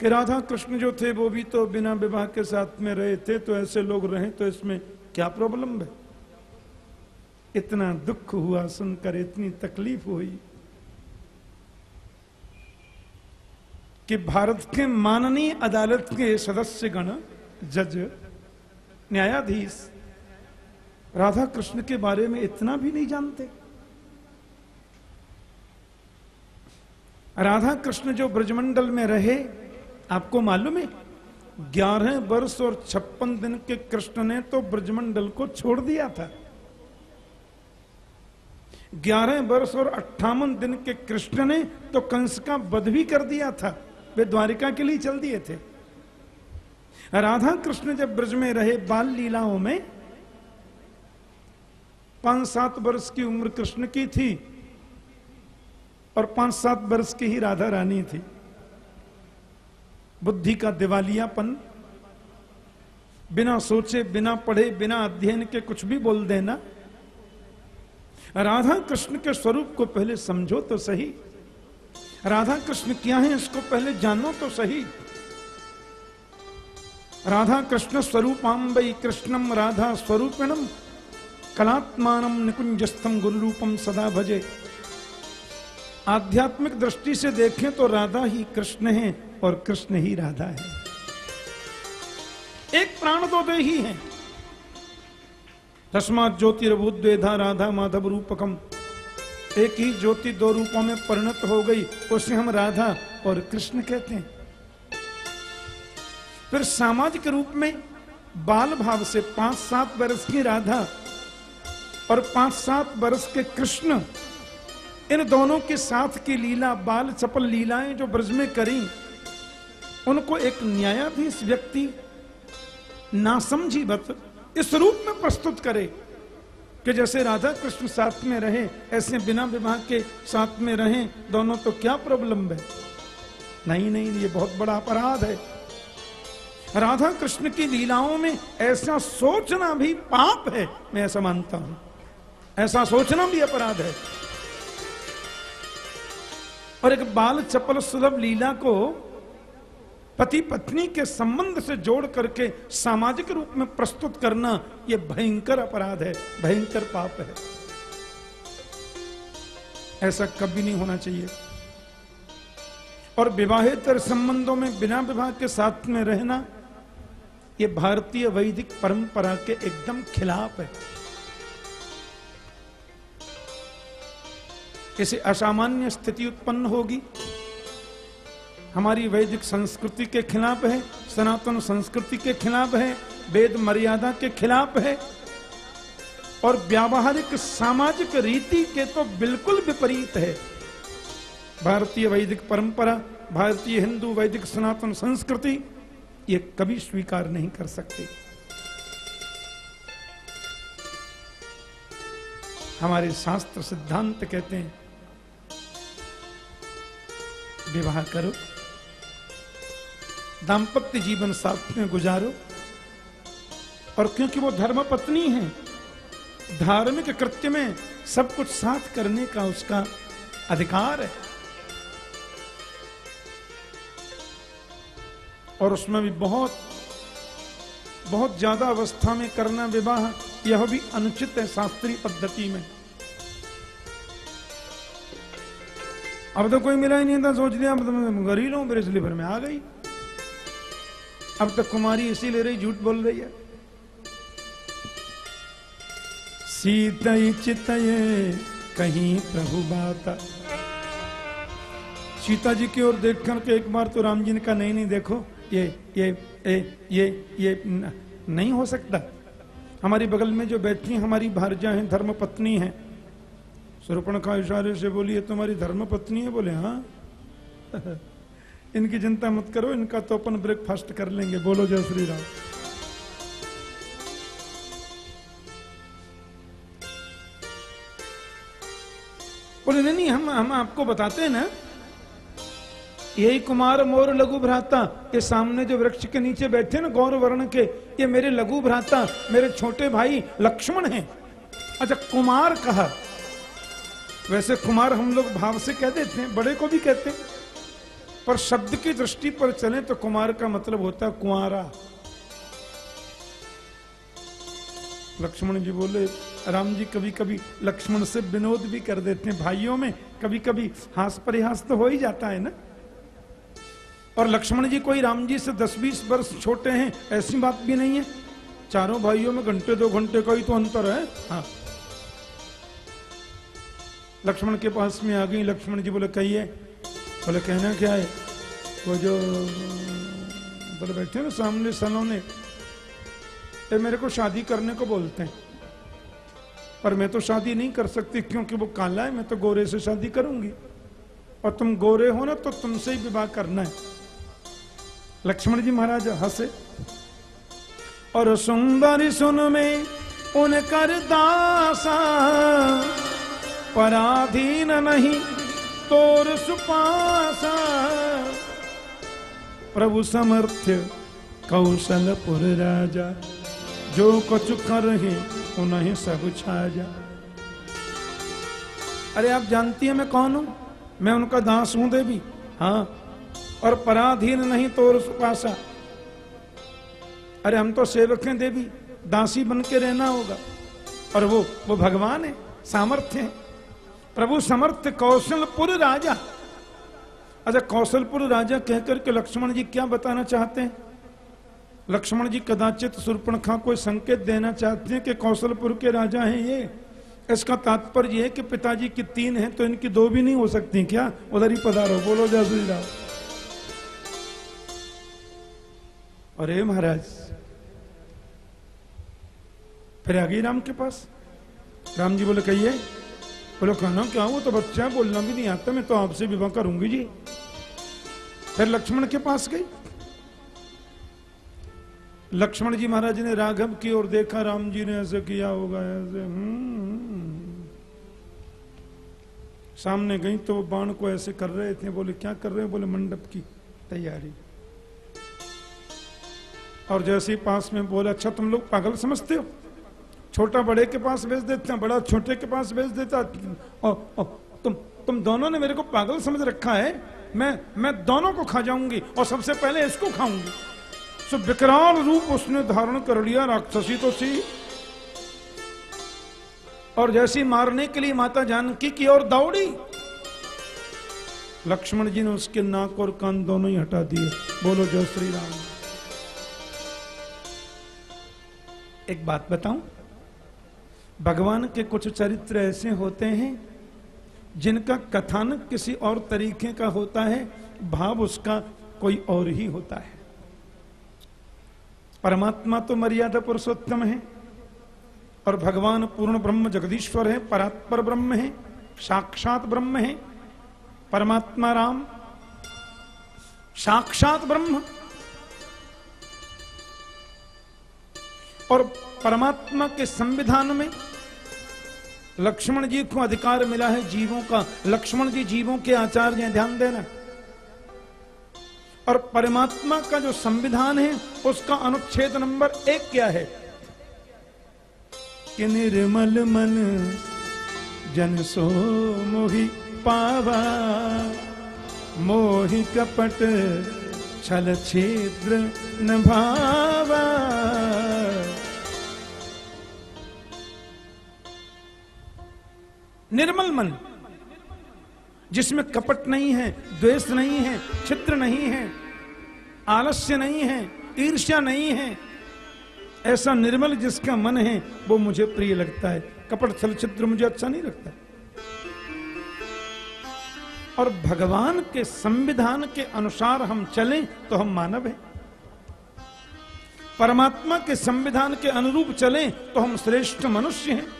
कि राधा कृष्ण जो थे, वो भी तो बिना विवाह के साथ में रहे थे तो ऐसे लोग रहे तो इसमें क्या प्रॉब्लम है? इतना दुख हुआ सुनकर, इतनी तकलीफ़ हुई। कि भारत के माननीय अदालत के सदस्य गण जज, न्यायाधीश राधा कृष्ण के बारे में इतना भी नहीं जानते। राधा कृष्ण जो ब्रजमंडल में रहे, आपको मालूम है, ग्यारह वर्ष और छप्पन दिन के कृष्ण ने तो ब्रजमंडल को छोड़ दिया था। ग्यारह वर्ष और अट्ठावन दिन के कृष्ण ने तो कंस का वध भी कर दिया था। वे द्वारिका के लिए चल दिए थे। राधा कृष्ण जब ब्रज में रहे बाल लीलाओं में पाँच सात वर्ष की उम्र कृष्ण की थी और पाँच सात वर्ष की ही राधा रानी थी। बुद्धि का दिवालियापन, बिना सोचे, बिना पढ़े, बिना अध्ययन के कुछ भी बोल देना, राधा कृष्ण के स्वरूप को पहले समझो तो सही। राधा कृष्ण क्या है, इसको पहले जानो तो सही। राधा कृष्ण स्वरूपाम्बई कृष्णम राधा स्वरूपिणम कलात्मान निकुंजस्थम गुरु रूपम सदा भजे। आध्यात्मिक दृष्टि से देखें तो राधा ही कृष्ण है और कृष्ण ही राधा है। एक प्राण तो दे ही है। तस्मात ज्योतिर्भूद्वेधा राधा माधव रूपकम एक ही ज्योति दो रूपों में परिणत हो गई, उसे हम राधा और कृष्ण कहते हैं। फिर सामाजिक रूप में बाल भाव से पाँच सात वर्ष की राधा और पाँच सात वर्ष के कृष्ण, इन दोनों के साथ की लीला, बाल चपल लीलाएँ जो ब्रज में करी, उनको एक न्यायाधीश व्यक्ति नासमझी बत इस रूप में प्रस्तुत करे। कि जैसे राधा कृष्ण साथ में रहे, ऐसे बिना विवाह के साथ में रहें, दोनों तो क्या प्रॉब्लम है? नहीं नहीं, ये बहुत बड़ा अपराध है। राधा कृष्ण की लीलाओं में ऐसा सोचना भी पाप है, मैं ऐसा मानता हूँ। ऐसा सोचना भी अपराध है। और एक बाल चपल सुलभ लीला को पति पत्नी के संबंध से जोड़ करके सामाजिक रूप में प्रस्तुत करना यह भयंकर अपराध है, भयंकर पाप है। ऐसा कभी नहीं होना चाहिए। और विवाहेतर संबंधों में बिना विवाह के साथ में रहना यह भारतीय वैदिक परंपरा के एकदम खिलाफ है। किसी असामान्य स्थिति उत्पन्न होगी। हमारी वैदिक संस्कृति के खिलाफ है, सनातन संस्कृति के खिलाफ है, वेद मर्यादा के खिलाफ है। और व्यावहारिक सामाजिक रीति के तो बिल्कुल विपरीत है। भारतीय वैदिक परंपरा, भारतीय हिंदू वैदिक सनातन संस्कृति, ये कभी स्वीकार नहीं कर सकती। हमारे शास्त्र सिद्धांत कहते हैं, विवाह करो। दाम्पत्य जीवन साथ में गुजारो। और क्योंकि वो धर्म पत्नी है, धार्मिक कृत्य में सब कुछ साथ करने का उसका अधिकार है। और उसमें भी बहुत बहुत ज़्यादा अवस्था में करना विवाह, यह भी अनुचित है शास्त्रीय पद्धति में। अब तो कोई मिला ही नहीं था, सोच लिया, अब तो मैं गरीब हूँ, मेरे इसलिए में आ गई। अब तक कुमारी इसी ले रही, झूठ बोल रही है। सीतई चितये, कहीं प्रभु बाता। सीता जी की ओर देख करके एक बार तो राम जी ने कहा, नहीं नहीं, देखो, ये ये ये ये ये नहीं हो सकता। हमारी बगल में जो बैठी हमारी भारजा हैं धर्म पत्नी है। सुरपण का इशारे से बोली तुम्हारी धर्म पत्नी है? बोले हाँ। [laughs] इनकी चिंता मत करो, इनका तो अपन ब्रेकफास्ट कर लेंगे। बोलो जय श्री राम। बोले नहीं, हम हम आपको बताते हैं ना। यही कुमार मोर लघु भ्राता, ये सामने जो वृक्ष के नीचे बैठे ना गौर वर्ण के, ये मेरे लघु भ्राता, मेरे छोटे भाई लक्ष्मण हैं। अच्छा कुमार कहा? वैसे कुमार हम लोग भाव से कह देते हैं, बड़े को भी कहते हैं। पर शब्द की दृष्टि पर चले तो कुमार का मतलब होता है कुआरा लक्ष्मण जी बोले, राम जी कभी कभी लक्ष्मण से विनोद भी कर देते हैं। भाइयों में कभी कभी हास परिहास तो हो ही जाता है ना? और लक्ष्मण जी कोई राम जी से दस बीस वर्ष छोटे हैं, ऐसी बात भी नहीं है। चारों भाइयों में घंटे, दो घंटे का ही तो अंतर है। हाँ। लक्ष्मण के पास में आ गई, लक्ष्मण जी बोले, कहिए बोले, कहना क्या है? वो जो, बोले, बैठे ना सामने सलोने ये मेरे को शादी करने को बोलते हैं। पर मैं तो शादी नहीं कर सकती क्योंकि वो काला है, मैं तो गोरे से शादी करूँगी। और तुम गोरे हो ना तो तुमसे ही विवाह करना है। लक्ष्मण जी महाराज हंसे। और सुंदर सुन में उनकर दासा पराधीन नहीं। तोर सुपासा। प्रभु समर्थ्य कौशलपुर राजा, जो कुछ कर है उन्हें सब छाजा। अरे आप जानती हैं मैं कौन हूँ? मैं उनका दास हूँ देवी। हाँ और पराधीन नहीं तोर सुपासा। अरे हम तो सेवक हैं देवी, दासी बन के रहना होगा। और वो वो भगवान है, सामर्थ्य है। प्रभु समर्थ कौशलपुर राजा। अच्छा कौशलपुर राजा कहकर के लक्ष्मण जी क्या बताना चाहते हैं? लक्ष्मण जी कदाचित सुरपणखा को संकेत देना चाहते हैं कि कौशलपुर के राजा हैं ये। इसका तात्पर्य है कि पिताजी की तीन है तो इनकी दो भी नहीं हो सकती क्या? उधर ही पधारो, बोलो जय श्री राम। अरे महाराज, फिर आ गई राम के पास? राम जी बोले, कहिए। बोलो कहना क्या वो तो बच्चा है, बोलना भी नहीं आता, मैं तो आपसे विवाह करूँगी जी। फिर लक्ष्मण के पास गई। लक्ष्मण जी महाराज ने राघव की ओर देखा, राम जी ने ऐसे किया होगा, ऐसे हम्म। सामने गई तो बाण को ऐसे कर रहे थे, बोले, क्या कर रहे हैं? बोले, मंडप की तैयारी। और जैसे ही पास में बोला अच्छा तुम लोग पागल समझते हो? छोटा बड़े के पास भेज देते, बड़ा छोटे के पास भेज देता। और तुम तुम दोनों ने मेरे को पागल समझ रखा है। मैं मैं दोनों को खा जाऊँगी और सबसे पहले इसको खाऊँगी। सो विकराल रूप उसने धारण कर लिया राक्षसी तो सी। और जैसी मारने के लिए माता जानकी की ओर दौड़ी, लक्ष्मण जी ने उसके नाक और कान दोनों ही हटा दिए। बोलो, जय श्री राम। एक बात बताऊँ? भगवान के कुछ चरित्र ऐसे होते हैं, जिनका कथानक किसी और तरीके का होता है, भाव उसका कोई और ही होता है। परमात्मा तो मर्यादा पुरुषोत्तम है, और भगवान पूर्ण ब्रह्म जगदीश्वर है, परात्पर ब्रह्म है, साक्षात ब्रह्म है। परमात्मा राम, साक्षात ब्रह्म। और परमात्मा के संविधान में लक्ष्मण जी को अधिकार मिला है जीवों का। लक्ष्मण जी जीवों के आचार्य ध्यान देना। और परमात्मा का जो संविधान है, उसका अनुच्छेद नंबर एक क्या है? कि निर्मल मन जन सो मोहि पावा, मोहि कपट छल छिद्र न भावा। निर्मल मन, जिसमें कपट नहीं है, द्वेष नहीं है, छिद्र नहीं है, आलस्य नहीं है, ईर्ष्या नहीं है, ऐसा निर्मल जिसका मन है, वो मुझे प्रिय लगता है। कपट छल छिद्र मुझे अच्छा नहीं लगता। और भगवान के संविधान के अनुसार हम चलें तो हम मानव हैं। परमात्मा के संविधान के अनुरूप चलें तो हम श्रेष्ठ मनुष्य हैं।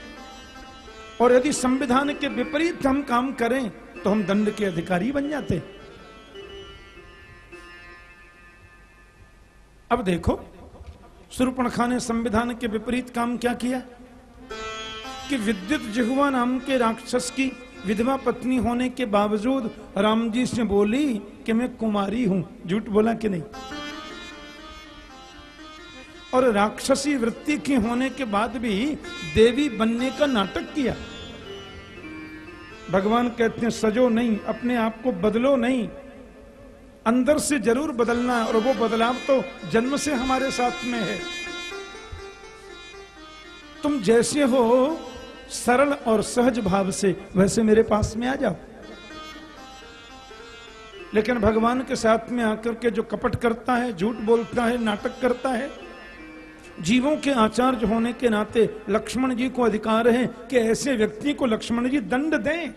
और यदि संविधान के विपरीत हम काम करें तो हम दंड के अधिकारी बन जाते। अब देखो सुरपणखा ने संविधान के विपरीत काम क्या किया? कि विद्युत जिहुआ नाम के राक्षस की विधवा पत्नी होने के बावजूद राम जी से बोली कि मैं कुमारी हूँ। झूठ बोला कि नहीं? और राक्षसी वृत्ति के होने के बाद भी देवी बनने का नाटक किया। भगवान कहते हैं, सजो नहीं, अपने आप को बदलो नहीं। अंदर से ज़रूर बदलना और वो बदलाव तो जन्म से हमारे साथ में है। तुम जैसे हो, सरल और सहज भाव से, वैसे मेरे पास में आ जाओ। लेकिन भगवान के साथ में आकर के जो कपट करता है, झूठ बोलता है, नाटक करता है जीवों के आचार्य होने के नाते लक्ष्मण जी को अधिकार है कि ऐसे व्यक्ति को लक्ष्मण जी दंड दें।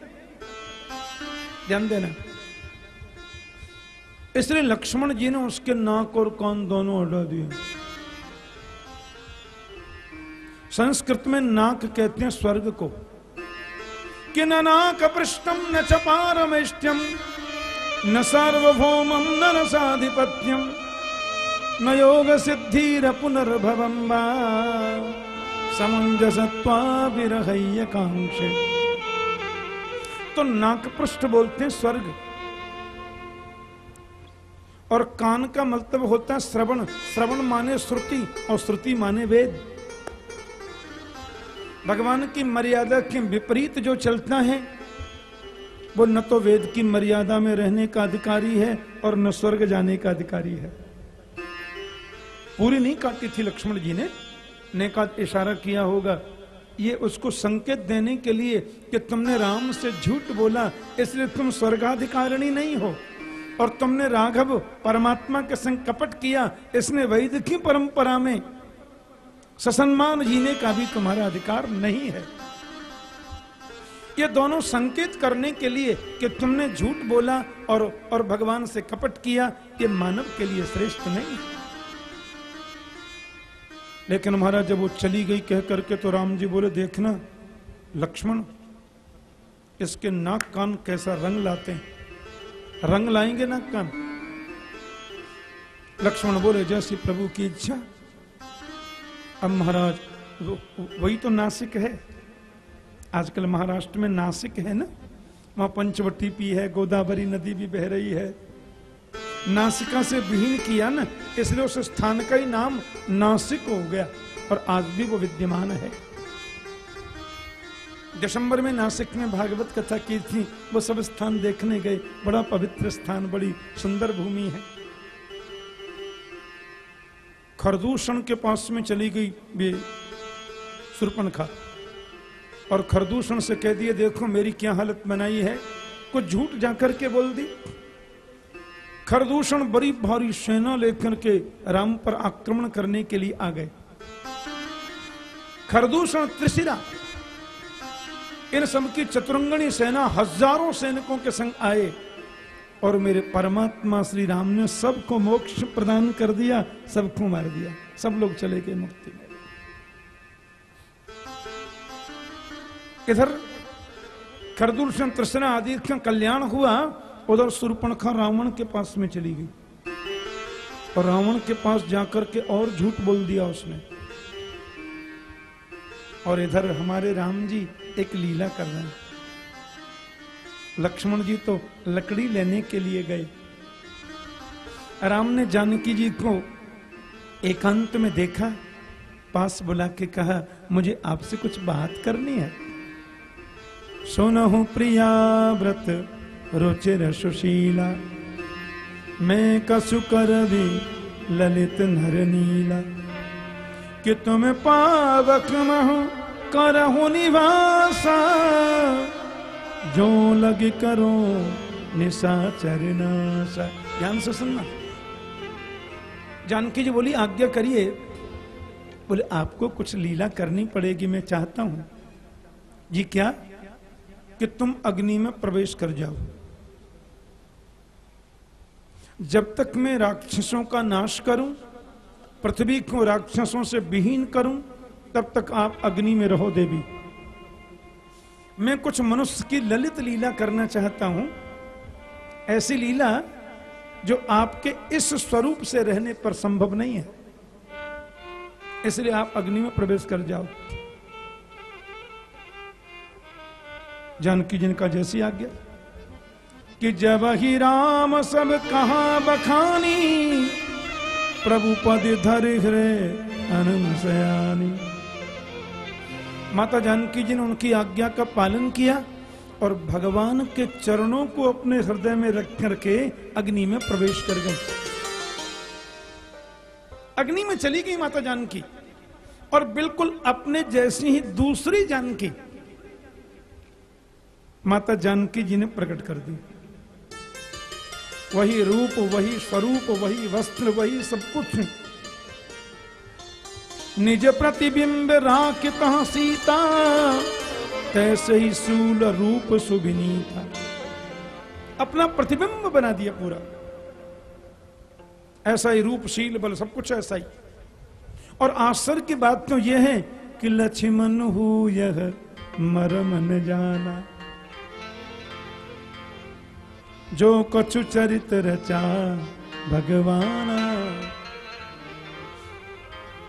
ध्यान देना। इसलिए लक्ष्मण जी ने उसके नाक और कान दोनों हटा दिए। संस्कृत में नाक कहते हैं स्वर्ग को। कि न नाक पृष्ठम न चपारमेष्ट्यम न सार्वभौमम न रसाधिपत्यम न योग सिद्धिर पुनर्भवम समंजसत्वा विरहय कांक्षे तो नाक पृष्ठ बोलते हैं स्वर्ग। और कान का मतलब होता है श्रवण। श्रवण माने श्रुति और श्रुति माने वेद। भगवान की मर्यादा के विपरीत जो चलता है, वो न तो वेद की मर्यादा में रहने का अधिकारी है और न स्वर्ग जाने का अधिकारी है। पूरी नहीं काटी थी लक्ष्मण जी ने। ने का इशारा किया होगा। ये उसको संकेत देने के लिए कि तुमने राम से झूठ बोला, इसलिए तुम स्वर्गाधिकारिणी नहीं हो। और तुमने राघव परमात्मा के संग कपट किया, इसने वैद की परंपरा में। ससम्मान जीने का भी तुम्हारा अधिकार नहीं है। ये दोनों संकेत करने के लिए कि तुमने झूठ बोला और और भगवान से कपट किया, ये मानव के लिए श्रेष्ठ नहीं लेकिन महाराज, जब वो चली गई कह करके तो राम जी बोले, देखना लक्ष्मण, इसके नाक कान कैसा रंग लाते हैं? रंग लाएँगे नाक कान? लक्ष्मण बोले, जैसी प्रभु की इच्छा। अब महाराज वही तो नासिक है। आजकल महाराष्ट्र में नासिक है ना? वहाँ पंचवटी भी है, गोदावरी नदी भी बह रही है। नासिका से विहीन किया ना? इसलिए उस स्थान का ही नाम नासिक हो गया, और आज भी वो विद्यमान है। दिसंबर में नासिक में भागवत कथा की थी, वो सब स्थान देखने गए। बड़ा पवित्र स्थान, बड़ी सुंदर भूमि है। खरदूषण के पास में चली गई वे सुरपनखा, और खरदूषण से कह दिए, देखो मेरी क्या हालत बनाई है। कुछ झूठ जाकर के बोल दी। खरदूषण बड़ी भारी सेना लेकर के राम पर आक्रमण करने के लिए आ गए। खरदूषण त्रिशिरा इन सब की चतुरंगणी सेना हज़ारों सैनिकों के संग आए और मेरे परमात्मा श्री राम ने सबको मोक्ष प्रदान कर दिया, सबको मार दिया, सब लोग चले गए मुक्ति में। इधर खरदूषण तृष्णा आदि का कल्याण हुआ उधर सुरपणखा रावण के पास में चली गई। और रावण के पास जाकर के और झूठ बोल दिया उसने। और इधर हमारे राम जी एक लीला कर रहे हैं। लक्ष्मण जी तो लकड़ी लेने के लिए गए। राम ने जानकी जी को एकांत में देखा, पास बुला के कहा, मुझे आपसे कुछ बात करनी है। सुनहु प्रिया व्रत रुचिर सुशीला। मैं कसु कर भी ललित नर नीला। कि तुम पावक मह करहु निवासा। जो लग करो निशा नाशा ध्यान से सुनना। जानकी जी बोली, आज्ञा करिए। बोले, आपको कुछ लीला करनी पड़ेगी, मैं चाहता हूँ। जी क्या? कि तुम अग्नि में प्रवेश कर जाओ। जब तक मैं राक्षसों का नाश करूँ, पृथ्वी को राक्षसों से विहीन करूँ, तब तक आप अग्नि में रहो देवी। मैं कुछ मनुष्य की ललित लीला करना चाहता हूँ, ऐसी लीला जो आपके इस स्वरूप से रहने पर संभव नहीं है। इसलिए आप अग्नि में प्रवेश कर जाओ। जानकी जिनका जैसी आज्ञा। कि जब ही राम सब कहा बखानी, प्रभु पद धर अनुसयानी माता जानकी जी ने उनकी आज्ञा का पालन किया और भगवान के चरणों को अपने हृदय में रख करके अग्नि में प्रवेश कर गए। अग्नि में चली गई माता जानकी और बिल्कुल अपने जैसी ही दूसरी जानकी। माता जानकी जी ने प्रकट कर दी। वही रूप, वही स्वरूप, वही वस्त्र, वही सब कुछ। निज प्रतिबिंब राख राखित सीता? तैसे ही सूल रूप सुभिनी था अपना प्रतिबिंब बना दिया पूरा। ऐसा ही रूप शील बल, सब कुछ ऐसा ही। और आश्चर्य की बात तो यह है कि लक्ष्मण हो यह मरम न जाना। जो कछु चरित रचा भगवान।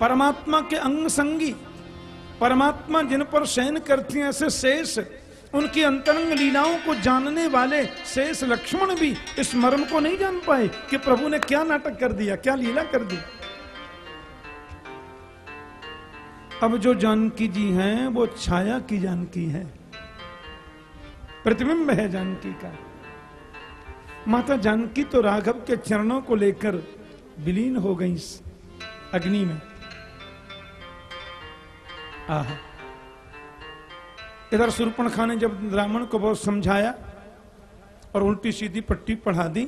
परमात्मा के अंग संगी, परमात्मा जिन पर शयन करती हैं, ऐसे शेष, उनकी अंतरंग लीलाओं को जानने वाले शेष लक्ष्मण भी इस मर्म को नहीं जान पाए कि प्रभु ने क्या नाटक कर दिया, क्या लीला कर दी। अब जो जानकी जी हैं, वो छाया की जानकी है। प्रतिबिंब है जानकी का। माता जानकी तो राघव के चरणों को लेकर विलीन हो गई अग्नि में। आह। इधर सुरपणखा ने जब ब्राह्मण को बहुत समझाया और उल्टी सीधी पट्टी पढ़ा दी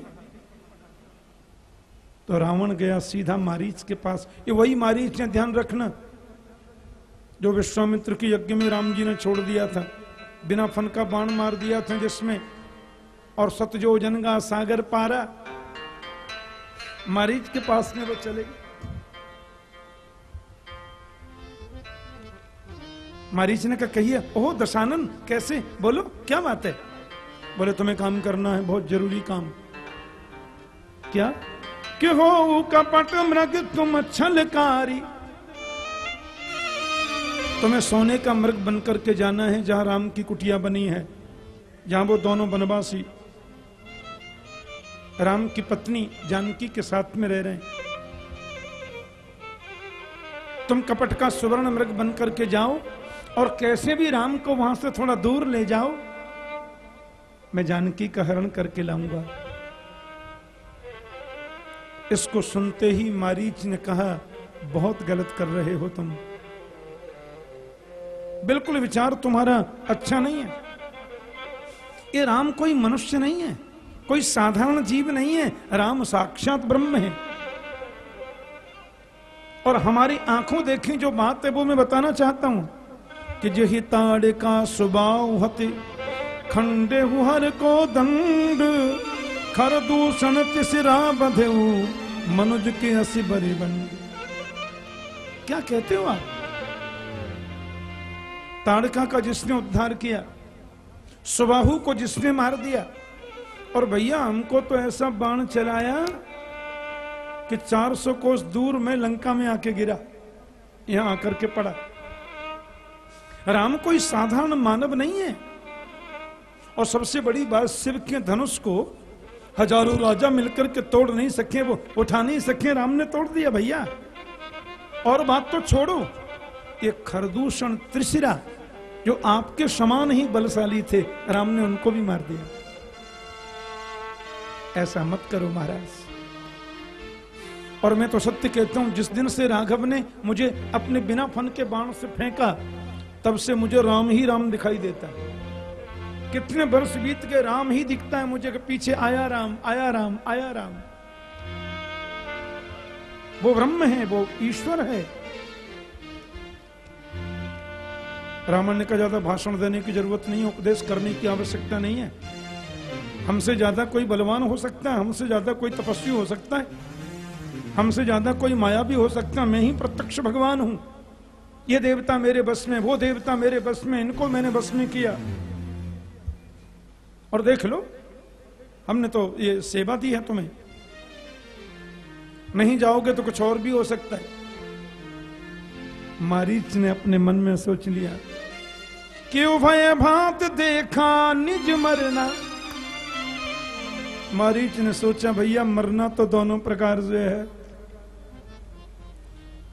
तो रावण गया सीधा मारीच के पास। ये वही मारीच ने ध्यान रखना। जो विश्वामित्र के यज्ञ में राम जी ने छोड़ दिया था, बिना फन का बाण मार दिया था जिसमें और सतजो जनगा सागर पारा। मरीज़ के पास में वो चले गए। मरीज़ ने कहा, कहिए, ओह, दशानन, कैसे? बोलो, क्या बात है? बोले, तुम्हें काम करना है, बहुत ज़रूरी काम। क्या? कि हो, कपट मृग तुम छलकारी? तुम्हें सोने का मृग बनकर के जाना है, जहाँ राम की कुटिया बनी है, जहाँ वो दोनों बनवासी राम की पत्नी जानकी के साथ में रह रहे हैं। तुम कपट का सुवर्ण मृग बन करके जाओ और कैसे भी राम को वहाँ से थोड़ा दूर ले जाओ, मैं जानकी का हरण करके लाऊँगा। इसको सुनते ही मारीच ने कहा, बहुत गलत कर रहे हो तुम। बिल्कुल विचार तुम्हारा अच्छा नहीं है। ये राम कोई मनुष्य नहीं है। कोई साधारण जीव नहीं है, राम साक्षात ब्रह्म है। और हमारी आँखों देखें जो बात है, वो मैं बताना चाहता हूँ कि जही ताड़ का सुबाव हते, खंडे हर को दंड, खर दूषण तिसरा बधे मनुज के हसी बरी बंड क्या कहते हो आप? ताड़का का जिसने उद्धार किया, सुबाहु को जिसने मार दिया और भैया हमको तो ऐसा बाण चलाया कि 400 कोस दूर में लंका में आके गिरा, यहाँ आकर के पड़ा। राम कोई साधारण मानव नहीं है। और सबसे बड़ी बात, शिव के धनुष को हज़ारों राजा मिलकर के तोड़ नहीं सके, वो उठा नहीं सके, राम ने तोड़ दिया भैया। और बात तो छोड़ो, ये खरदूषण त्रिशिरा जो आपके समान ही बलशाली थे, राम ने उनको भी मार दिया। ऐसा मत करो महाराज। और मैं तो सत्य कहता हूँ, जिस दिन से राघव ने मुझे अपने बिना फन के बाण से फेंका, तब से मुझे राम ही राम दिखाई देता है। कितने वर्ष बीत गए, राम ही दिखता है मुझे पीछे आया राम आया राम आया राम। वो ब्रह्म है, वो ईश्वर है। रावण ने कहा, ज़्यादा भाषण देने की ज़रूरत नहीं है उपदेश करने की आवश्यकता नहीं है। हमसे ज़्यादा कोई बलवान हो सकता है, हमसे ज़्यादा कोई तपस्वी हो सकता है, हमसे ज़्यादा कोई माया भी हो सकता है। मैं ही प्रत्यक्ष भगवान हूँ। ये देवता मेरे बस में, वो देवता मेरे बस में, इनको मैंने बस में किया। और देख लो, हमने तो ये सेवा दी है तुम्हें। नहीं जाओगे तो कुछ और भी हो सकता है। मारीच ने अपने मन में सोच लिया, क्यों भय भात देखा निज मरना? मारीच ने सोचा, भैया, मरना तो दोनों प्रकार से है।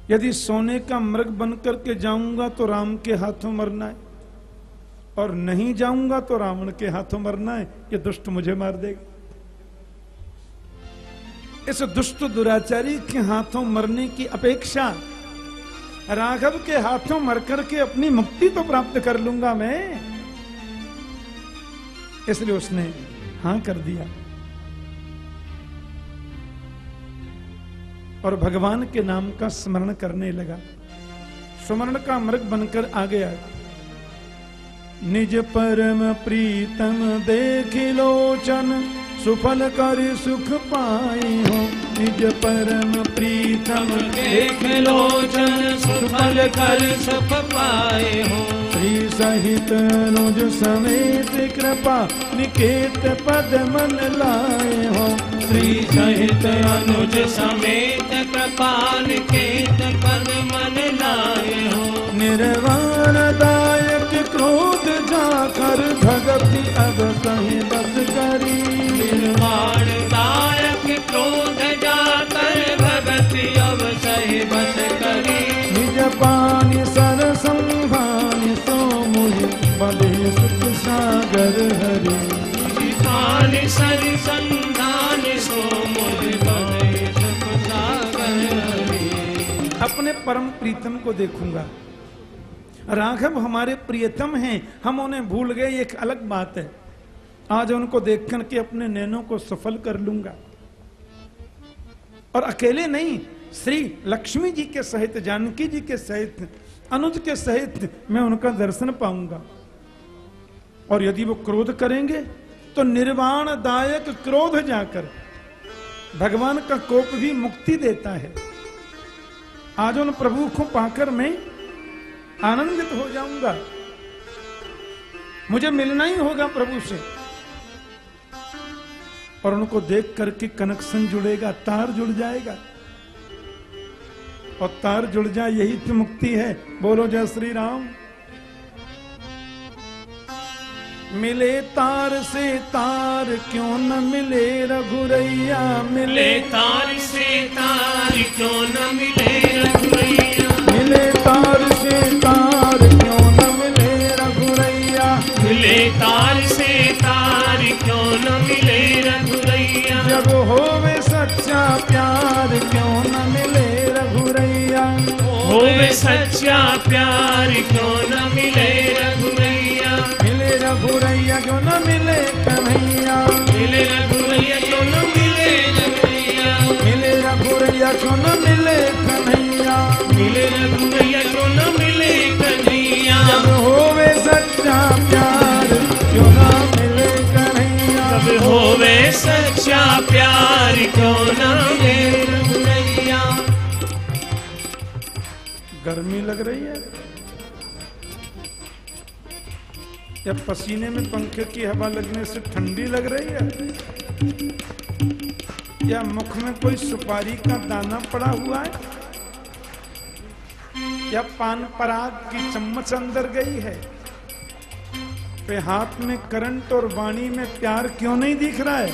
यदि सोने का मृग बनकर के जाऊँगा तो राम के हाथों मरना है, और नहीं जाऊँगा तो रावण के हाथों मरना है। ये दुष्ट मुझे मार देगा। इस दुष्ट दुराचारी के हाथों मरने की अपेक्षा राघव के हाथों मर करके अपनी मुक्ति तो प्राप्त कर लूँगा मैं। इसलिए उसने हाँ कर दिया। और भगवान के नाम का स्मरण करने लगा। सुमरण का मृग बनकर आ गया। निज परम प्रीतम देख लोचन, सुफल कर सुख पाई हो। निज परम प्रीतम देख लोचन, सुफल कर सुख पाए हो। श्री सहित अनुज समेत कृपा, निकेत पद मन लाए हो। श्री सहित अनुज समेत कृपाल केत पद मन लाए हो। निर्वाण दायक क्रोध जाकर भगति अब सही बस करी। निर्वाण दायक क्रोध जाकर भगति अब सही बस करी। निज पानी सर संभानी सो मुझ बले सुख सागर हरि। पान सरि संधान परम प्रीतम को देखूँगा। राघव हमारे प्रियतम हैं, हम उन्हें भूल गए एक अलग बात है। आज उनको देख करके अपने नैनों को सफल कर लूँगा। और अकेले नहीं, श्री लक्ष्मी जी के सहित, जानकी जी के सहित, अनुज के सहित मैं उनका दर्शन पाऊँगा। और यदि वो क्रोध करेंगे तो निर्वाण दायक क्रोध जाकर भगवान का कोप भी मुक्ति देता है। आज उन प्रभु को पाकर मैं आनंदित हो जाऊँगा। मुझे मिलना ही होगा प्रभु से। और उनको देख करके कनेक्शन जुड़ेगा, तार जुड़ जाएगा। और तार जुड़ जाए, यही तो मुक्ति है। बोलो जय श्री राम। मिले तार से तार, क्यों न मिले रघुरैया? मिले तार से तार, क्यों न मिले रघुरैया? मिले तार से तार, क्यों न मिले रघुरैया? मिले तार से तार, क्यों न मिले रघुरैया? जब होवे सच्चा प्यार, क्यों न मिले रघुरैया? होवे सच्चा प्यार, क्यों न मिले रघुरैया क्यों न मिले कन्हैया। मिले रघुरैया क्यों न मिले रघुरैया मिले रघुरैया क्यों न मिले कन्हैया। मिले रघुरैया क्यों न मिले कन्हैया। जब होवे सच्चा प्यार क्यों न मिले कन्हैया। कब होवे सच्चा प्यार क्यों न मिले रघुरैया गर्मी लग रही है। या पसीने में पंखे की हवा लगने से ठंडी लग रही है? या मुख में कोई सुपारी का दाना पड़ा हुआ है? या पान पराग की चम्मच अंदर गई है? पे हाथ में करंट और वाणी में प्यार क्यों नहीं दिख रहा है?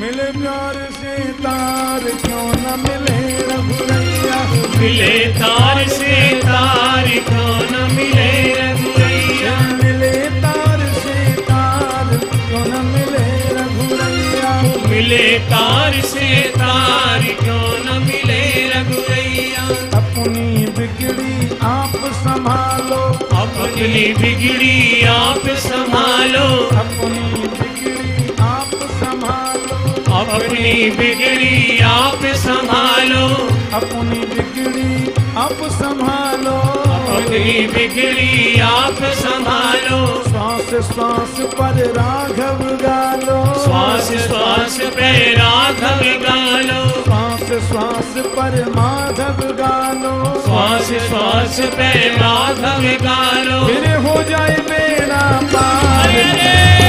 मिले प्यार से तार क्यों न मिले रघुरैया? मिले तार से तार क्यों न मिले रघुरैया? मिले तार से तार क्यों न मिले रघुरैया? मिले तार से तार क्यों न मिले रघुरैया? अपनी बिगड़ी आप संभालो। अपनी बिगड़ी आप संभालो। अपनी अपनी बिगड़ी आप संभालो। अपनी बिगड़ी आप संभालो। अपनी बिगड़ी आप संभालो। श्वास श्वास पर राघव गालो। श्वास श्वास पे राघव गालो। श्वास श्वास पर माधव गालो। श्वास श्वास पे माधव गालो। फिर हो जाए मेरा पार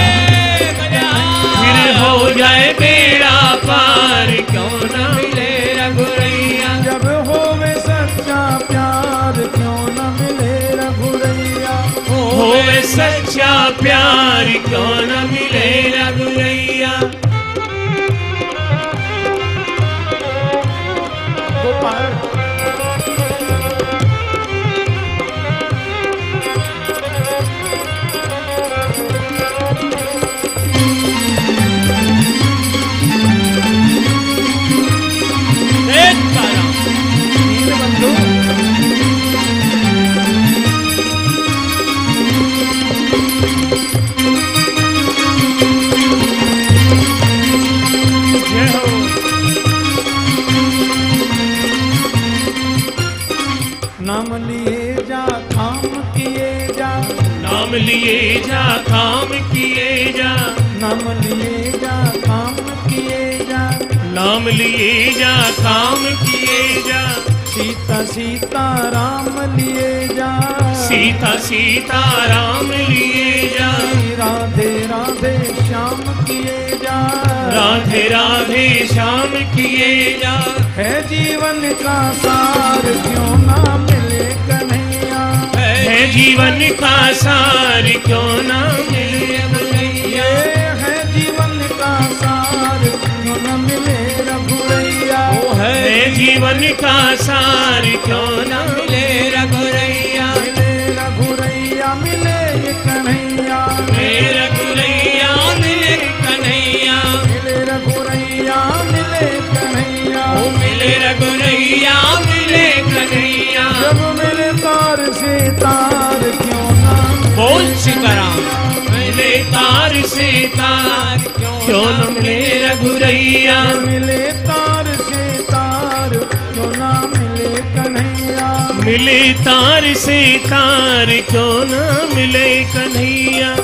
हो जाए बेड़ा पार क्यों न मिले रघुरैया? जब होवे सच्चा प्यार क्यों न मिले रघुरैया? होवे सच्चा प्यार क्यों न मिले रघुरैया? सीता राम लिए जा। सीता सीता राम लिए जा। राधे राधे श्याम किए जा। राधे राधे श्याम किए जा। है जीवन का सार क्यों ना मिले कन्हैया? है जीवन का सार क्यों ना मिले रघुरैया ये है जीवन का सार क्यों न मिले रघुरैया। वो है जीवन का सार क्यों ना मिले रघुरैया? मिले रघुरैया मिले ये कन्हैया। मेरे रघुरैया मिले कन्हैया। मिले रघुरैया मिले कन्हैया। ओ मिले रघुरैया मिले कन्हैया। जब मिले तार से तार क्यों ना बोल सीताराम मिले तार से तार क्यों न मिले रघुरैया? मिले तार से तार क्यों ना मिले कन्हैया? मिले तार से तार क्यों न मिले कन्हैया?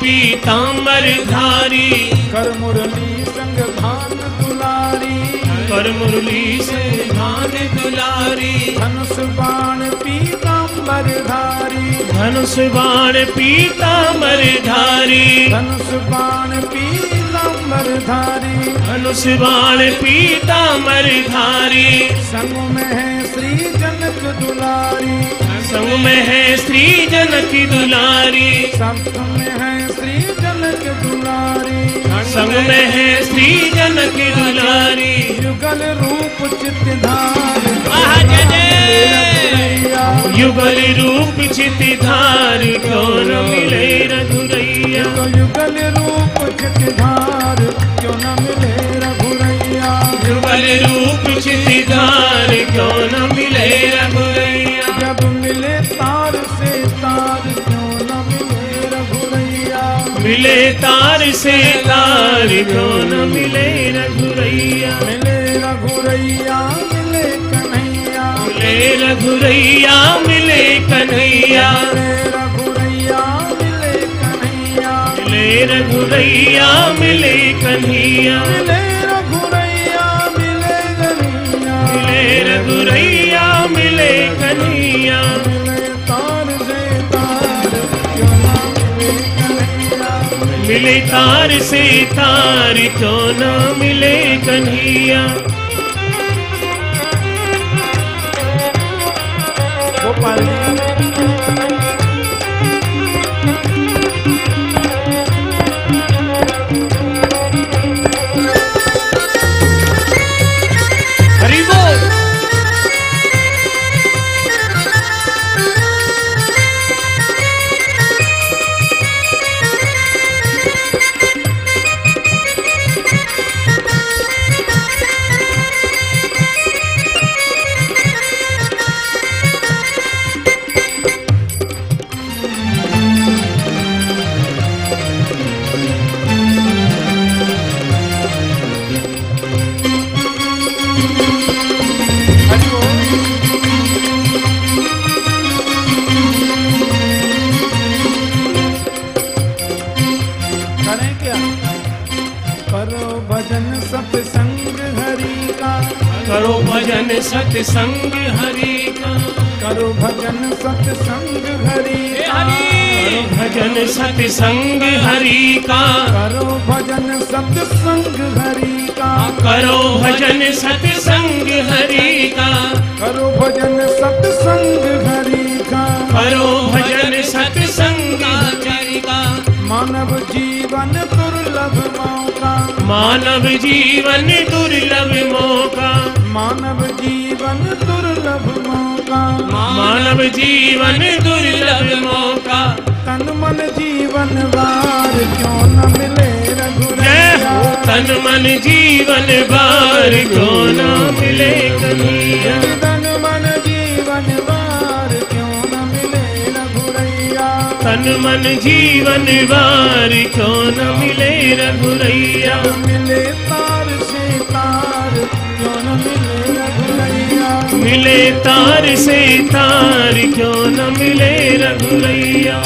पीताम्बर धारी कर मुरली संग भान दुलारी कर मुरली से धान दुलारी धनुष बाण पीताम्बर धारी धनुष बाण पीताम्बर धारी धनुष बाण पीताम्बर धारी धनुष बाण पीताम्बर धारी संग में है श्री जनक दुलारी संग में है श्री जनक दुलारी संग में है संग में है श्री जनक दुलारी। युगल रूप चित धार। आहा, जय जय। युगल रूप चित धार। क्यों न मिले रघुरैया युगल रूप चित धार। क्यों न मिले रघुरैया युगल रूप चित धार। क्यों न मिले रघुरैया जब मिले तार मिले तार से तार क्यों न मिले रघुरैया मिले रघुरैया मिले कन्हैया। मिले रघुरैया मिले कन्हैया। मिले रघुरैया मिले कन्हैया। मिले रघुरैया मिले कन्हैया। मिले रघुरैया मिले कन्हैया। तार से तार मिले कन्हैया। मिले तार से तार क्यों ना मिले कन्हैया? गोपाल का करो भजन सत्संग हरि का करो भजन सत्संग हरि का करो भजन सत्संग हरि का करो भजन सत्संग हरि का मानव जीवन दुर्लभ मौका। मानव जीवन दुर्लभ मौका। मानव जीवन दुर्लभ मौका। मानव जीवन दुर्लभ मौका। तन मन जीवन वार क्यों न मिले रघुरैया? तन मन जीवन बार क्यों न मिले कन्हैया? तन मन जीवन वार क्यों न मिले रघुरैया? तन मन जीवन बार क्यों न मिले रघुरैया? मिले मिले तार से तार क्यों न मिले रघुरैया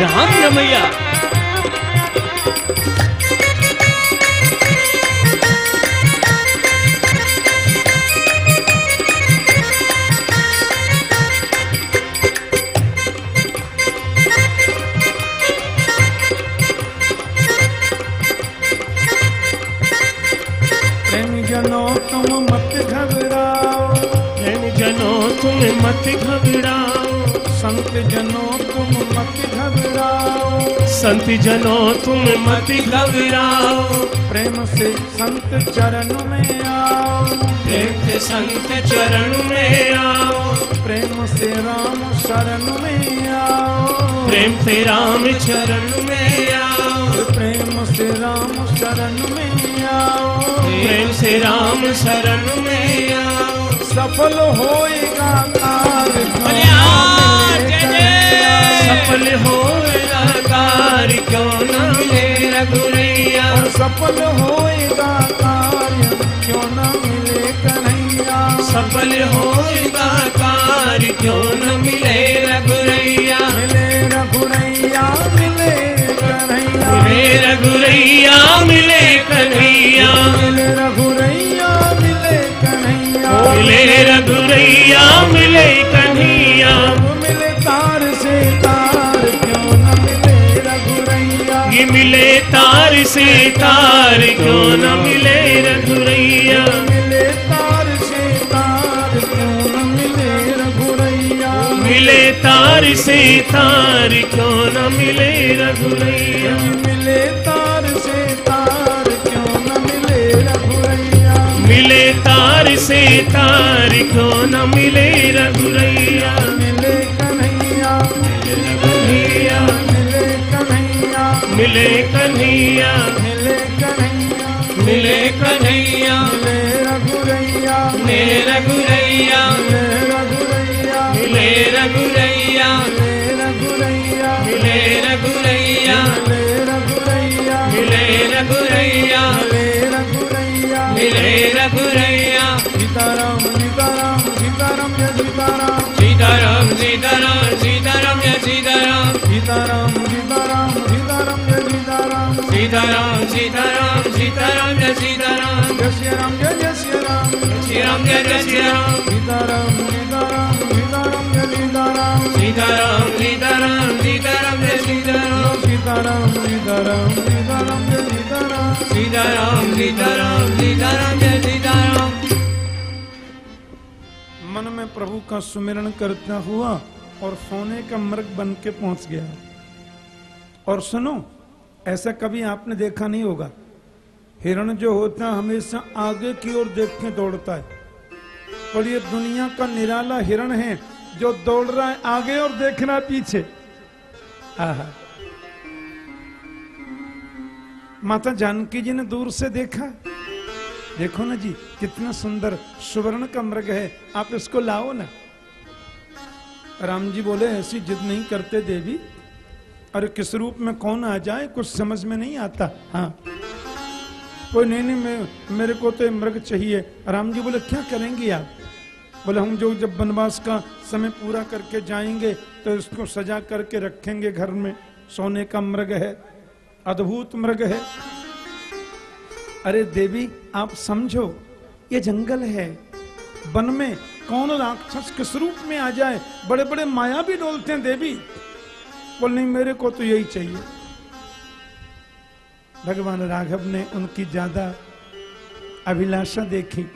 राम रमैया। जनों तुम मत घबराओ। प्रेम से संत चरण में आओ। प्रेम से संत चरण में आओ। प्रेम से राम शरण में आओ। प्रेम से राम चरण में आओ। प्रेम से राम शरण में आओ। प्रेम से राम शरण में आओ। सफल होएगा कार्य। सफल हो कार्य क्यों न मिले रघुरैया सफल होएगा कार्य क्यों न मिले कन्हैया? सफल होगा कार्य क्यों न मिले रघुरैया? मिले रघुरैया मिले कन्हैया। मिले रघुरैया मिले कन्हैया। मिले रघुरैया मिले कन्हैया। मिले रघुरैया मिले कन्हैया। मिले तार से तार क्यों न मिले रघुरैया? मिले तार से तार क्यों न मिले रघुरैया? मिले तार से तार क्यों न मिले रघुरैया? मिले तार से तार क्यों न मिले रघुरैया? मिले तार से तार क्यों न मिले रघुरैया? कन्हैया मिले कन्हैया मिले कन्हैया मिले रघुरैया मिले रघुरैया मिले रघुरैया मिले रघुरैया मिले रघुरैया मिले रघुरैया मिले रघुरैया मिले रघुरैया मिले रघुरैया मिले रघुरैया सीताराम सीताराम सीताराम सीताराम सीताराम सीताराम सीताराम सीताराम सीताराम सीताराम जय सीताराम सीताराम सीताराम सीताराम जय सीताराम जय श्री राम जय जय श्री राम श्री राम जय जय श्री राम सीताराम सीताराम सीताराम जय सीताराम सीताराम सीताराम सीताराम जय सीताराम सीताराम सीताराम सीताराम जय सीताराम सीताराम सीताराम सीताराम जय सीताराम मन में प्रभु का सुमिरन करता हुआ और सोने का मृग बन के पहुँच गया। और सुनो, ऐसा कभी आपने देखा नहीं होगा। हिरण जो होता है हमेशा आगे की ओर देख के दौड़ता है। और ये दुनिया का निराला हिरण है जो दौड़ रहा है आगे और देख रहा है पीछे। आहा। माता जानकी जी ने दूर से देखा। देखो ना जी, कितना सुंदर सुवर्ण का मृग है। आप इसको लाओ ना। राम जी बोले, ऐसी जिद नहीं करते देवी। अरे किस रूप में कौन आ जाए, कुछ समझ में नहीं आता। हाँ। कोई नहीं नहीं, मैं, मेरे को तो मृग चाहिए। राम जी बोले, क्या करेंगे आप? बोले, हम जो, जब वनवास का समय पूरा करके जाएँगे तो इसको सजा करके रखेंगे घर में। सोने का मृग है, अद्भुत मृग है। अरे देवी, आप समझो, ये जंगल है। वन में कौन राक्षस किस रूप में आ जाए? बड़े बड़े माया भी डोलते हैं, देवी। बोल, नहीं, मेरे को तो यही चाहिए। भगवान राघव ने उनकी ज़्यादा अभिलाषा देखी।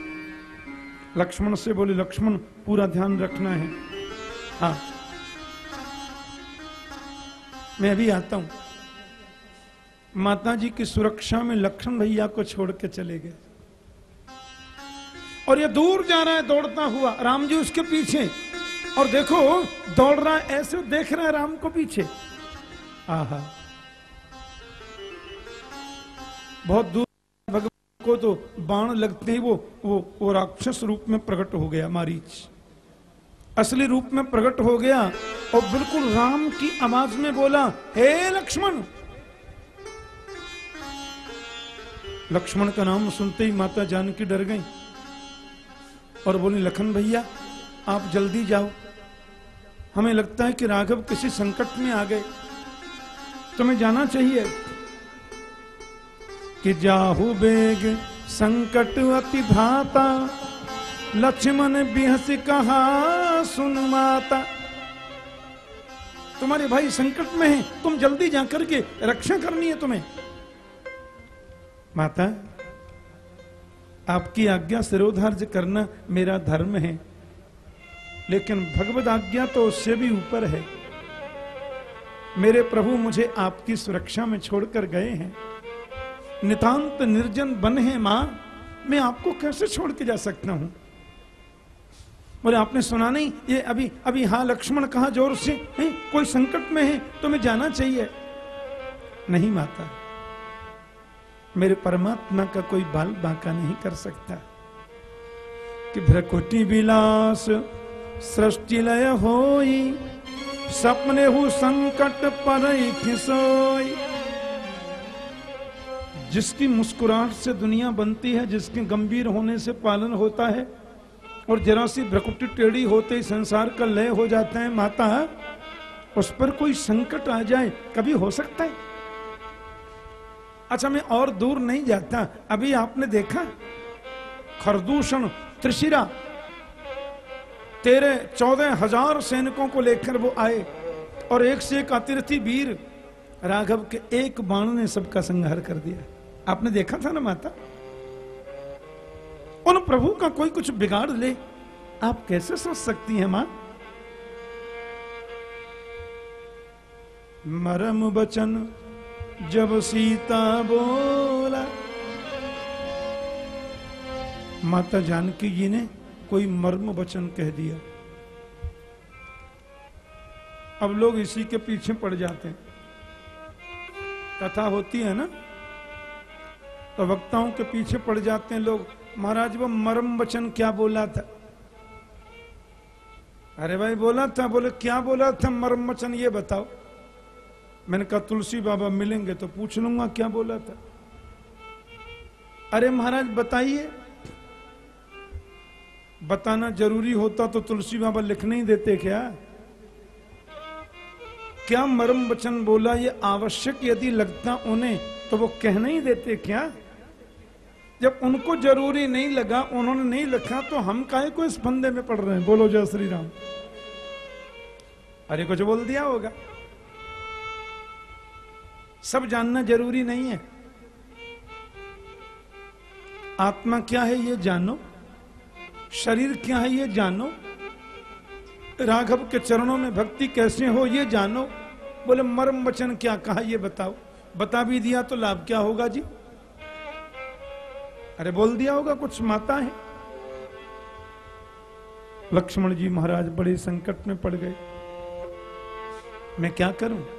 लक्ष्मण से बोले, लक्ष्मण, पूरा ध्यान रखना है। हाँ। मैं अभी आता हूँ। माता जी की सुरक्षा में लक्ष्मण भैया को छोड़ के चले गए। और ये दूर जा रहा है, दौड़ता हुआ। राम जी उसके पीछे। और देखो, दौड़ रहा है, ऐसे देख रहा है राम को पीछे। आहा। बहुत दूर, भगवान को तो बाण लगते ही वो वो वो राक्षस रूप में प्रकट हो गया, मारीच। असली रूप में प्रकट हो गया, और बिल्कुल राम की आवाज़ में बोला, हे लक्ष्मण! लक्ष्मण का नाम सुनते ही माता जानकी डर गई। और बोली, लखन भैया, आप जल्दी जाओ। हमें लगता है कि राघव किसी संकट में आ गए। तुम्हें जाना चाहिए कि जाहु बेग संकट अति भाता लक्ष्मण बिहस कहा सुन माता तुम्हारे भाई संकट में है, तुम जल्दी जाकर के रक्षा करनी है तुम्हें। माता आपकी आज्ञा सिरोधार्य करना मेरा धर्म है। लेकिन भगवत आज्ञा तो उससे भी ऊपर है। मेरे प्रभु मुझे आपकी सुरक्षा में छोड़कर गए हैं। नितांत निर्जन बन है माँ, मैं आपको कैसे छोड़ के जा सकता हूँ? बोले, आपने सुना नहीं? ये अभी अभी हाँ लक्ष्मण कहा ज़ोर से है? कोई संकट में है? तो मैं जाना चाहिए। नहीं माता मेरे परमात्मा का कोई बाल बांका नहीं कर सकता। कि भ्रकुटी विलास, सृष्टि लय होई, सपने हु संकट पर जिसकी मुस्कुराहट से दुनिया बनती है, जिसके गंभीर होने से पालन होता है, और जरा सी भ्रकुटी टेढ़ी होते ही संसार का लय हो जाता है, माता, उस पर कोई संकट आ जाए, कभी हो सकता है? अच्छा मैं और दूर नहीं जाता। अभी आपने देखा? खरदूषण, त्रिशिरा। तेरे चौदह हज़ार सैनिकों को लेकर वो आए, और एक से एक अतिरथी वीर राघव के एक बाण ने सबका संहार कर दिया। आपने देखा था ना माता? उन प्रभु का कोई कुछ बिगाड़ ले, आप कैसे सोच सकती हैं माँ? मरम बचन जब सीता बोला, माता जानकी जी ने कोई मर्म वचन कह दिया। अब लोग इसी के पीछे पड़ जाते हैं। कथा होती है ना? तो वक्ताओं के पीछे पड़ जाते हैं लोग, महाराज, वो मर्म वचन क्या बोला था? अरे भाई, बोला था, बोले, क्या बोला था? मरम वचन ये बताओ। मैंने कहा, तुलसी बाबा मिलेंगे तो पूछ लूँगा क्या बोला था? अरे महाराज, बताइए। बताना ज़रूरी होता तो तुलसी बाबा लिखने ही देते क्या? क्या मरम वचन बोला, ये आवश्यक यदि लगता उन्हें तो वो कहना ही देते क्या? जब उनको ज़रूरी नहीं लगा, उन्होंने नहीं लिखा तो हम काहे को इस फंदे में पड़ रहे हैं? बोलो जय श्री राम। अरे कुछ बोल दिया होगा। सब जानना ज़रूरी नहीं है। आत्मा क्या है ये जानो। शरीर क्या है ये जानो। राघव के चरणों में भक्ति कैसे हो ये जानो। बोले, मर्म वचन क्या कहा ये बताओ। बता भी दिया तो लाभ क्या होगा जी? अरे बोल दिया होगा, कुछ माता है। लक्ष्मण जी महाराज बड़े संकट में पड़ गए। मैं क्या करूँ?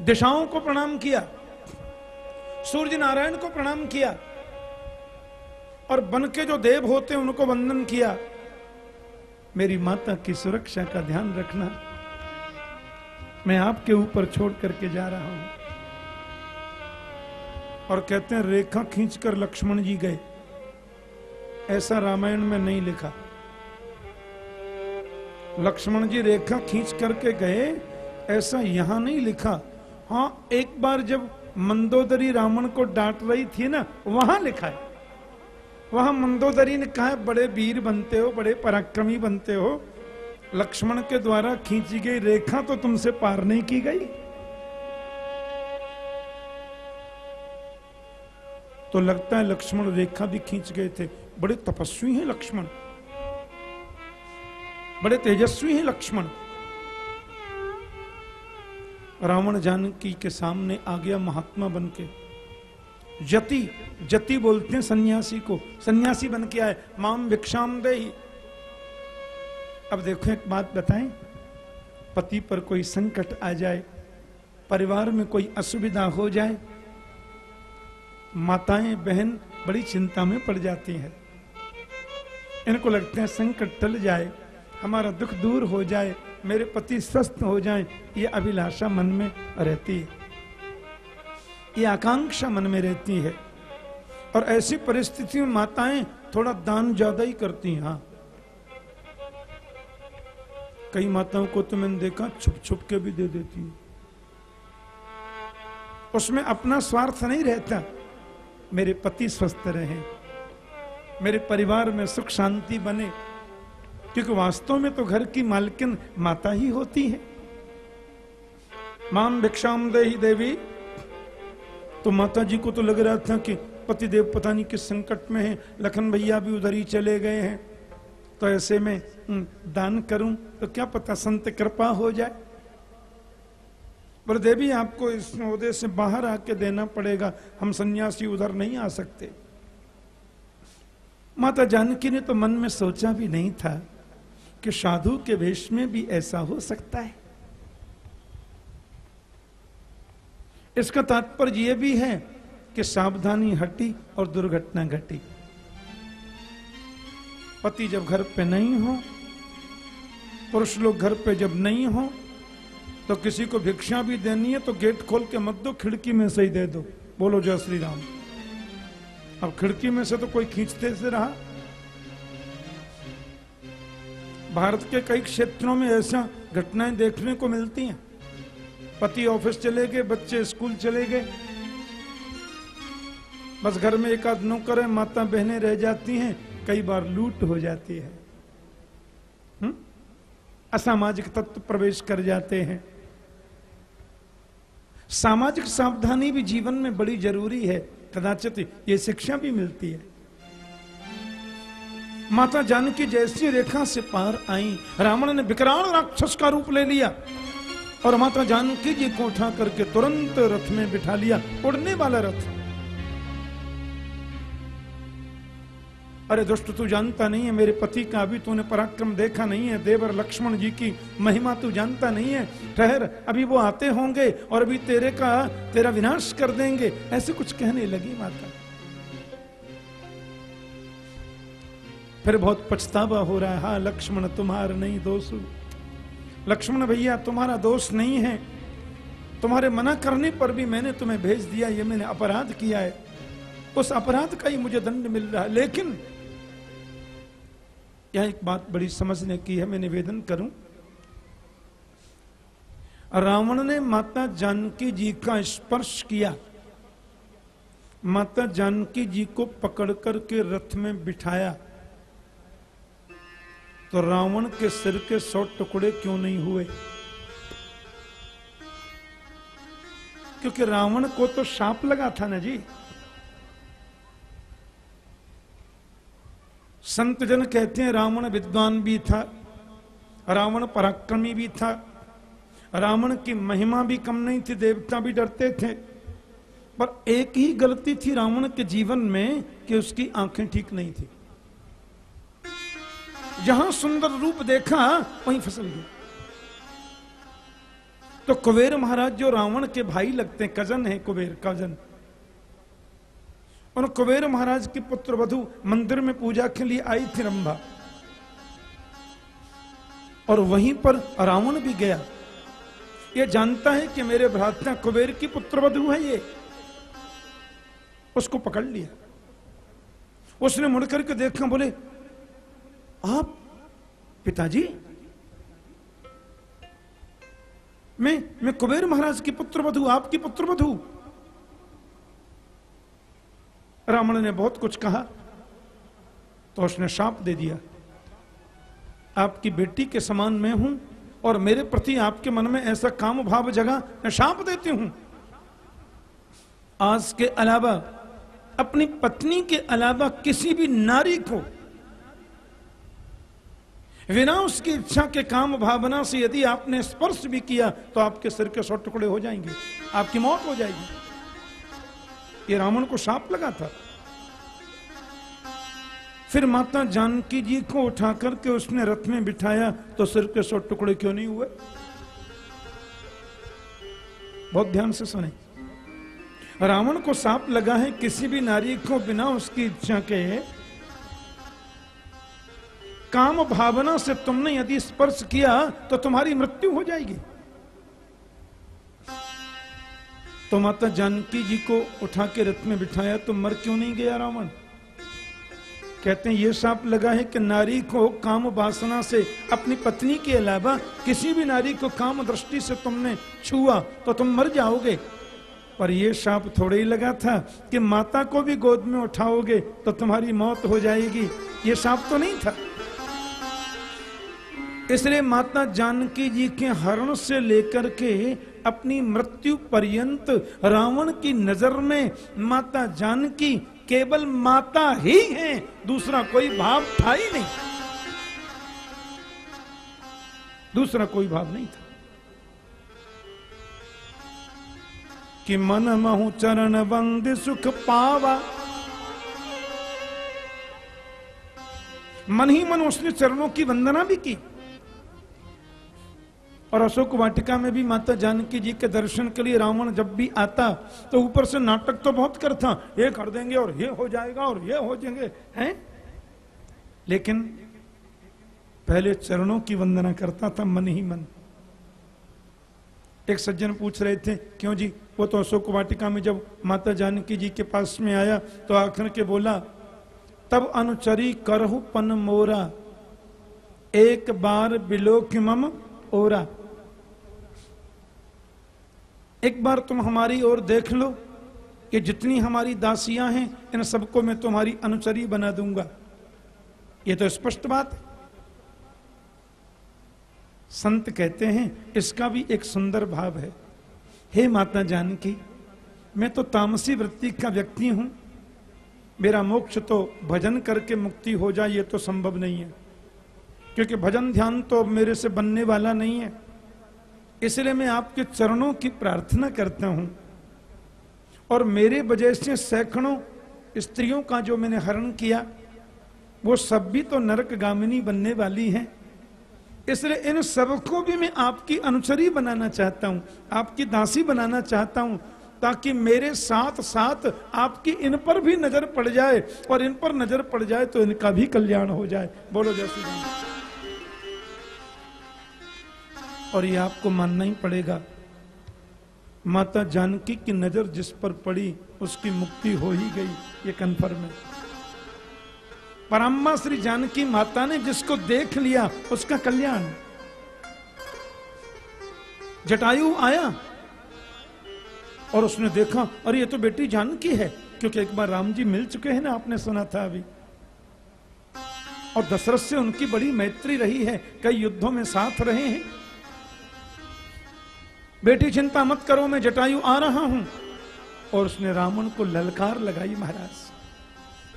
दिशाओं को प्रणाम किया, सूर्य नारायण को प्रणाम किया, और बन के जो देव होते हैं उनको वंदन किया। मेरी माता की सुरक्षा का ध्यान रखना मैं आपके ऊपर छोड़ करके जा रहा हूँ। और कहते हैं, रेखा खींचकर लक्ष्मण जी गए। ऐसा रामायण में नहीं लिखा। लक्ष्मण जी रेखा खींच करके गए, ऐसा यहाँ नहीं लिखा। हाँ एक बार जब मंदोदरी रावण को डांट रही थी ना, वहाँ लिखा है। वहाँ मंदोदरी ने कहा बड़े वीर बनते हो, बड़े पराक्रमी बनते हो। लक्ष्मण के द्वारा खींची गई रेखा तो तुमसे पार नहीं की गई। तो लगता है लक्ष्मण रेखा भी खींच गए थे। बड़े तपस्वी हैं लक्ष्मण। बड़े तेजस्वी हैं लक्ष्मण। रावण जानकी के सामने आ गया महात्मा बन के जति जति बोलते हैं सन्यासी को। सन्यासी बन के आए, माम भिक्षाम दे अब देखो एक बात बताएँ, पति पर कोई संकट आ जाए, परिवार में कोई असुविधा हो जाए, माताएँ, बहन बड़ी चिंता में पड़ जाती हैं। इनको लगता है संकट टल जाए, हमारा दुख दूर हो जाए मेरे पति स्वस्थ हो जाएँ, ये अभिलाषा मन में रहती है। ये आकांक्षा मन में रहती है। और ऐसी परिस्थिति में माताएँ थोड़ा दान ज़्यादा ही करती हैं हाँ। कई माताओं को तो मैंने देखा, छुप छुप के भी दे देती है। उसमें अपना स्वार्थ नहीं रहता। मेरे पति स्वस्थ रहे। मेरे परिवार में सुख शांति बने। क्योंकि वास्तव में तो घर की मालकिन माता ही होती है। माम भिक्षाम दे देवी तो माता जी को तो लग रहा था कि पति देव पता नहीं किस संकट में है, लखन भैया भी उधर ही चले गए हैं। तो ऐसे में दान करूँ तो क्या पता संत कृपा हो जाए। पर देवी, आपको इस उदय से बाहर आके देना पड़ेगा, हम सन्यासी उधर नहीं आ सकते। माता जानकी ने तो मन में सोचा भी नहीं था। कि साधु के वेश में भी ऐसा हो सकता है। इसका तात्पर्य यह भी है कि सावधानी हटी और दुर्घटना घटी। पति जब घर पे नहीं हो, पुरुष लोग घर पे जब नहीं हो तो किसी को भिक्षा भी देनी है तो गेट खोल के मत दो, खिड़की में से ही दे दो। बोलो, जय श्री राम। अब खिड़की में से तो कोई खींचते से रहा भारत के कई क्षेत्रों में ऐसा घटनाएँ देखने को मिलती हैं। पति ऑफ़िस चले गए, बच्चे स्कूल चले गए। बस घर में एक आध नौकर है माता बहनें रह जाती हैं, कई बार लूट हो जाती है? असामाजिक तत्व प्रवेश कर जाते हैं। सामाजिक सावधानी भी जीवन में बड़ी ज़रूरी है। कदाचित ये शिक्षा भी मिलती है। माता जानकी जैसी रेखा से पार आई। रावण ने विकराल राक्षस का रूप ले लिया और माता जानकी जी को उठा करके तुरंत रथ में बिठा लिया, उड़ने वाला रथ। अरे दुष्ट, तू जानता नहीं है, मेरे पति का अभी तूने पराक्रम देखा नहीं है, देवर लक्ष्मण जी की महिमा तू जानता नहीं है। ठहर, अभी वो आते होंगे और अभी तेरे का, तेरा विनाश कर देंगे, ऐसे कुछ कहने लगी माता। फिर बहुत पछतावा हो रहा है, हा, लक्ष्मण, तुम्हारा नहीं दोष लक्ष्मण भैया, तुम्हारा दोष नहीं है। तुम्हारे मना करने पर भी मैंने तुम्हें भेज दिया, ये मैंने अपराध किया है। उस अपराध का ही मुझे दंड मिल रहा है। लेकिन यह एक बात बड़ी समझने की है, मैं निवेदन करूँ। रावण ने माता जानकी जी का स्पर्श किया। माता जानकी जी को पकड़ करके रथ में बिठाया। तो रावण के सिर के सौ टुकड़े क्यों नहीं हुए? क्योंकि रावण को तो सांप लगा था ना जी। संत जन कहते हैं रावण विद्वान भी था, रावण पराक्रमी भी था, रावण की महिमा भी कम नहीं थी, देवता भी डरते थे। पर एक ही गलती थी रावण के जीवन में कि उसकी आँखें ठीक नहीं थी। जहाँ सुंदर रूप देखा, वहीं फ़सल गया तो कुबेर महाराज, जो रावण के भाई लगते हैं, कज़न है, कुबेर, कज़न। और कुबेर महाराज की पुत्र वधु मंदिर में पूजा के लिए आई थी रंभा। और वहीं पर रावण भी गया। ये जानता है कि मेरे भ्राता कुबेर की पुत्र वधु है ये। उसको पकड़ लिया। उसने मुड़ करके देखा, बोले आप पिताजी? मैं मैं कुबेर महाराज की पुत्र वधु आपकी पुत्र वधु रावण ने बहुत कुछ कहा तो उसने शाप दे दिया। आपकी बेटी के समान मैं हूँ, और मेरे प्रति आपके मन में ऐसा काम भाव जगा, मैं शाप देती हूँ। आज के अलावा, अपनी पत्नी के अलावा किसी भी नारी को बिना उसकी इच्छा के काम भावना से यदि आपने स्पर्श भी किया तो आपके सिर के सौ टुकड़े हो जाएँगे। आपकी मौत हो जाएगी। ये रावण को सांप लगा था। फिर माता जानकी जी को उठा करके उसने रथ में बिठाया तो सिर के सौ टुकड़े क्यों नहीं हुए? बहुत ध्यान से सुने। रावण को सांप लगा है, किसी भी नारी को बिना उसकी इच्छा के काम भावना से तुमने यदि स्पर्श किया तो तुम्हारी मृत्यु हो जाएगी। तो माता जानकी जी को उठा के रथ में बिठाया तो मर क्यों नहीं गया रावण? कहते हैं, ये सांप लगा है कि नारी को काम वासना से, अपनी पत्नी के अलावा किसी भी नारी को काम दृष्टि से तुमने छुआ तो तुम मर जाओगे। पर यह सांप थोड़े ही लगा था कि माता को भी गोद में उठाओगे तो तुम्हारी मौत हो जाएगी। ये सांप तो नहीं था। इसलिए माता जानकी जी के हरण से लेकर के अपनी मृत्यु पर्यंत रावण की नज़र में माता जानकी केवल माता ही है, दूसरा कोई भाव था ही नहीं। दूसरा कोई भाव नहीं था। कि मन महु चरण बंद सुख पावा। मन ही मन उसने चरणों की वंदना भी की। और अशोक वाटिका में भी माता जानकी जी के दर्शन के लिए रावण जब भी आता तो ऊपर से नाटक तो बहुत करता ये कर देंगे और ये हो जाएगा और ये हो जाएँगे, हैं? लेकिन पहले चरणों की वंदना करता था मन ही मन। एक सज्जन पूछ रहे थे, क्यों जी? वो तो अशोक वाटिका में जब माता जानकी जी के पास में आया तो आखिर के बोला, तब अनुचरी करहु पन मोरा, एक बार बिलोक मम ओरा। एक बार तुम हमारी ओर देख लो कि जितनी हमारी दासियाँ हैं, इन सबको मैं तुम्हारी अनुचरी बना दूँगा। ये तो स्पष्ट बात है। संत कहते हैं, इसका भी एक सुंदर भाव है। हे माता जानकी, मैं तो तामसी वृत्ति का व्यक्ति हूँ। मेरा मोक्ष तो भजन करके मुक्ति हो जाए, ये तो संभव नहीं है। क्योंकि भजन ध्यान तो मेरे से बनने वाला नहीं है। इसलिए मैं आपके चरणों की प्रार्थना करता हूँ। और मेरे वजह से सैकड़ों स्त्रियों का जो मैंने हरण किया, वो सब भी तो नरक गामिनी बनने वाली हैं। इसलिए इन सबको भी मैं आपकी अनुचरी बनाना चाहता हूँ, आपकी दासी बनाना चाहता हूँ, ताकि मेरे साथ साथ आपकी इन पर भी नज़र पड़ जाए। और इन पर नज़र पड़ जाए तो इनका भी कल्याण हो जाए। बोलो जैसे और ये आपको मानना ही पड़ेगा। माता जानकी की नज़र जिस पर पड़ी, उसकी मुक्ति हो ही गई, ये कन्फर्म है। पराम्मा श्री जानकी माता ने जिसको देख लिया, उसका कल्याण। जटायु आया और उसने देखा, अरे, ये तो बेटी जानकी है, क्योंकि एक बार राम जी मिल चुके हैं ना, आपने सुना था अभी। और दशरथ से उनकी बड़ी मैत्री रही है, कई युद्धों में साथ रहे हैं बेटी, चिंता मत करो, मैं जटायु आ रहा हूँ। और उसने रावण को ललकार लगाई महाराज।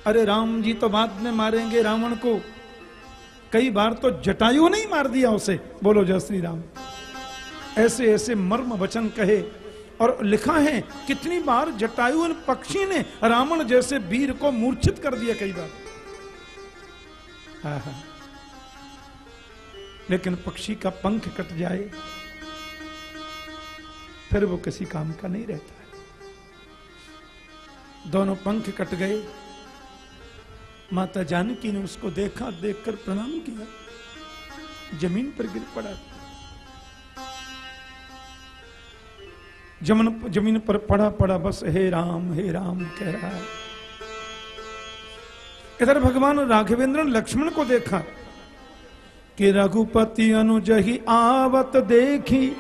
अरे राम जी तो बाद में मारेंगे रावण को। कई बार तो जटायु नहीं मार दिया उसे। बोलो जय श्री राम ऐसे ऐसे मर्म वचन कहे और लिखा है, कितनी बार जटायु पक्षी ने रावण जैसे वीर को मूर्छित कर दिया कई बार। हाँ हाँ। लेकिन पक्षी का पंख कट जाए फिर वो किसी काम का नहीं रहता है। दोनों पंख कट गए। माता जानकी ने उसको देखा, देखकर प्रणाम किया। ज़मीन पर गिर पड़ा। जमन, ज़मीन पर पड़ा पड़ा बस, हे राम हे राम, कह रहा है। इधर भगवान राघवेंद्र ने लक्ष्मण को देखा। कि रघुपति अनुजही आवत देखी।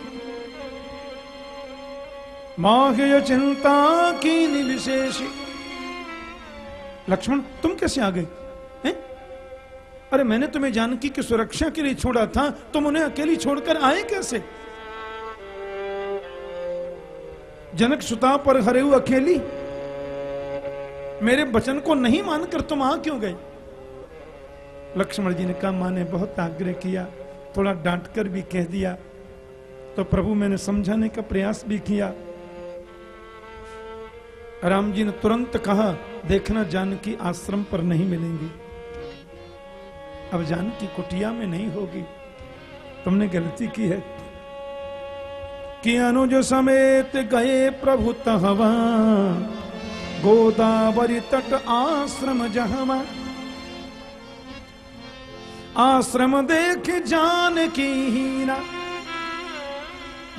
माह्य चिंता की विशेषी लक्ष्मण, तुम कैसे आ गए? हैं? अरे, मैंने तुम्हें जानकी की सुरक्षा के लिए छोड़ा था, तुम उन्हें अकेली छोड़कर आए कैसे? जनक सुता पर हरे अकेली। मेरे वचन को नहीं मानकर तुम आ क्यों गए? लक्ष्मण जी ने कहा, माँ ने बहुत आग्रह किया, थोड़ा डांट कर भी कह दिया। तो प्रभु, मैंने समझाने का प्रयास भी किया। राम जी ने तुरंत कहा, देखना जानकी आश्रम पर नहीं मिलेंगी। अब जानकी कुटिया में नहीं होगी। तुमने गलती की है। कि अनुज समेत गए प्रभु तहवा। गोदावरी तट आश्रम जहवा। आश्रम देख जान की हीरा।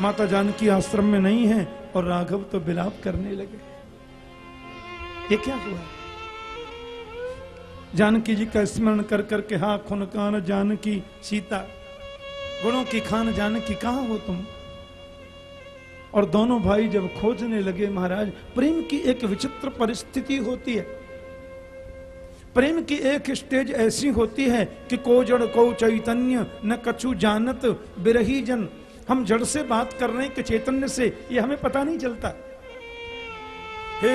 माता जानकी आश्रम में नहीं है और राघव तो बिलाप करने लगे। ये क्या हुआ? जानकी जी का स्मरण कर करके हा खुन कान जानकी सीता, गुणों की खान जानकी, कहा हो तुम? और दोनों भाई जब खोजने लगे, महाराज, प्रेम की एक विचित्र परिस्थिति होती है। प्रेम की एक स्टेज ऐसी होती है कि को जड़, को चैतन्य, न कछु जानत बिरही जन। हम जड़ से बात कर रहे हैं कि चैतन्य से, ये हमें पता नहीं चलता। हे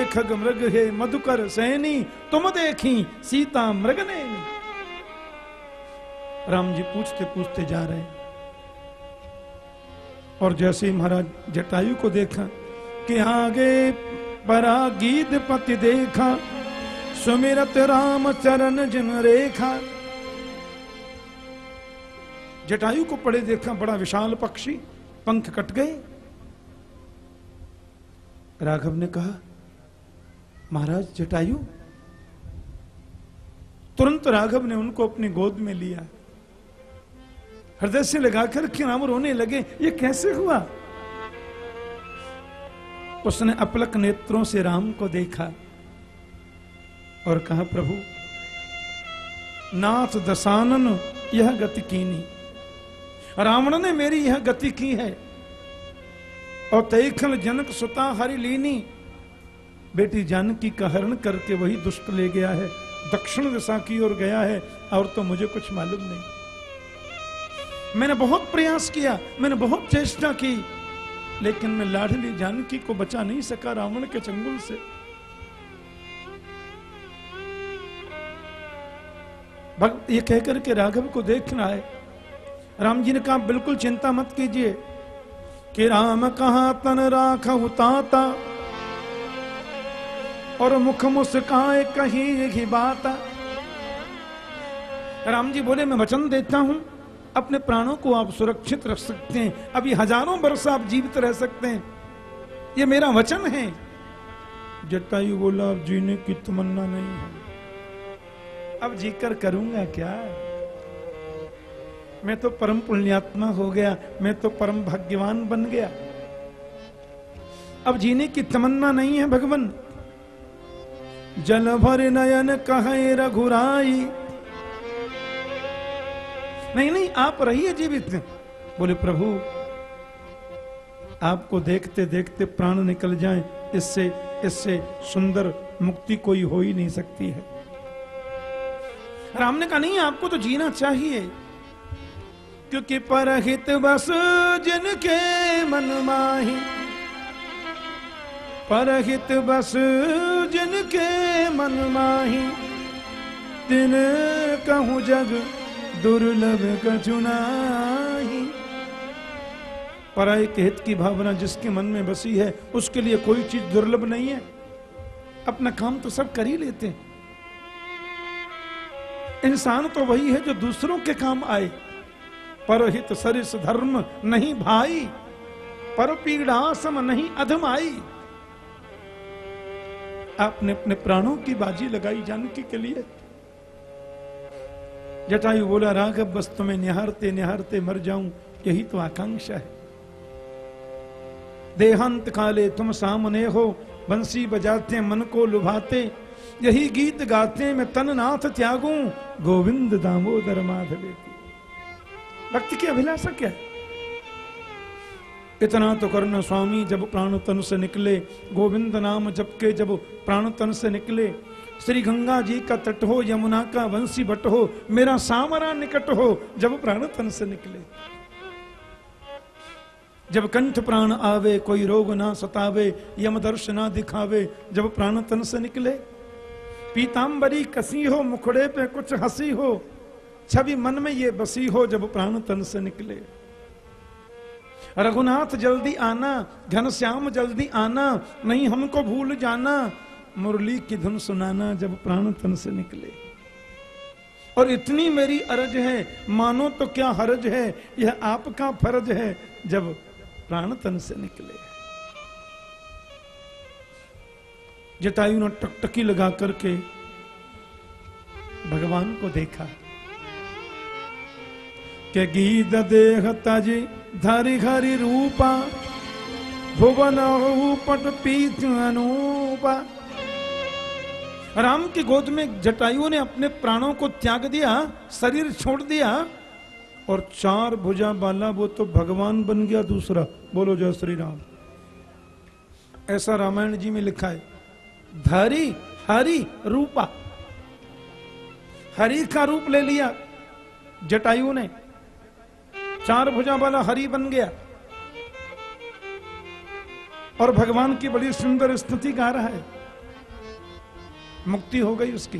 खग मृग, हे मधुकर सैनी, तुम देखी सीता मृग ने राम जी पूछते पूछते जा रहे। और जैसे ही महाराज जटायु को देखा कि आगे परा गीत पति देखा, सुमिरत राम चरण जिन रेखा। जटायु को पड़े देखा बड़ा विशाल पक्षी, पंख कट गए। राघव ने कहा महाराज जटायु। तुरंत राघव ने उनको अपनी गोद में लिया। हृदय से लगाकर कि राम रोने लगे? ये कैसे हुआ? उसने अपलक नेत्रों से राम को देखा और कहा, प्रभु, नाथ दसानन यह गति कीनी रावण ने मेरी यह गति की है और तैखल जनक सुता हरि लीनी बेटी जानकी का हरण करके वही दुष्ट ले गया है, दक्षिण दिशा की ओर गया है, और तो मुझे कुछ मालूम नहीं। मैंने बहुत प्रयास किया, मैंने बहुत चेष्टा की, लेकिन मैं लाडली जानकी को बचा नहीं सका रावण के चंगुल से। भक्त ये कहकर के राघव को देखना है। राम जी ने कहा बिल्कुल चिंता मत कीजिए, कि राम कहा तन राख उताता और मुख मुस्काए कहीं ही बात। राम जी बोले, मैं वचन देता हूँ, अपने प्राणों को आप सुरक्षित रख सकते हैं। अभी हज़ारों वर्ष आप जीवित रह सकते हैं। ये मेरा वचन है। जटायु बोला, अब जीने की तमन्ना नहीं है। अब जीकर करूँगा क्या? मैं तो परम पुण्यात्मा हो गया, मैं तो परम भाग्यवान बन गया। अब जीने की तमन्ना नहीं है, भगवान। जल भर नयन कहे रघुराई। नहीं नहीं, आप रहिए जीवित। बोले, प्रभु, आपको देखते देखते प्राण निकल जाएँ, इससे इससे सुंदर मुक्ति कोई हो ही नहीं सकती है। राम ने कहा, नहीं, आपको तो जीना चाहिए, क्योंकि परहित बस जिनके मन माही परहित बस जिनके मन माही, तिन कहूँ जग दुर्लभ कचुनाही पराय के हित की भावना जिसके मन में बसी है, उसके लिए कोई चीज़ दुर्लभ नहीं है। अपना काम तो सब कर ही लेते हैं। इंसान तो वही है जो दूसरों के काम आए। परहित सरिस धर्म नहीं भाई, पर पीड़ा सम नहीं अधमाई आपने अपने प्राणों की बाजी लगाई जानकी के लिए। जटायु बोला, राघव, बस तुम्हें निहारते निहारते मर जाऊँ, यही तो आकांक्षा है। देहांत काले तुम सामने हो, बंसी बजाते, मन को लुभाते, यही गीत गाते मैं तन नाथ त्यागू, गोविंद दामोदर माधवे की। भक्ति की अभिलाषा क्या है? इतना तो करना स्वामी, जब प्राण तन से निकले, गोविंद नाम जब के जब प्राण तन से निकले। श्री गंगा जी का तट हो, यमुना का वंशी बट हो, मेरा सामरा निकट हो, जब प्राण तन से निकले। जब कंठ प्राण आवे, कोई रोग ना सतावे, यम दर्श ना दिखावे, जब प्राण तन से निकले। पीतांबरी कसी हो, मुखड़े पे कुछ हँसी हो, छवि मन में ये बसी हो, जब प्राण तन से निकले। रघुनाथ जल्दी आना, घनश्याम जल्दी आना, नहीं हमको भूल जाना। मुरली की धुन सुनाना जब प्राण तन से निकले। और इतनी मेरी अरज है, मानो तो क्या हरज है, यह आपका फ़र्ज़ है, जब प्राण तन से निकले। जटायु ने टकटकी लगा करके भगवान को देखा। के गीत देह ताजी धरि हरि रूपा, भुवन पट पीत अनूपा। राम की गोद में जटायु ने अपने प्राणों को त्याग दिया, शरीर छोड़ दिया, और चार भुजा बाला, वो तो भगवान बन गया दूसरा। बोलो जय श्री राम। ऐसा रामायण जी में लिखा है, धरी हरि रूपा। हरि का रूप ले लिया जटायु ने। चार भुजा वाला हरि बन गया। और भगवान की बड़ी सुंदर स्तुति गा रहा है। मुक्ति हो गई उसकी।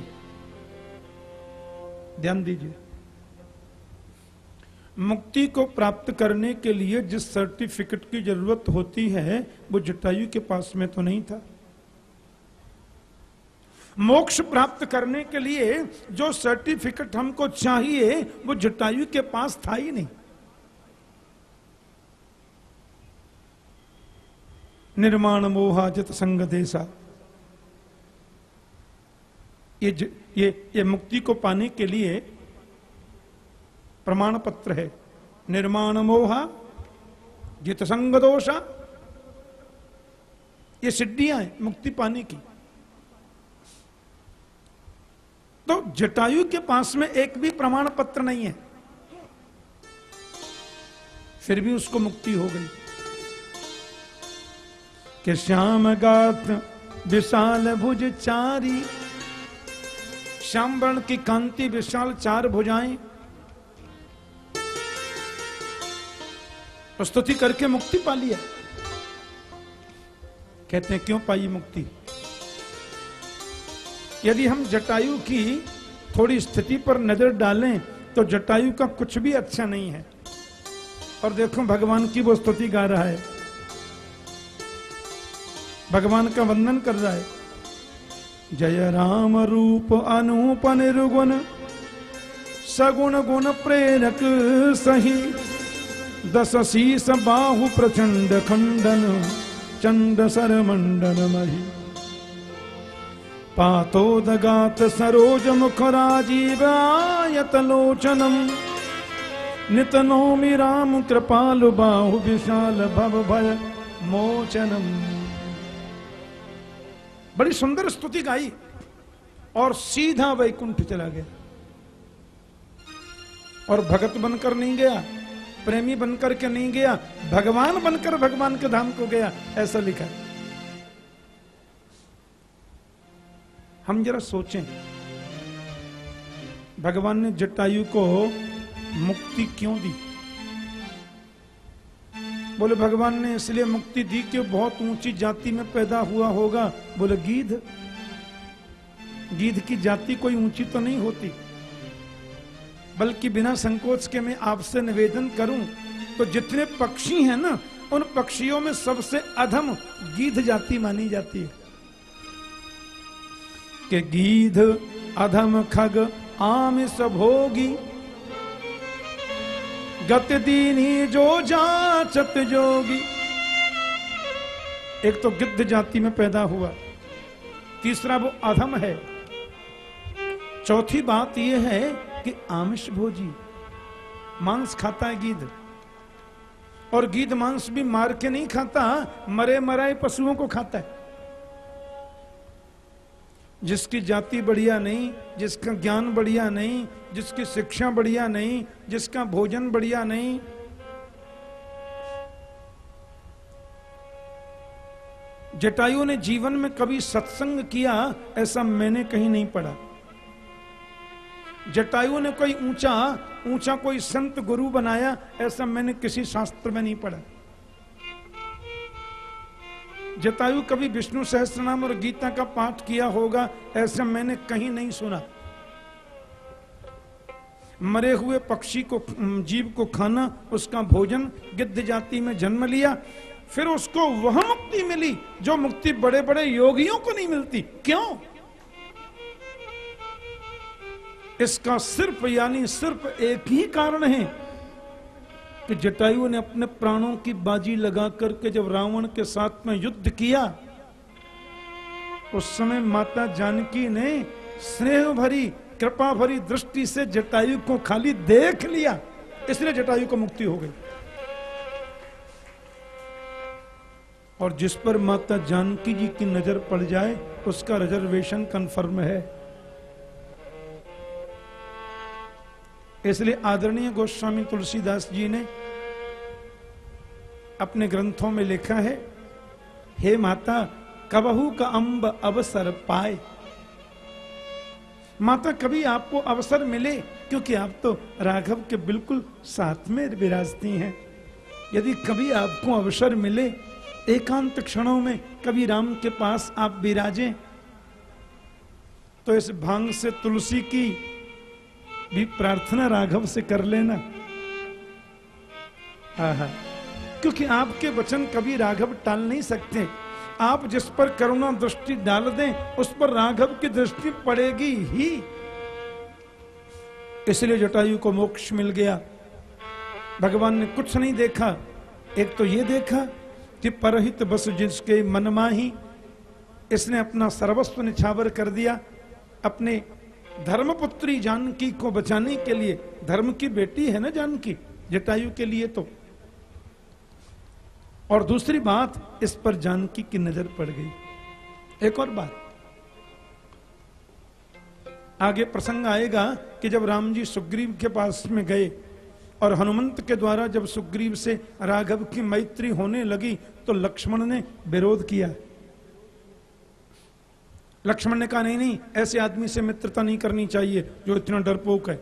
ध्यान दीजिए। मुक्ति को प्राप्त करने के लिए जिस सर्टिफिकेट की ज़रूरत होती है, वो जटायु के पास में तो नहीं था। मोक्ष प्राप्त करने के लिए जो सर्टिफिकेट हमको चाहिए, वो जटायु के पास था ही नहीं। निर्माण मोहाजित संग देसा। ये ये ये मुक्ति को पाने के लिए प्रमाण पत्र है। निर्माण मोहा, जित संग दोषा, ये सिद्धियाँ हैं मुक्ति पाने की। तो जटायु के पास में एक भी प्रमाण पत्र नहीं है। फिर भी उसको मुक्ति हो गई। कि श्याम गात विशाल भुज चारी। श्याम वर्ण की कांति विशाल चार भुजाएँ। स्तुति करके मुक्ति पा लिया कहते हैं, क्यों पाई मुक्ति? यदि हम जटायु की थोड़ी स्थिति पर नज़र डालें तो जटायु का कुछ भी अच्छा नहीं है। और देखो, भगवान की वो स्तुति गा रहा है। भगवान का वंदन कर रहा है। जय राम रूप अनूप निर्गुण सगुण गुण प्रेरक सही। दस शीस बाहु प्रचंड खंडन चंड सर मंडन मही। पातोदगात सरोज मुख राजीव आयत लोचनम। नित नौमि राम कृपालु बाहु विशाल भव भय मोचनम। बड़ी सुंदर स्तुति गाई और सीधा वैकुंठ चला गया। और भगत बनकर नहीं गया, प्रेमी बनकर के नहीं गया, भगवान बनकर भगवान के धाम को गया, ऐसा लिखा हम जरा सोचें, भगवान ने जटायु को मुक्ति क्यों दी? बोले, भगवान ने इसलिए मुक्ति दी कि बहुत ऊँची जाति में पैदा हुआ होगा। बोले, गीध? गीध की जाति कोई ऊँची तो नहीं होती। बल्कि बिना संकोच के मैं आपसे निवेदन करूँ तो जितने पक्षी हैं ना, उन पक्षियों में सबसे अधम गीध जाति मानी जाती है। कि गीध, अधम खग आमिष भोगी गत दीनी जो जाचत जोगी। एक तो गिद्ध जाति में पैदा हुआ। तीसरा वो अधम है। चौथी बात यह है कि आमिष भोजी, मांस खाता है गीध। और गीध मांस भी मार के नहीं खाता, मरे मराए पशुओं को खाता है। जिसकी जाति बढ़िया नहीं, जिसका ज्ञान बढ़िया नहीं, जिसकी शिक्षा बढ़िया नहीं, जिसका भोजन बढ़िया नहीं। जटायु ने जीवन में कभी सत्संग किया ऐसा मैंने कहीं नहीं पढ़ा। जटायु ने कोई ऊँचा ऊँचा कोई संत गुरु बनाया ऐसा मैंने किसी शास्त्र में नहीं पढ़ा। जटायु कभी विष्णु सहस्त्रनाम और गीता का पाठ किया होगा, ऐसा मैंने कहीं नहीं सुना। मरे हुए पक्षी को जीव को खाना, उसका भोजन, गिद्ध जाति में जन्म लिया, फिर उसको वह मुक्ति मिली, जो मुक्ति बड़े बड़े योगियों को नहीं मिलती। क्यों? इसका सिर्फ़ यानी सिर्फ़ एक ही कारण है। कि जटायु ने अपने प्राणों की बाजी लगा करके जब रावण के साथ में युद्ध किया, उस समय माता जानकी ने स्नेह भरी, कृपा भरी दृष्टि से जटायु को खाली देख लिया। इसलिए जटायु को मुक्ति हो गई। और जिस पर माता जानकी जी की नज़र पड़ जाए, उसका रिजर्वेशन कंफर्म है। इसलिए आदरणीय गोस्वामी तुलसीदास जी ने अपने ग्रंथों में लिखा है, हे माता, कबहू का अंब अवसर पाए। माता, कभी आपको अवसर मिले? क्योंकि आप तो राघव के बिल्कुल साथ में विराजती हैं। यदि कभी आपको अवसर मिले, एकांत क्षणों में कभी राम के पास आप विराजें तो इस भाँग से तुलसी की भी प्रार्थना राघव से कर लेना। आहा। क्योंकि आपके वचन कभी राघव टाल नहीं सकते। आप जिस पर करुणा दृष्टि डाल दें, उस पर राघव की दृष्टि पड़ेगी ही। इसलिए जटायु को मोक्ष मिल गया। भगवान ने कुछ नहीं देखा। एक तो ये देखा कि परहित बस जिसके मन माही, इसने अपना सर्वस्व निछावर कर दिया। अपने धर्मपुत्री जानकी को बचाने के लिए, धर्म की बेटी है ना जानकी, जटायु के लिए तो। और दूसरी बात, इस पर जानकी की नज़र पड़ गई। एक और बात। आगे प्रसंग आएगा कि जब राम जी सुग्रीव के पास में गए और हनुमंत के द्वारा जब सुग्रीव से राघव की मैत्री होने लगी तो लक्ष्मण ने विरोध किया। लक्ष्मण ने कहा, नहीं नहीं, ऐसे आदमी से मित्रता नहीं करनी चाहिए, जो इतना डरपोक है।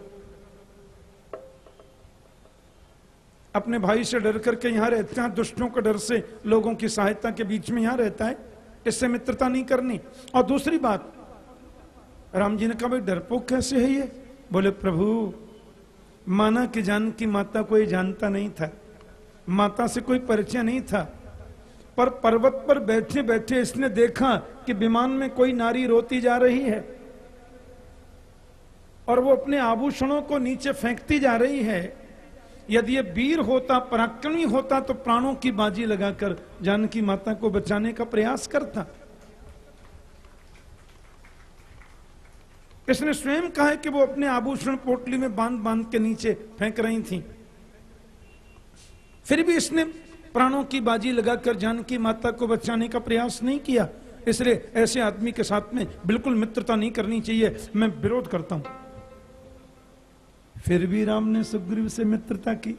अपने भाई से डर करके यहाँ रहते हैं दुष्टों के डर से लोगों की सहायता के बीच में यहाँ रहता है, इससे मित्रता नहीं करनी। और दूसरी बात, राम जी ने कहा, भाई, डरपोक कैसे है ये? बोले, प्रभु, माना कि जान की माता कोई जानता नहीं था, माता से कोई परिचय नहीं था पर पर्वत पर बैठे बैठे इसने देखा कि विमान में कोई नारी रोती जा रही है और वो अपने आभूषणों को नीचे फेंकती जा रही है। यदि ये वीर होता, पराक्रमी होता तो प्राणों की बाजी लगाकर जानकी माता को बचाने का प्रयास करता। इसने स्वयं कहा है कि वो अपने आभूषण पोटली में बाँध बाँध के नीचे फेंक रही थी। फिर भी इसने प्राणों की बाजी लगाकर जानकी माता को बचाने का प्रयास नहीं किया। इसलिए ऐसे आदमी के साथ में बिल्कुल मित्रता नहीं करनी चाहिए। मैं विरोध करता हूँ। फिर भी राम ने सुग्रीव से मित्रता की।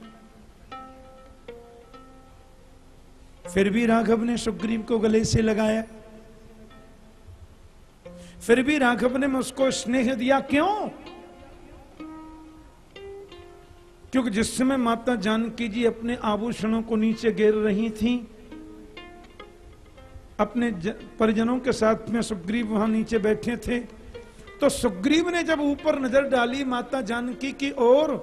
फिर भी राघव ने सुग्रीव को गले से लगाया। फिर भी राघव ने उसको स्नेह दिया। क्यों? क्योंकि जिस समय माता जानकी जी अपने आभूषणों को नीचे गिर रही थी, अपने परिजनों के साथ में सुग्रीव वहाँ नीचे बैठे थे तो सुग्रीव ने जब ऊपर नज़र डाली माता जानकी की ओर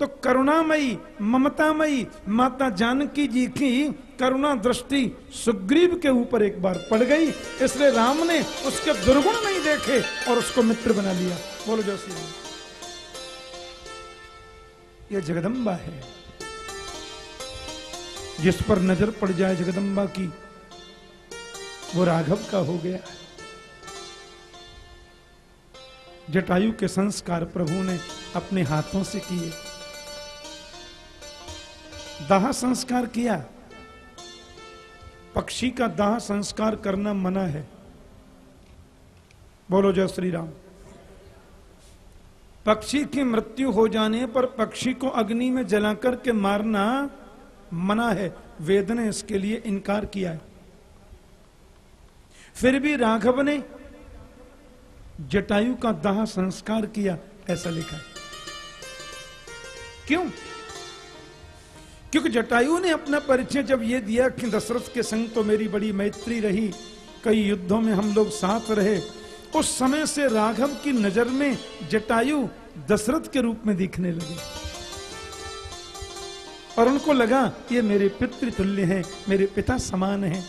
तो करुणामयी, ममतामयी माता जानकी जी की करुणा दृष्टि सुग्रीव के ऊपर एक बार पड़ गई। इसलिए राम ने उसके दुर्गुण नहीं देखे और उसको मित्र बना लिया। बोलो जो। श्री राम यह जगदम्बा है। जिस पर नज़र पड़ जाए जगदम्बा की, वो राघव का हो गया जटायु के संस्कार प्रभु ने अपने हाथों से किए। दाह संस्कार किया। पक्षी का दाह संस्कार करना मना है। बोलो जय श्री राम पक्षी की मृत्यु हो जाने पर पक्षी को अग्नि में जलाकर के मारना मना है। वेद ने इसके लिए इनकार किया है। फिर भी राघव ने जटायु का दाह संस्कार किया, ऐसा लिखा। है क्यों? क्योंकि जटायु ने अपना परिचय जब यह दिया कि दशरथ के संग तो मेरी बड़ी मैत्री रही, कई युद्धों में हम लोग साथ रहे उस समय से राघव की नज़र में जटायु दशरथ के रूप में दिखने लगे। और उनको लगा, ये मेरे पितृतुल्य हैं, मेरे पिता समान हैं।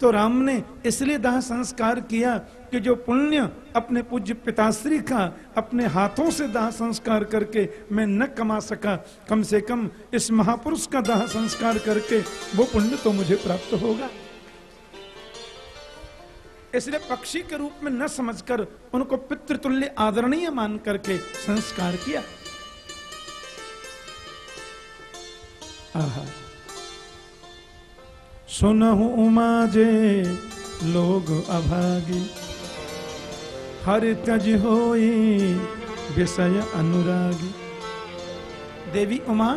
तो राम ने इसलिए दाह संस्कार किया कि जो पुण्य अपने पूज्य पिताश्री का अपने हाथों से दाह संस्कार करके मैं न कमा सका, कम से कम इस महापुरुष का दाह संस्कार करके वो पुण्य तो मुझे प्राप्त होगा। इसलिए पक्षी के रूप में न समझकर उनको पितृतुल्य आदरणीय मान करके संस्कार किया। सुनहु उमाजे, लोग अभागी। हर तज होई, विषय अनुरागी। देवी उमा,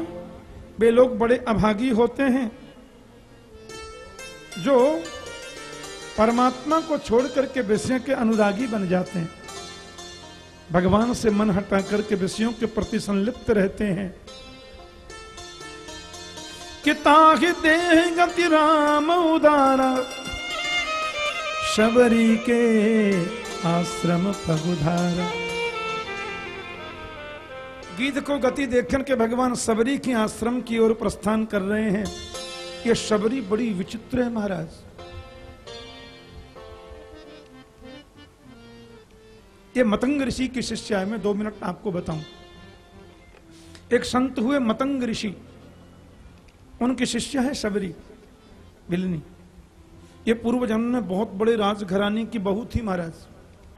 वे लोग बड़े अभागी होते हैं, जो परमात्मा को छोड़ करके विषय के अनुरागी बन जाते हैं। भगवान से मन हटा करके विषयों के प्रति संलिप्त रहते हैं। कि ताहि देह गति राम उदारा, शबरी के आश्रम फगुधारा गीत को गति देखकर के भगवान सबरी के आश्रम की ओर प्रस्थान कर रहे हैं। ये शबरी बड़ी विचित्र है महाराज। ये मतंग ऋषि की शिष्या है, मैं दो मिनट आपको बताऊँ। एक संत हुए मतंग ऋषि। उनकी शिष्य है सबरी मिलनी ये पूर्व जन्म में बहुत बड़े राजघराने की बहू थी महाराज।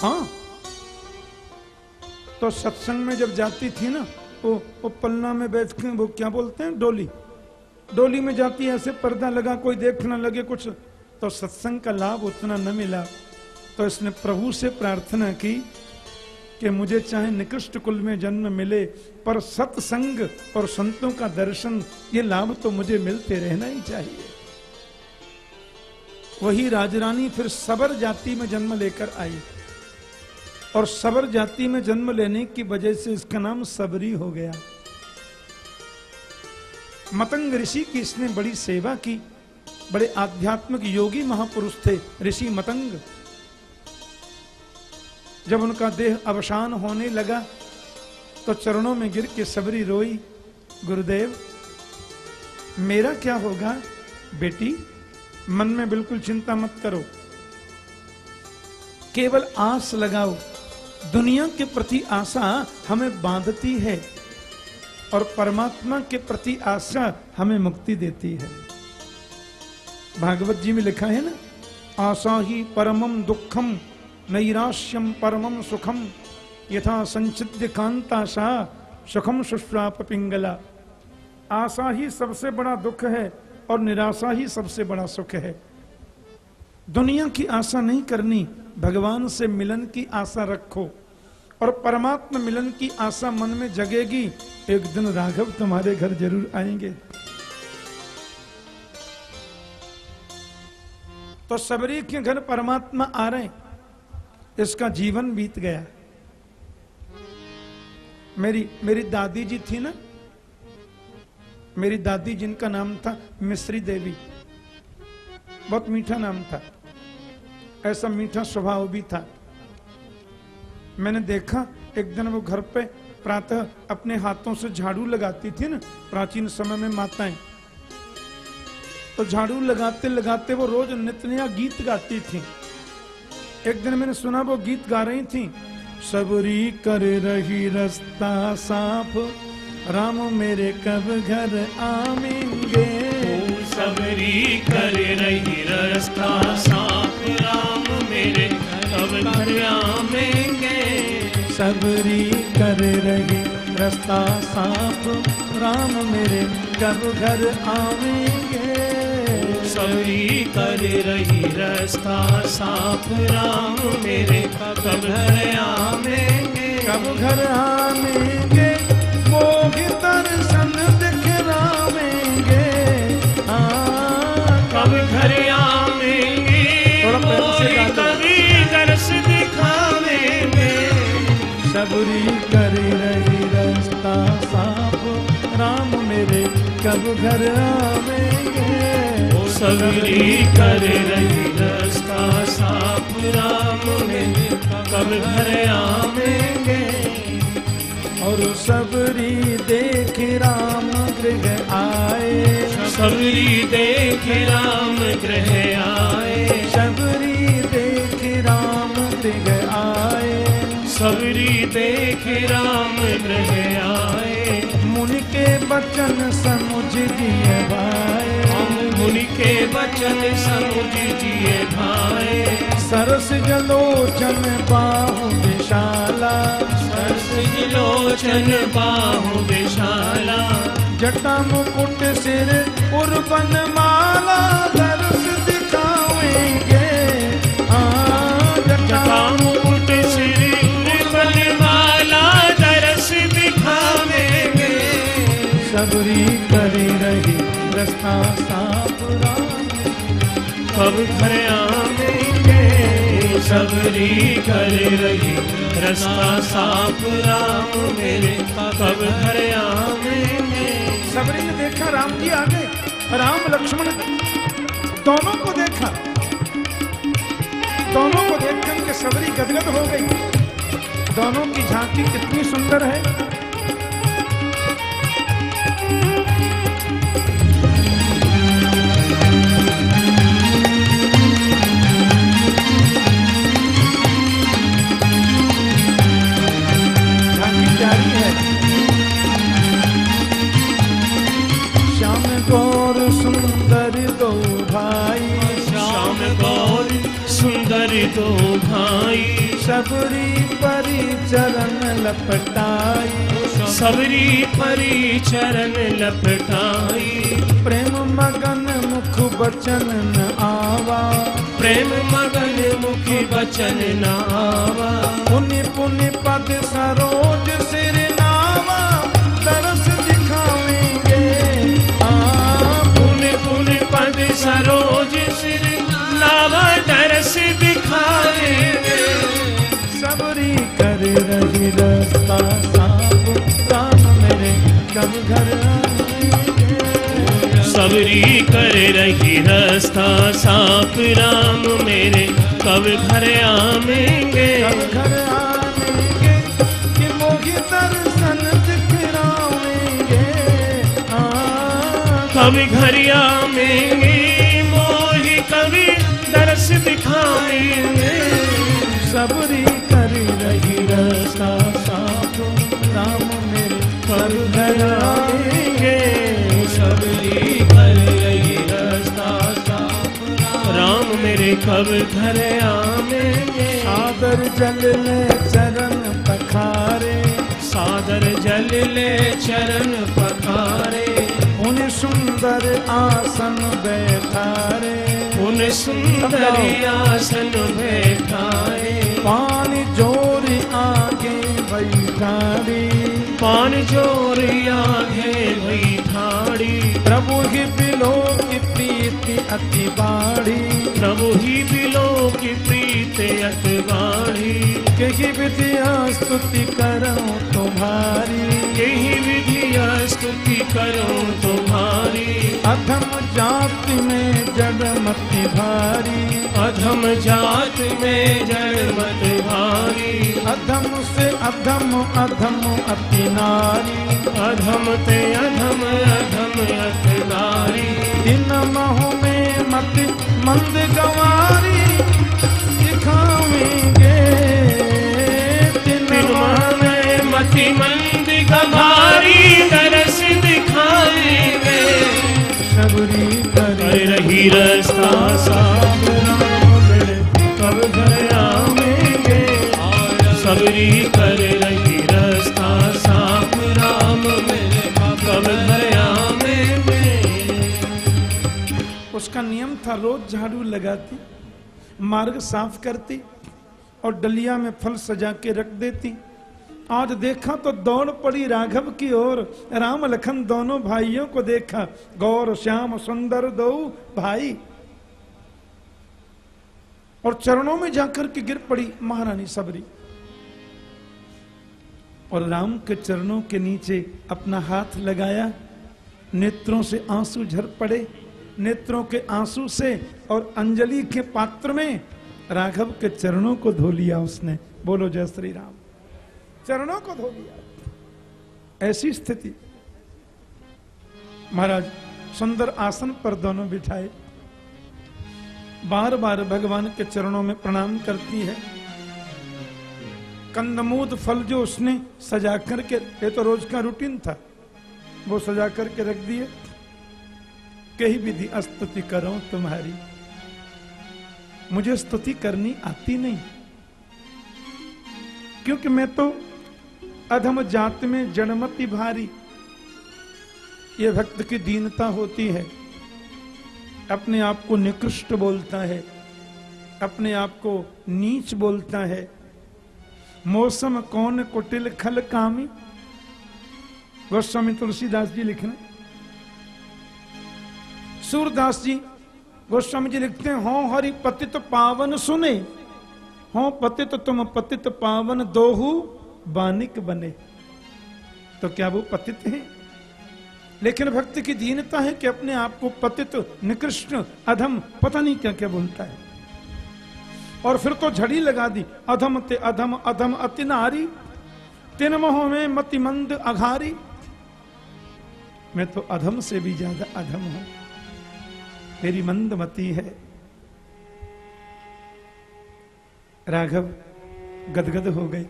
हाँ। तो सत्संग में जब जाती थी ना, वो वो पलना में बैठ के वो क्या बोलते हैं, डोली। डोली में जाती है, ऐसे पर्दा लगा, कोई देख ना लगे कुछ। तो सत्संग का लाभ उतना न मिला। तो इसने प्रभु से प्रार्थना की कि मुझे चाहे निकृष्ट कुल में जन्म मिले, पर सत्संग और संतों का दर्शन, ये लाभ तो मुझे मिलते रहना ही चाहिए। वही राजरानी फिर सबर जाति में जन्म लेकर आई। और सबर जाति में जन्म लेने की वजह से इसका नाम सबरी हो गया। मतंग ऋषि की इसने बड़ी सेवा की। बड़े आध्यात्मिक योगी महापुरुष थे, ऋषि मतंग। जब उनका देह अवसान होने लगा तो चरणों में गिर के सबरी रोई, गुरुदेव, मेरा क्या होगा? बेटी, मन में बिल्कुल चिंता मत करो। केवल आस लगाओ, दुनिया के प्रति आशा हमें बांधती है और परमात्मा के प्रति आशा हमें मुक्ति देती है। भागवत जी में लिखा है ना, आशा ही परमम दुखम नैराश्यम परमम सुखम यथा संचिद्य कांताशा सुखम सुश्राप पिंगला आशा ही सबसे बड़ा दुख है और निराशा ही सबसे बड़ा सुख है। दुनिया की आशा नहीं करनी, भगवान से मिलन की आशा रखो। और परमात्मा मिलन की आशा मन में जगेगी, एक दिन राघव तुम्हारे घर ज़रूर आएँगे। तो सबरी के घर परमात्मा आ रहे इसका जीवन बीत गया। मेरी मेरी दादी जी थी ना? मेरी दादी जिनका नाम था मिश्री देवी। बहुत मीठा नाम था। ऐसा मीठा स्वभाव भी था। मैंने देखा, एक दिन वो घर पे प्रातः अपने हाथों से झाड़ू लगाती थी ना, प्राचीन समय में माताएँ। तो झाड़ू लगाते लगाते वो रोज नित्य गीत गाती थी। एक दिन मैंने सुना वो गीत गा रही थी सबरी कर रही रास्ता साफ़ राम मेरे कब घर आमेंगे? सबरी कर रही रास्ता साफ़ राम मेरे कब घर आमेंगे? सबरी कर रही रास्ता साफ़ राम मेरे कब घर आवेंगे सबरी कर रही रास्ता साफ़ राम मेरे कब घर आवेंगे कब घर आवेंगे मोह दर्शन दिखरावेंगे कब घर आवेंगे थोड़ा प्रेम से मोरी गा दो। कभी दर्श दिखावेंगे सबरी कर रही रास्ता साफ़ राम मेरे कब घर आवेंगे ओ सबरी कर रही रास्ता साफ़ राम मेरे कब घर आवेंगे? और सबरी देख राम गृह आए। सबरी देख राम गृह आए। सबरी देख राम गृह आए। सबरी देख राम गृह आए। मुन के बचन समुझ दिए भाई हम मुनि के वचन समुझ जिए भाई सरस जलोचन बाहु विशाला। सरस जलोचन बाहु विशाला। जटा मुकुट सिर उर्बन माला दर्श दिखावेंगे हाँ जटा मुकुट श्री उर्बल माला दरस दिखावेंगे सबरी करी रही रास्ता साफ़। कब घर सबरी कर रही, रास्ता साफ़ राम मेरे घर आवेंगे सबरी ने देखा, राम जी आ गए राम, लक्ष्मण, दोनों को देखा। दोनों को देखकर के सबरी गदगद हो गई। दोनों की झांकी कितनी सुंदर है। दो भाई सबरी परी चरण लपटाई। सबरी परी चरण लपटाई। प्रेम मगन मुख बचन न आवा। प्रेम मगन मुखी बचन नावा पुनि पुनि पद सरोज सिर नावा। तरस दिखावेंगे। आ पुन पुन पद सरोज सिर नावा। दरस सबरी कर रही रास्ता साफ़ राम मेरे कब घर आएँगे। सबरी कर रही रास्ता साफ़ राम मेरे कब घर आवेंगे कब घर आएँगे कि मोहि दर्शन दिखरावेंगे आ कब घर कभी दरस दिखाएँगे। सबरी कर रही रास्ता साफ़ राम मेरे पर घर आएँगे सबरी कर रही रास्ता साफ़ राम मेरे कब घर आवेंगे आदर जल में चरण पखारे। सादर जल ले चरण पखारे। उन सुंदर आसन बैठारे उन सुंदर आसन बैठारे पान ज़ोर आगे बैठारे पान ज़ोर आगे प्रभु ही बिलो की प्रीति अति बाढ़ी प्रभु ही बिलो की प्रीति अति बाढ़ी कही विधिया स्तुति करो तुम्हारी। यही विधिया स्तुति करो तुम्हारी। अधम जाति में जड़मति भारी अधम जात में जड़ मत भारी अधम से अधम अधम अति नारी। अधम ते अधम अधम अति अतवारी दिन महो में मति मंद गवारी। दिखावेंगे दिन मह में मति मंद तरस दिखाएँगे सबरी कर रही रास्ता साफ़ राम मेरे कब घर आवेंगे सबरी कर रही रास्ता साफ़ राम कब घर आवेंगे उसका नियम था रोज झाड़ू लगाती मार्ग साफ़ करती और डलिया में फल सजा के रख देती। आज देखा तो दौड़ पड़ी राघव की ओर। राम लखन दोनों भाइयों को देखा। गौर श्याम सुंदर दो भाई। और चरणों में जाकर के गिर पड़ी महारानी सबरी। और राम के चरणों के नीचे अपना हाथ लगाया। नेत्रों से आँसू झर पड़े। नेत्रों के आँसू से और अंजलि के पात्र में राघव के चरणों को धो लिया उसने। बोलो जय श्री राम। चरणों को धो लिया। ऐसी स्थिति। महाराज, सुंदर आसन पर दोनों बिठाए। बार बार भगवान के चरणों में प्रणाम करती है। कंदमूद फल जो उसने सजा करके, ये तो रोज का रूटीन था, वो सजा करके रख दिए। कही विधि स्तुति करो तुम्हारी। मुझे स्तुति करनी आती नहीं। क्योंकि मैं तो अधम जात में जन्मति भारी। ये भक्त की दीनता होती है। अपने आप को निकृष्ट बोलता है। अपने आप को नीच बोलता है। मौसम कौन कुटिल खल कामी? गोस्वामी तुलसीदास जी लिखना। सूरदास जी गोस्वामी जी लिखते हैं, हो हरि पतित पावन सुने, हो पतित तुम पतित पावन दोहु बानिक बने। तो क्या वो पतित है? लेकिन भक्त की दीनता है कि अपने आप को पतित, निकृष्ट, अधम, पता नहीं क्या क्या बोलता है। और फिर तो झड़ी लगा दी, अधम ते अधम अधम अति नारी, तिन मोह में मति मंद अघारी। मैं तो अधम से भी ज़्यादा अधम हूँ। मेरी मंद मती है। राघव, गदगद हो गए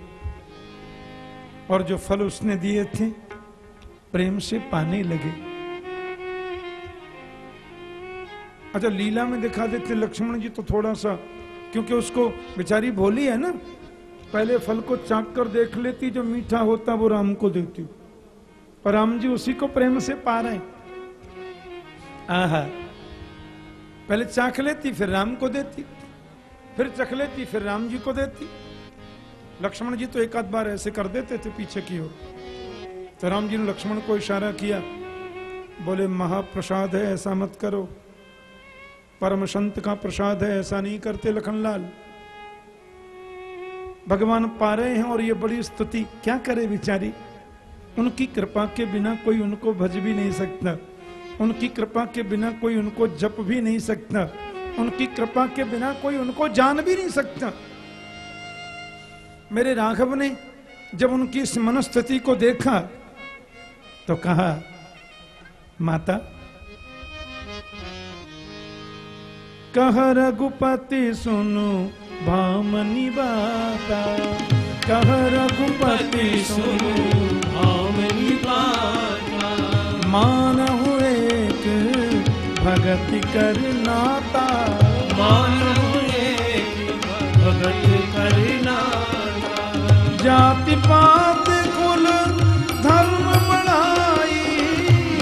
और जो फल उसने दिए थे, प्रेम से पाने लगे। अच्छा लीला में दिखा देते लक्ष्मण जी तो थोड़ा सा क्योंकि उसको बेचारी भोली है ना। पहले फल को चाक कर देख लेती, जो मीठा होता वो राम को देती। पर राम जी उसी को प्रेम से पा रहे आहा। पहले चाख लेती, फिर राम को देती, फिर चख लेती, फिर राम जी को देती। लक्ष्मण जी तो एक आध बार ऐसे कर देते थे पीछे की ओर। तो राम जी ने लक्ष्मण को इशारा किया, बोले, महाप्रसाद है, ऐसा मत करो। परम संत का प्रसाद है, ऐसा नहीं करते लखनलाल। भगवान पा रहे हैं और ये बड़ी स्तुति, क्या करे बिचारी? उनकी कृपा के बिना कोई उनको भज भी नहीं सकता। उनकी कृपा के बिना कोई उनको जप भी नहीं सकता। उनकी कृपा के बिना कोई उनको जान भी नहीं सकता। मेरे राघव ने जब उनकी इस मनस्थिति को देखा तो कहा, माता, कह रघुपति सुनो भामनी बाता? कह रघुपति सुनो भामनी बाता? मान हुए भगत कर नाता। मान हुए भगत करना जाति पात कुल धर्म बढ़ाई।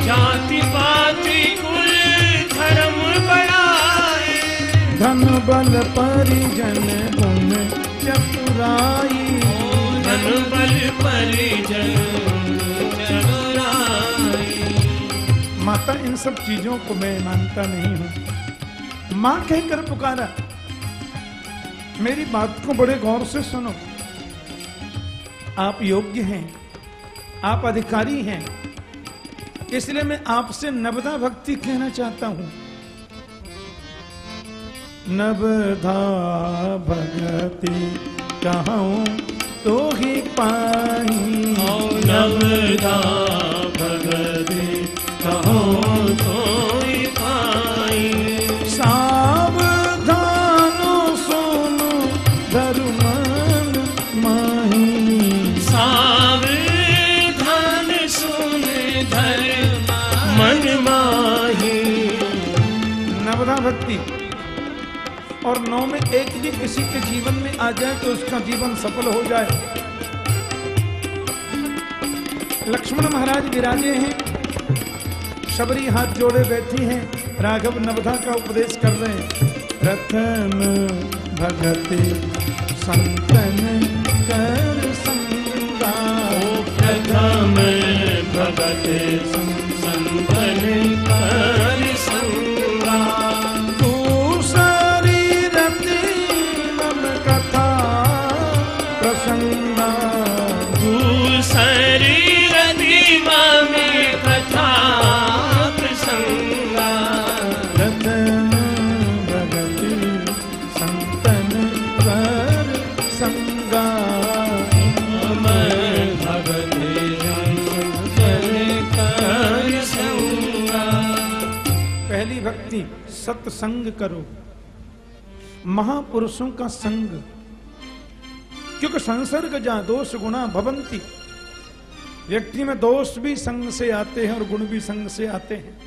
जाति पात कुल धर्म बढ़ाए धन बल परिजन गुण चतुराई। धन बल परिजन माता इन सब चीज़ों को मैं मानता नहीं हूँ। माँ कहकर पुकारा मेरी बात को बड़े गौर से सुनो। आप योग्य हैं, आप अधिकारी हैं। इसलिए मैं आपसे नवदा भक्ति कहना चाहता हूँ। नवधा भगति कहूँ तो ही पाई। नवदा भगति कहो तो और नौ में एक भी किसी के जीवन में आ जाए तो उसका जीवन सफल हो जाए। लक्ष्मण महाराज विराजे हैं, शबरी हाथ जोड़े बैठी हैं, राघव नवधा का उपदेश कर रहे हैं। भगति संतन कर प्रथम भगत संतन कर संगा सत्संग करो। महापुरुषों का संग। क्योंकि संसर्ग जहाँ दोष गुणा भवंती, व्यक्ति में दोष भी संग से आते हैं और गुण भी संग से आते हैं।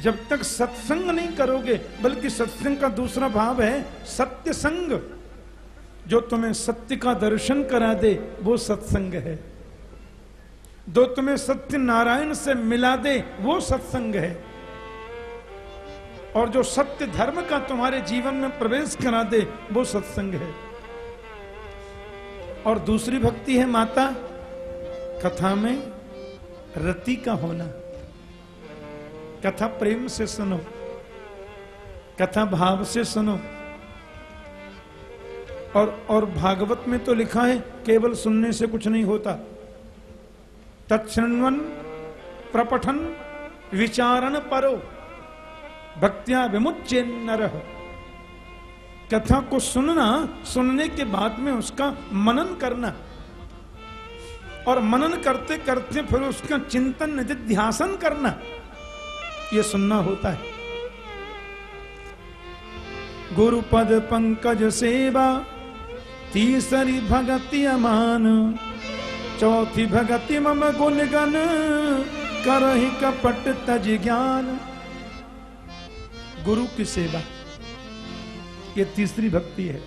जब तक सत्संग नहीं करोगे, बल्कि सत्संग का दूसरा भाव है सत्य संग जो तुम्हें सत्य का दर्शन करा दे, वो सत्संग है। जो तुम्हें सत्य नारायण से मिला दे, वो सत्संग है। और जो सत्य धर्म का तुम्हारे जीवन में प्रवेश करा दे, वो सत्संग है। और दूसरी भक्ति है माता, कथा में रति का होना। कथा प्रेम से सुनो, कथा भाव से सुनो। और और भागवत में तो लिखा है, केवल सुनने से कुछ नहीं होता। तत्णवन प्रपठन विचारण परो। भक्तिया विमुच्य नर कथा को सुनना, सुनने के बाद में उसका मनन करना। और मनन करते करते फिर उसका चिंतन निधिध्यासन करना। ये सुनना होता है। गुरुपद पंकज सेवा, तीसरी भगति अमान। चौथी भगति मम गुण गण करहि कपट तज ज्ञान। गुरु की सेवा। ये तीसरी भक्ति है।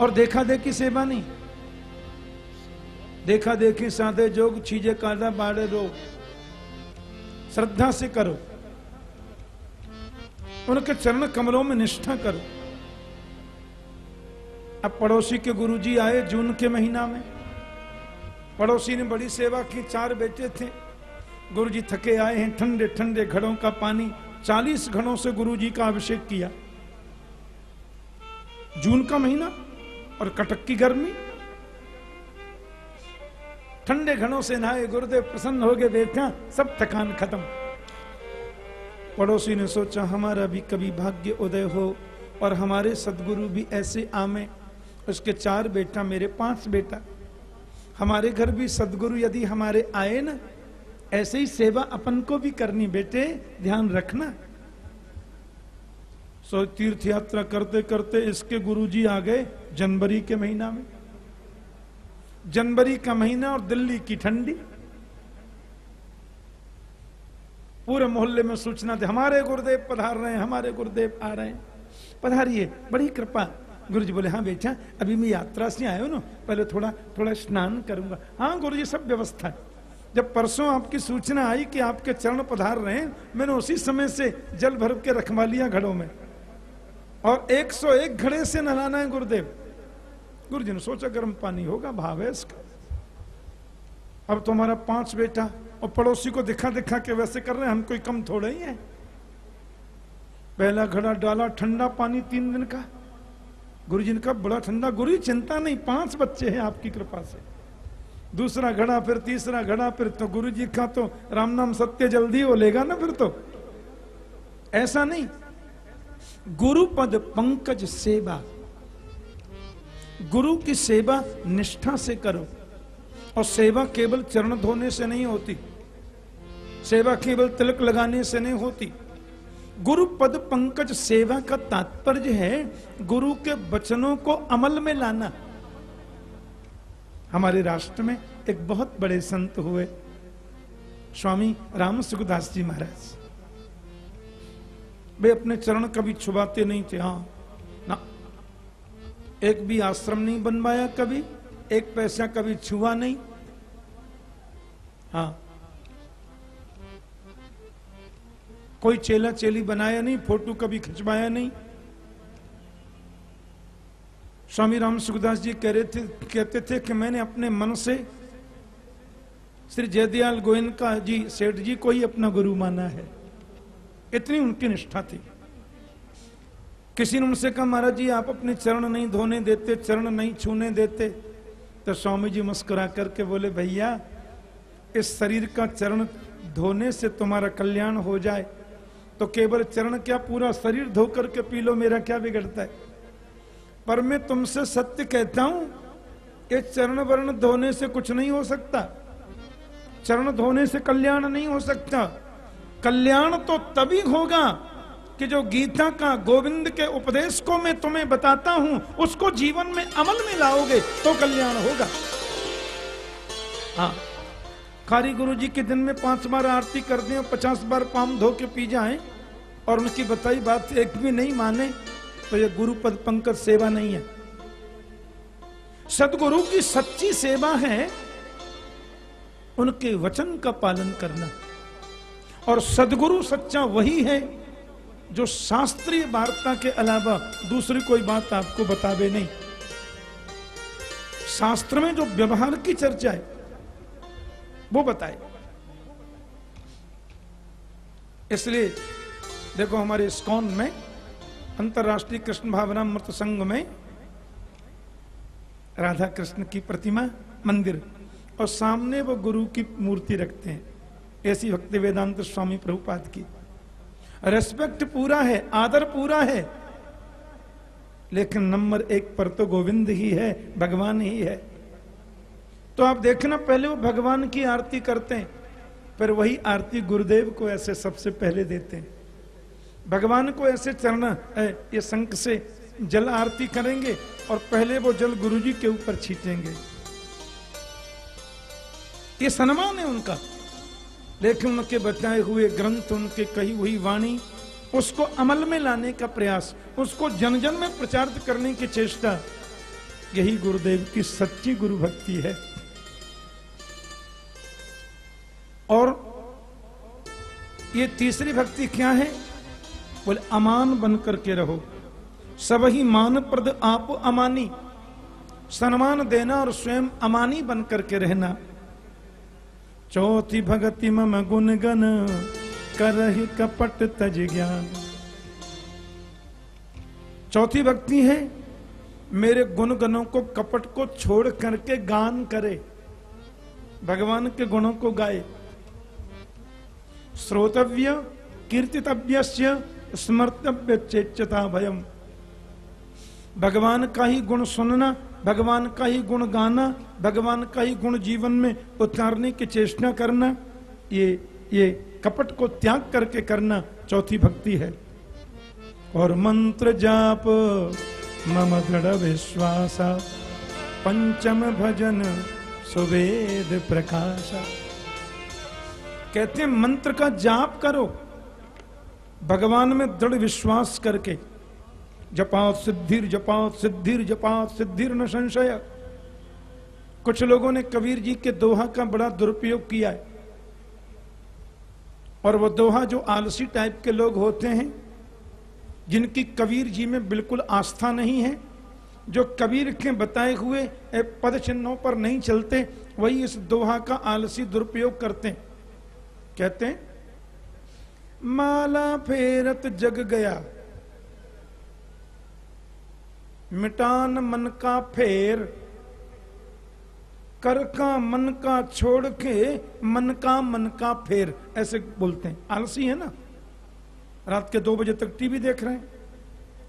और देखा देखी सेवा नहीं। देखा देखी साधे जोग, चीज़ें कादा बाड़े रो। श्रद्धा से करो। उनके चरण कमलों में निष्ठा करो। अब पड़ोसी के गुरुजी आए जून के महीना में। पड़ोसी ने बड़ी सेवा की, चार बेटे थे। गुरुजी थके आए हैं ठंडे ठंडे घड़ों का पानी। चालीस घड़ों से गुरु जी का अभिषेक किया। जून का महीना और कटक की गर्मी। ठंडे घड़ों से नहाए गुरुदेव प्रसन्न हो गए बेटा सब थकान खत्म। पड़ोसी ने सोचा, हमारा भी कभी भाग्य उदय हो और हमारे सदगुरु भी ऐसे आमे। उसके चार बेटा, मेरे पाँच बेटा। हमारे घर भी सदगुरु यदि हमारे आए ना ऐसे ही सेवा अपन को भी करनी बेटे, ध्यान रखना। सो तीर्थ यात्रा करते करते इसके गुरुजी आ गए जनवरी के महीना में। जनवरी का महीना और दिल्ली की ठंडी। पूरे मोहल्ले में सूचना थे हमारे गुरुदेव पधार रहे हैं, हमारे गुरुदेव आ रहे हैं। पधारिए, बड़ी कृपा। गुरु जी बोले हाँ बेटा, अभी मैं यात्रा से आया ना, पहले थोड़ा थोड़ा स्नान करूँगा। हाँ गुरु जी सब व्यवस्था है। जब परसों आपकी सूचना आई कि आपके चरण पधार रहे मैंने उसी समय से जल भर के रखवा लिया घड़ों में। और 101 घड़े से नहलाना है गुरुदेव। गुरु जी ने सोचा, गर्म पानी होगा, भाव है इसका। अब तुम्हारा तो पाँच बेटा और पड़ोसी को दिखा दिखा के वैसे कर रहे हैं, हम कोई कम थोड़े ही है। पहला घड़ा डाला, ठंडा पानी तीन दिन का। गुरु जी ने कहा, बड़ा ठंडा। गुरु चिंता नहीं, पाँच बच्चे हैं आपकी कृपा से। दूसरा घड़ा फिर तीसरा घड़ा फिर तो गुरु जी का तो राम नाम सत्य जल्दी हो लेगा ना फिर तो। ऐसा नहीं। गुरु पद पंकज सेवा। गुरु की सेवा निष्ठा से करो। और सेवा केवल चरण धोने से नहीं होती। सेवा केवल तिलक लगाने से नहीं होती। गुरु पद पंकज सेवा का तात्पर्य है गुरु के वचनों को अमल में लाना। हमारे राष्ट्र में एक बहुत बड़े संत हुए स्वामी राम सुखदास जी महाराज। वे अपने चरण कभी छुबाते नहीं थे हाँ। ना, एक भी आश्रम नहीं बनवाया कभी, एक पैसा कभी छुआ नहीं। हाँ। कोई चेला चेली बनाया नहीं, फ़ोटो कभी खिंचवाया नहीं। स्वामी राम सुखदास जी कह रहे थे, कहते थे कि मैंने अपने मन से श्री जयदयाल गोयनका जी, सेठ जी को ही अपना गुरु माना है। इतनी उनकी निष्ठा थी। किसी ने उनसे कहा, महाराज जी, आप अपने चरण नहीं धोने देते, चरण नहीं छूने देते। तो स्वामी जी मुस्कुरा करके बोले, भैया, इस शरीर का चरण धोने से तुम्हारा कल्याण हो जाए। तो केवल चरण क्या पूरा शरीर धो करके पी लो, मेरा क्या बिगड़ता है? पर मैं तुमसे सत्य कहता हूँ ये चरण वर्ण धोने से कुछ नहीं हो सकता। चरण धोने से कल्याण नहीं हो सकता। कल्याण तो तभी होगा कि जो गीता का गोविंद के उपदेश को मैं तुम्हें बताता हूँ, उसको जीवन में अमल में लाओगे तो कल्याण होगा। हाँ खारी गुरु जी के दिन में पाँच बार आरती कर दें और पचास बार पाम धो के पी जाए, और उनकी बताई बात एक भी नहीं माने। तो ये गुरु पद पंकज सेवा नहीं है। सदगुरु की सच्ची सेवा है उनके वचन का पालन करना। और सदगुरु सच्चा वही है जो शास्त्रीय वार्ता के अलावा दूसरी कोई बात आपको बतावे नहीं। शास्त्र में जो व्यवहार की चर्चा है, वो बताए। इसलिए देखो हमारे स्कॉन में अंतर्राष्ट्रीय कृष्ण भावना मृत संघ में राधा कृष्ण की प्रतिमा, मंदिर, और सामने वो गुरु की मूर्ति रखते हैं। ऐसी भक्ति वेदांत स्वामी प्रभुपाद की। रेस्पेक्ट पूरा है, आदर पूरा है, लेकिन नंबर एक पर तो गोविंद ही है, भगवान ही है। तो आप देखना, पहले वो भगवान की आरती करते हैं पर वही आरती गुरुदेव को ऐसे सबसे पहले देते हैं। भगवान को ऐसे चरण ये संख से जल आरती करेंगे और पहले वो जल गुरुजी के ऊपर छीटेंगे। ये सम्मान है उनका, लेकिन उनके बताए हुए ग्रंथ, उनके कही हुई वाणी, उसको अमल में लाने का प्रयास, उसको जन जन में प्रचारित करने की चेष्टा, यही गुरुदेव की सच्ची गुरु भक्ति है। और ये तीसरी भक्ति क्या है? बोले अमान बन करके रहो। सब ही मान प्रद आप अमानी। सम्मान देना और स्वयं अमानी बन करके रहना। चौथी भगति मम गुण गन करहि कपट तज ज्ञान। चौथी भक्ति है, मेरे गुण गणों को कपट को छोड़ करके गान करे। भगवान के गुणों को गाए। श्रोतव्य कीर्तितव्य स्मर्तव्य चेचता भयम भगवान का ही गुण सुनना, भगवान का ही गुण गाना, भगवान का ही गुण जीवन में उतारने की चेष्टा करना, ये ये कपट को त्याग करके करना चौथी भक्ति है। और मंत्र जाप, मम दृढ़ विश्वास, पंचम भजन, सुवेद प्रकाश। कहते मंत्र का जाप करो। भगवान में दृढ़ विश्वास करके जपात सिद्धिर जपात सिद्धिर जपात सिद्धिर न संशय। कुछ लोगों ने कबीर जी के दोहा का बड़ा दुरुपयोग किया है। और वो दोहा जो आलसी टाइप के लोग होते हैं, जिनकी कबीर जी में बिल्कुल आस्था नहीं है, जो कबीर के बताए हुए पद चिन्हों पर नहीं चलते, वही इस दोहा का आलसी दुरुपयोग करते हैं। कहते हैं माला फेरत जग गया। मिटान मन का फेर, कर का मन का छोड़ के मन का मन का फेर, ऐसे बोलते हैं। आलसी है ना? रात के दो बजे तक टीवी देख रहे हैं,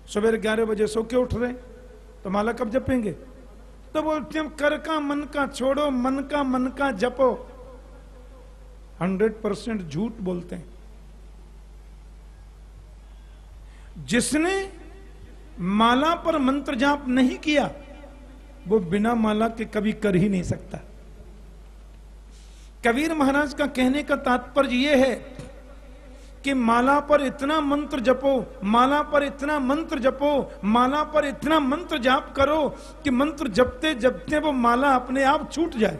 सवेरे ग्यारह बजे सो के उठ रहे हैं तो माला कब जपेंगे? तो बोलते हैं, कर का मन का छोड़ो, मन का मन का जपो। हंड्रेड परसेंट झूठ बोलते हैं। जिसने माला पर मंत्र जाप नहीं किया, वो बिना माला के कभी कर ही नहीं सकता। कबीर महाराज का कहने का तात्पर्य यह है कि माला पर इतना मंत्र जपो, माला पर इतना मंत्र जपो, माला पर इतना मंत्र जाप करो कि मंत्र जपते जपते वो माला अपने आप छूट जाए।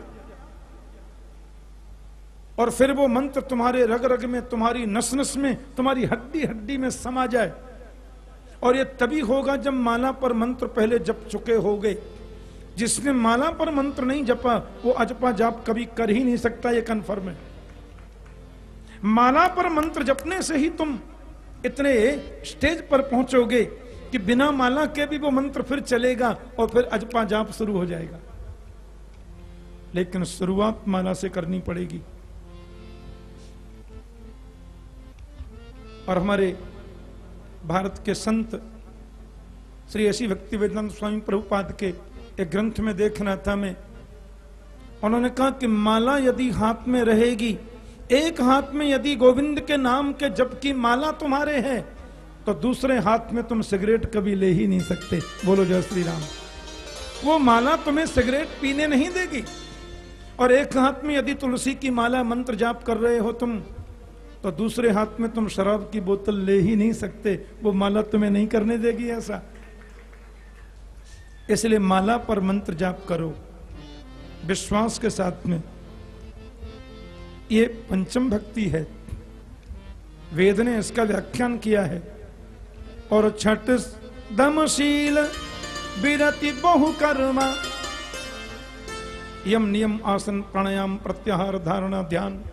और फिर वो मंत्र तुम्हारे रग रग में, तुम्हारी नस नस में, तुम्हारी हड्डी हड्डी में समा जाए। और ये तभी होगा जब माला पर मंत्र पहले जप चुके हो गए जिसने माला पर मंत्र नहीं जपा, वो अजपा जाप कभी कर ही नहीं सकता, ये कन्फर्म है। माला पर मंत्र जपने से ही तुम इतने स्टेज पर पहुंचोगे कि बिना माला के भी वो मंत्र फिर चलेगा और फिर अजपा जाप शुरू हो जाएगा। लेकिन शुरुआत माला से करनी पड़ेगी। और हमारे भारत के संत श्री ऐसी भक्ति वेदांत स्वामी प्रभुपाद के एक ग्रंथ में देखना था मैं। उन्होंने कहा कि माला यदि हाथ में रहेगी, एक हाथ में यदि गोविंद के नाम के जब की माला तुम्हारे है तो दूसरे हाथ में तुम सिगरेट कभी ले ही नहीं सकते। बोलो जय श्री राम वो माला तुम्हें सिगरेट पीने नहीं देगी। और एक हाथ में यदि तुलसी की माला मंत्र जाप कर रहे हो तुम तो दूसरे हाथ में तुम शराब की बोतल ले ही नहीं सकते, वो माला तुम्हें नहीं करने देगी ऐसा। इसलिए माला पर मंत्र जाप करो, विश्वास के साथ में। ये पंचम भक्ति है। वेद ने इसका व्याख्यान किया है। और छठ दमशील विरति बहु कर्मा। यम नियम आसन प्राणायाम प्रत्याहार धारणा ध्यान।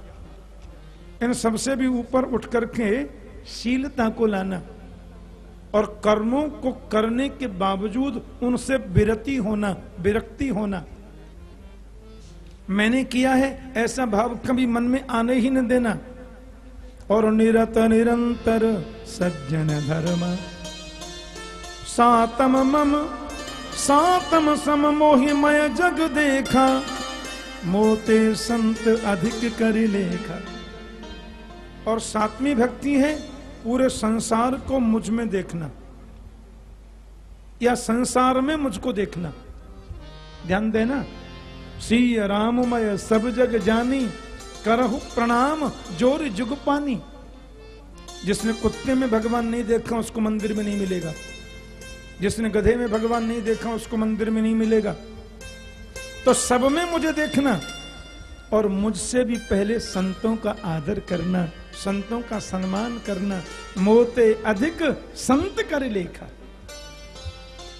इन सबसे भी ऊपर उठ करके शीलता को लाना और कर्मों को करने के बावजूद उनसे विरति होना, विरक्ति होना। मैंने किया है, ऐसा भाव कभी मन में आने ही न देना। और निरत निरंतर सज्जन धर्म। सातम मम, सातम सम मोहिमय जग देखा। मोते संत अधिक कर लेखा। और सातवीं भक्ति है, पूरे संसार को मुझमें देखना। या संसार में मुझको देखना। ध्यान देना सी राममय सब जग जानी, करहु प्रणाम, ज़ोर जुग पानी। जिसने कुत्ते में भगवान नहीं देखा, उसको मंदिर में नहीं मिलेगा। जिसने गधे में भगवान नहीं देखा, उसको मंदिर में नहीं मिलेगा। तो सब में मुझे देखना और मुझसे भी पहले संतों का आदर करना। संतों का सम्मान करना, मोते अधिक संत कर लेखा।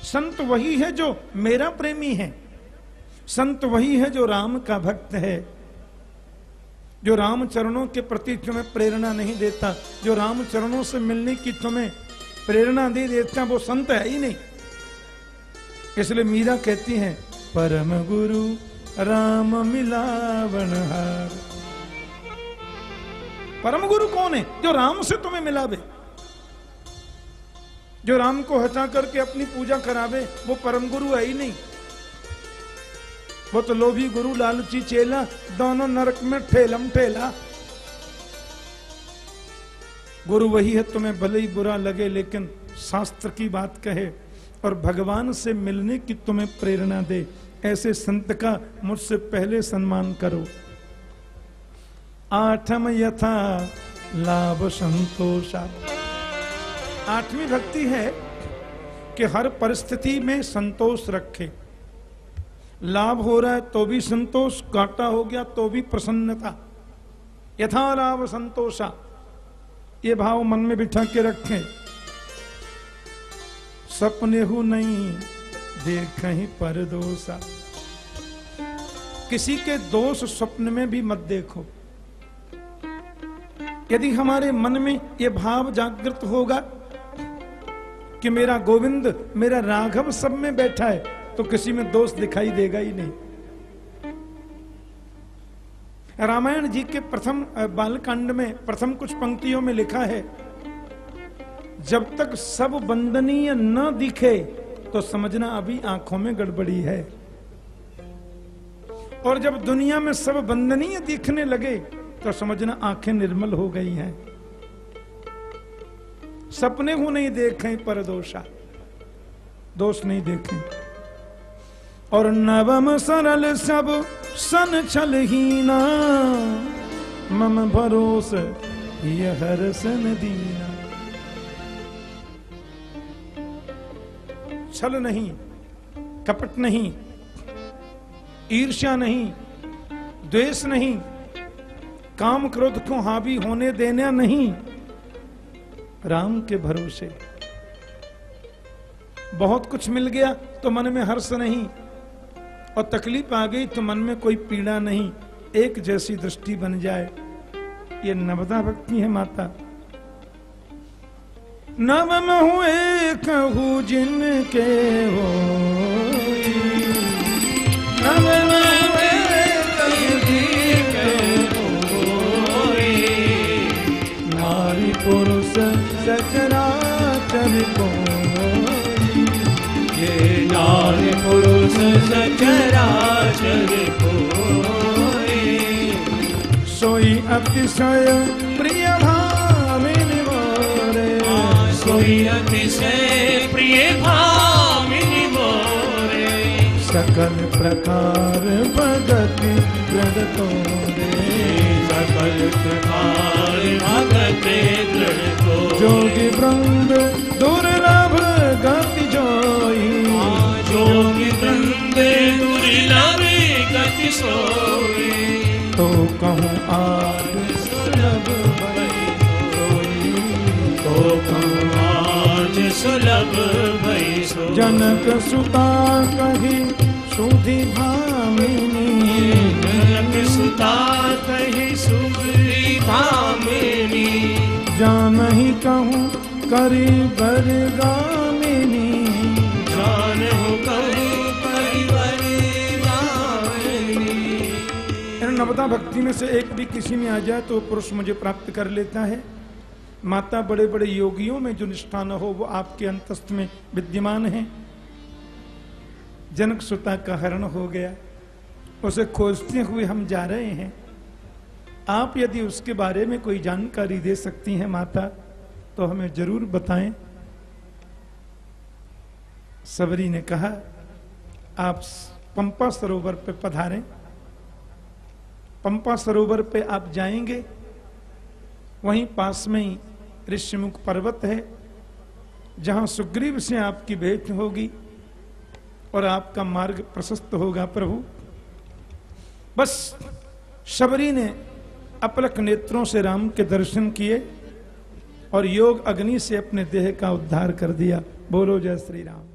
संत वही है जो मेरा प्रेमी है। संत वही है जो राम का भक्त है। जो राम चरणों के प्रति तुम्हें प्रेरणा नहीं देता, जो राम चरणों से मिलने की तुम्हें प्रेरणा दे देता, वो संत है ही नहीं। इसलिए मीरा कहती है, परम गुरु, राम मिलावन हार। परम गुरु कौन है जो राम से तुम्हें मिलावे? जो राम को हटा करके अपनी पूजा करावे, वो परम गुरु है ही नहीं। वो तो लोभी, गुरु, लालची, चेला, दोनों नरक में ठेलम ठेला। गुरु वही है, तुम्हें भले ही बुरा लगे, लेकिन शास्त्र की बात कहे और भगवान से मिलने की तुम्हें प्रेरणा दे। ऐसे संत का मुझसे पहले सम्मान करो। आठम यथा लाभ संतोषा। आठवीं भक्ति है कि हर परिस्थिति में संतोष रखे। लाभ हो रहा है तो भी संतोष, घाटा हो गया तो भी प्रसन्नता। यथा लाभ संतोषा। ये भाव मन में बिठा के रखें। सपने हु नहीं, देख ही पर दोषा। किसी के दोष स्वप्न में भी मत देखो। यदि हमारे मन में यह भाव जागृत होगा कि मेरा गोविंद, मेरा राघव सब में बैठा है तो किसी में दोष दिखाई देगा ही नहीं। रामायण जी के प्रथम बालकांड में, प्रथम कुछ पंक्तियों में लिखा है, जब तक सब बंदनीय न दिखे तो समझना अभी आँखों में गड़बड़ी है। और जब दुनिया में सब बंदनीय दिखने लगे तो समझना आँखें निर्मल हो गई हैं। सपने को नहीं देखे पर दोषा। दोष नहीं देखें। और नवम सरल सब सन छल हीना मम भरोस यह सन दीना। छल नहीं, कपट नहीं, ईर्ष्या नहीं, द्वेष नहीं काम क्रोध को हावी होने देना नहीं। राम के भरोसे। बहुत कुछ मिल गया तो मन में हर्ष नहीं। और तकलीफ़ आ गई तो मन में कोई पीड़ा नहीं। एक जैसी दृष्टि बन जाए। ये नवदा भक्ति है माता। नव हुए कहू जिनके हो नव सचराचर को। नारी पुरुष सचराचर सोई अतिशय प्रिय भामिनी मोरे सोई अतिशय प्रिय भामिनी मोरे सकल प्रकार भगति तोरे सकल जोगी वृंद दुर्लभ गति जोई। जोगी वृंद दुर्लभ गति सोई तो कहूँ आज सुलभ तो आज सुलभ भई जनक सुता कही सुधि भामिनी। जनक सुता कही सुग्री भामिनी। जान ही कहूँ करी बरगामिनी। जान हो करू नवदा भक्ति में से एक भी किसी में आ जाए तो पुरुष मुझे प्राप्त कर लेता है। माता बड़े बड़े योगियों में जो निष्ठा न हो वो आपके अंतस्थ में विद्यमान है। जनक सुता का हरण हो गया। उसे खोजते हुए हम जा रहे हैं। आप यदि उसके बारे में कोई जानकारी दे सकती हैं माता तो हमें ज़रूर बताएँ। सबरी ने कहा, आप पंपा सरोवर पे पधारें। पंपा सरोवर पे आप जाएँगे। वहीं पास में ही ऋषिमुख पर्वत है, जहाँ सुग्रीव से आपकी भेंट होगी। और आपका मार्ग प्रशस्त होगा प्रभु। बस शबरी ने अपलक नेत्रों से राम के दर्शन किए और योग अग्नि से अपने देह का उद्धार कर दिया। बोलो जय श्री राम।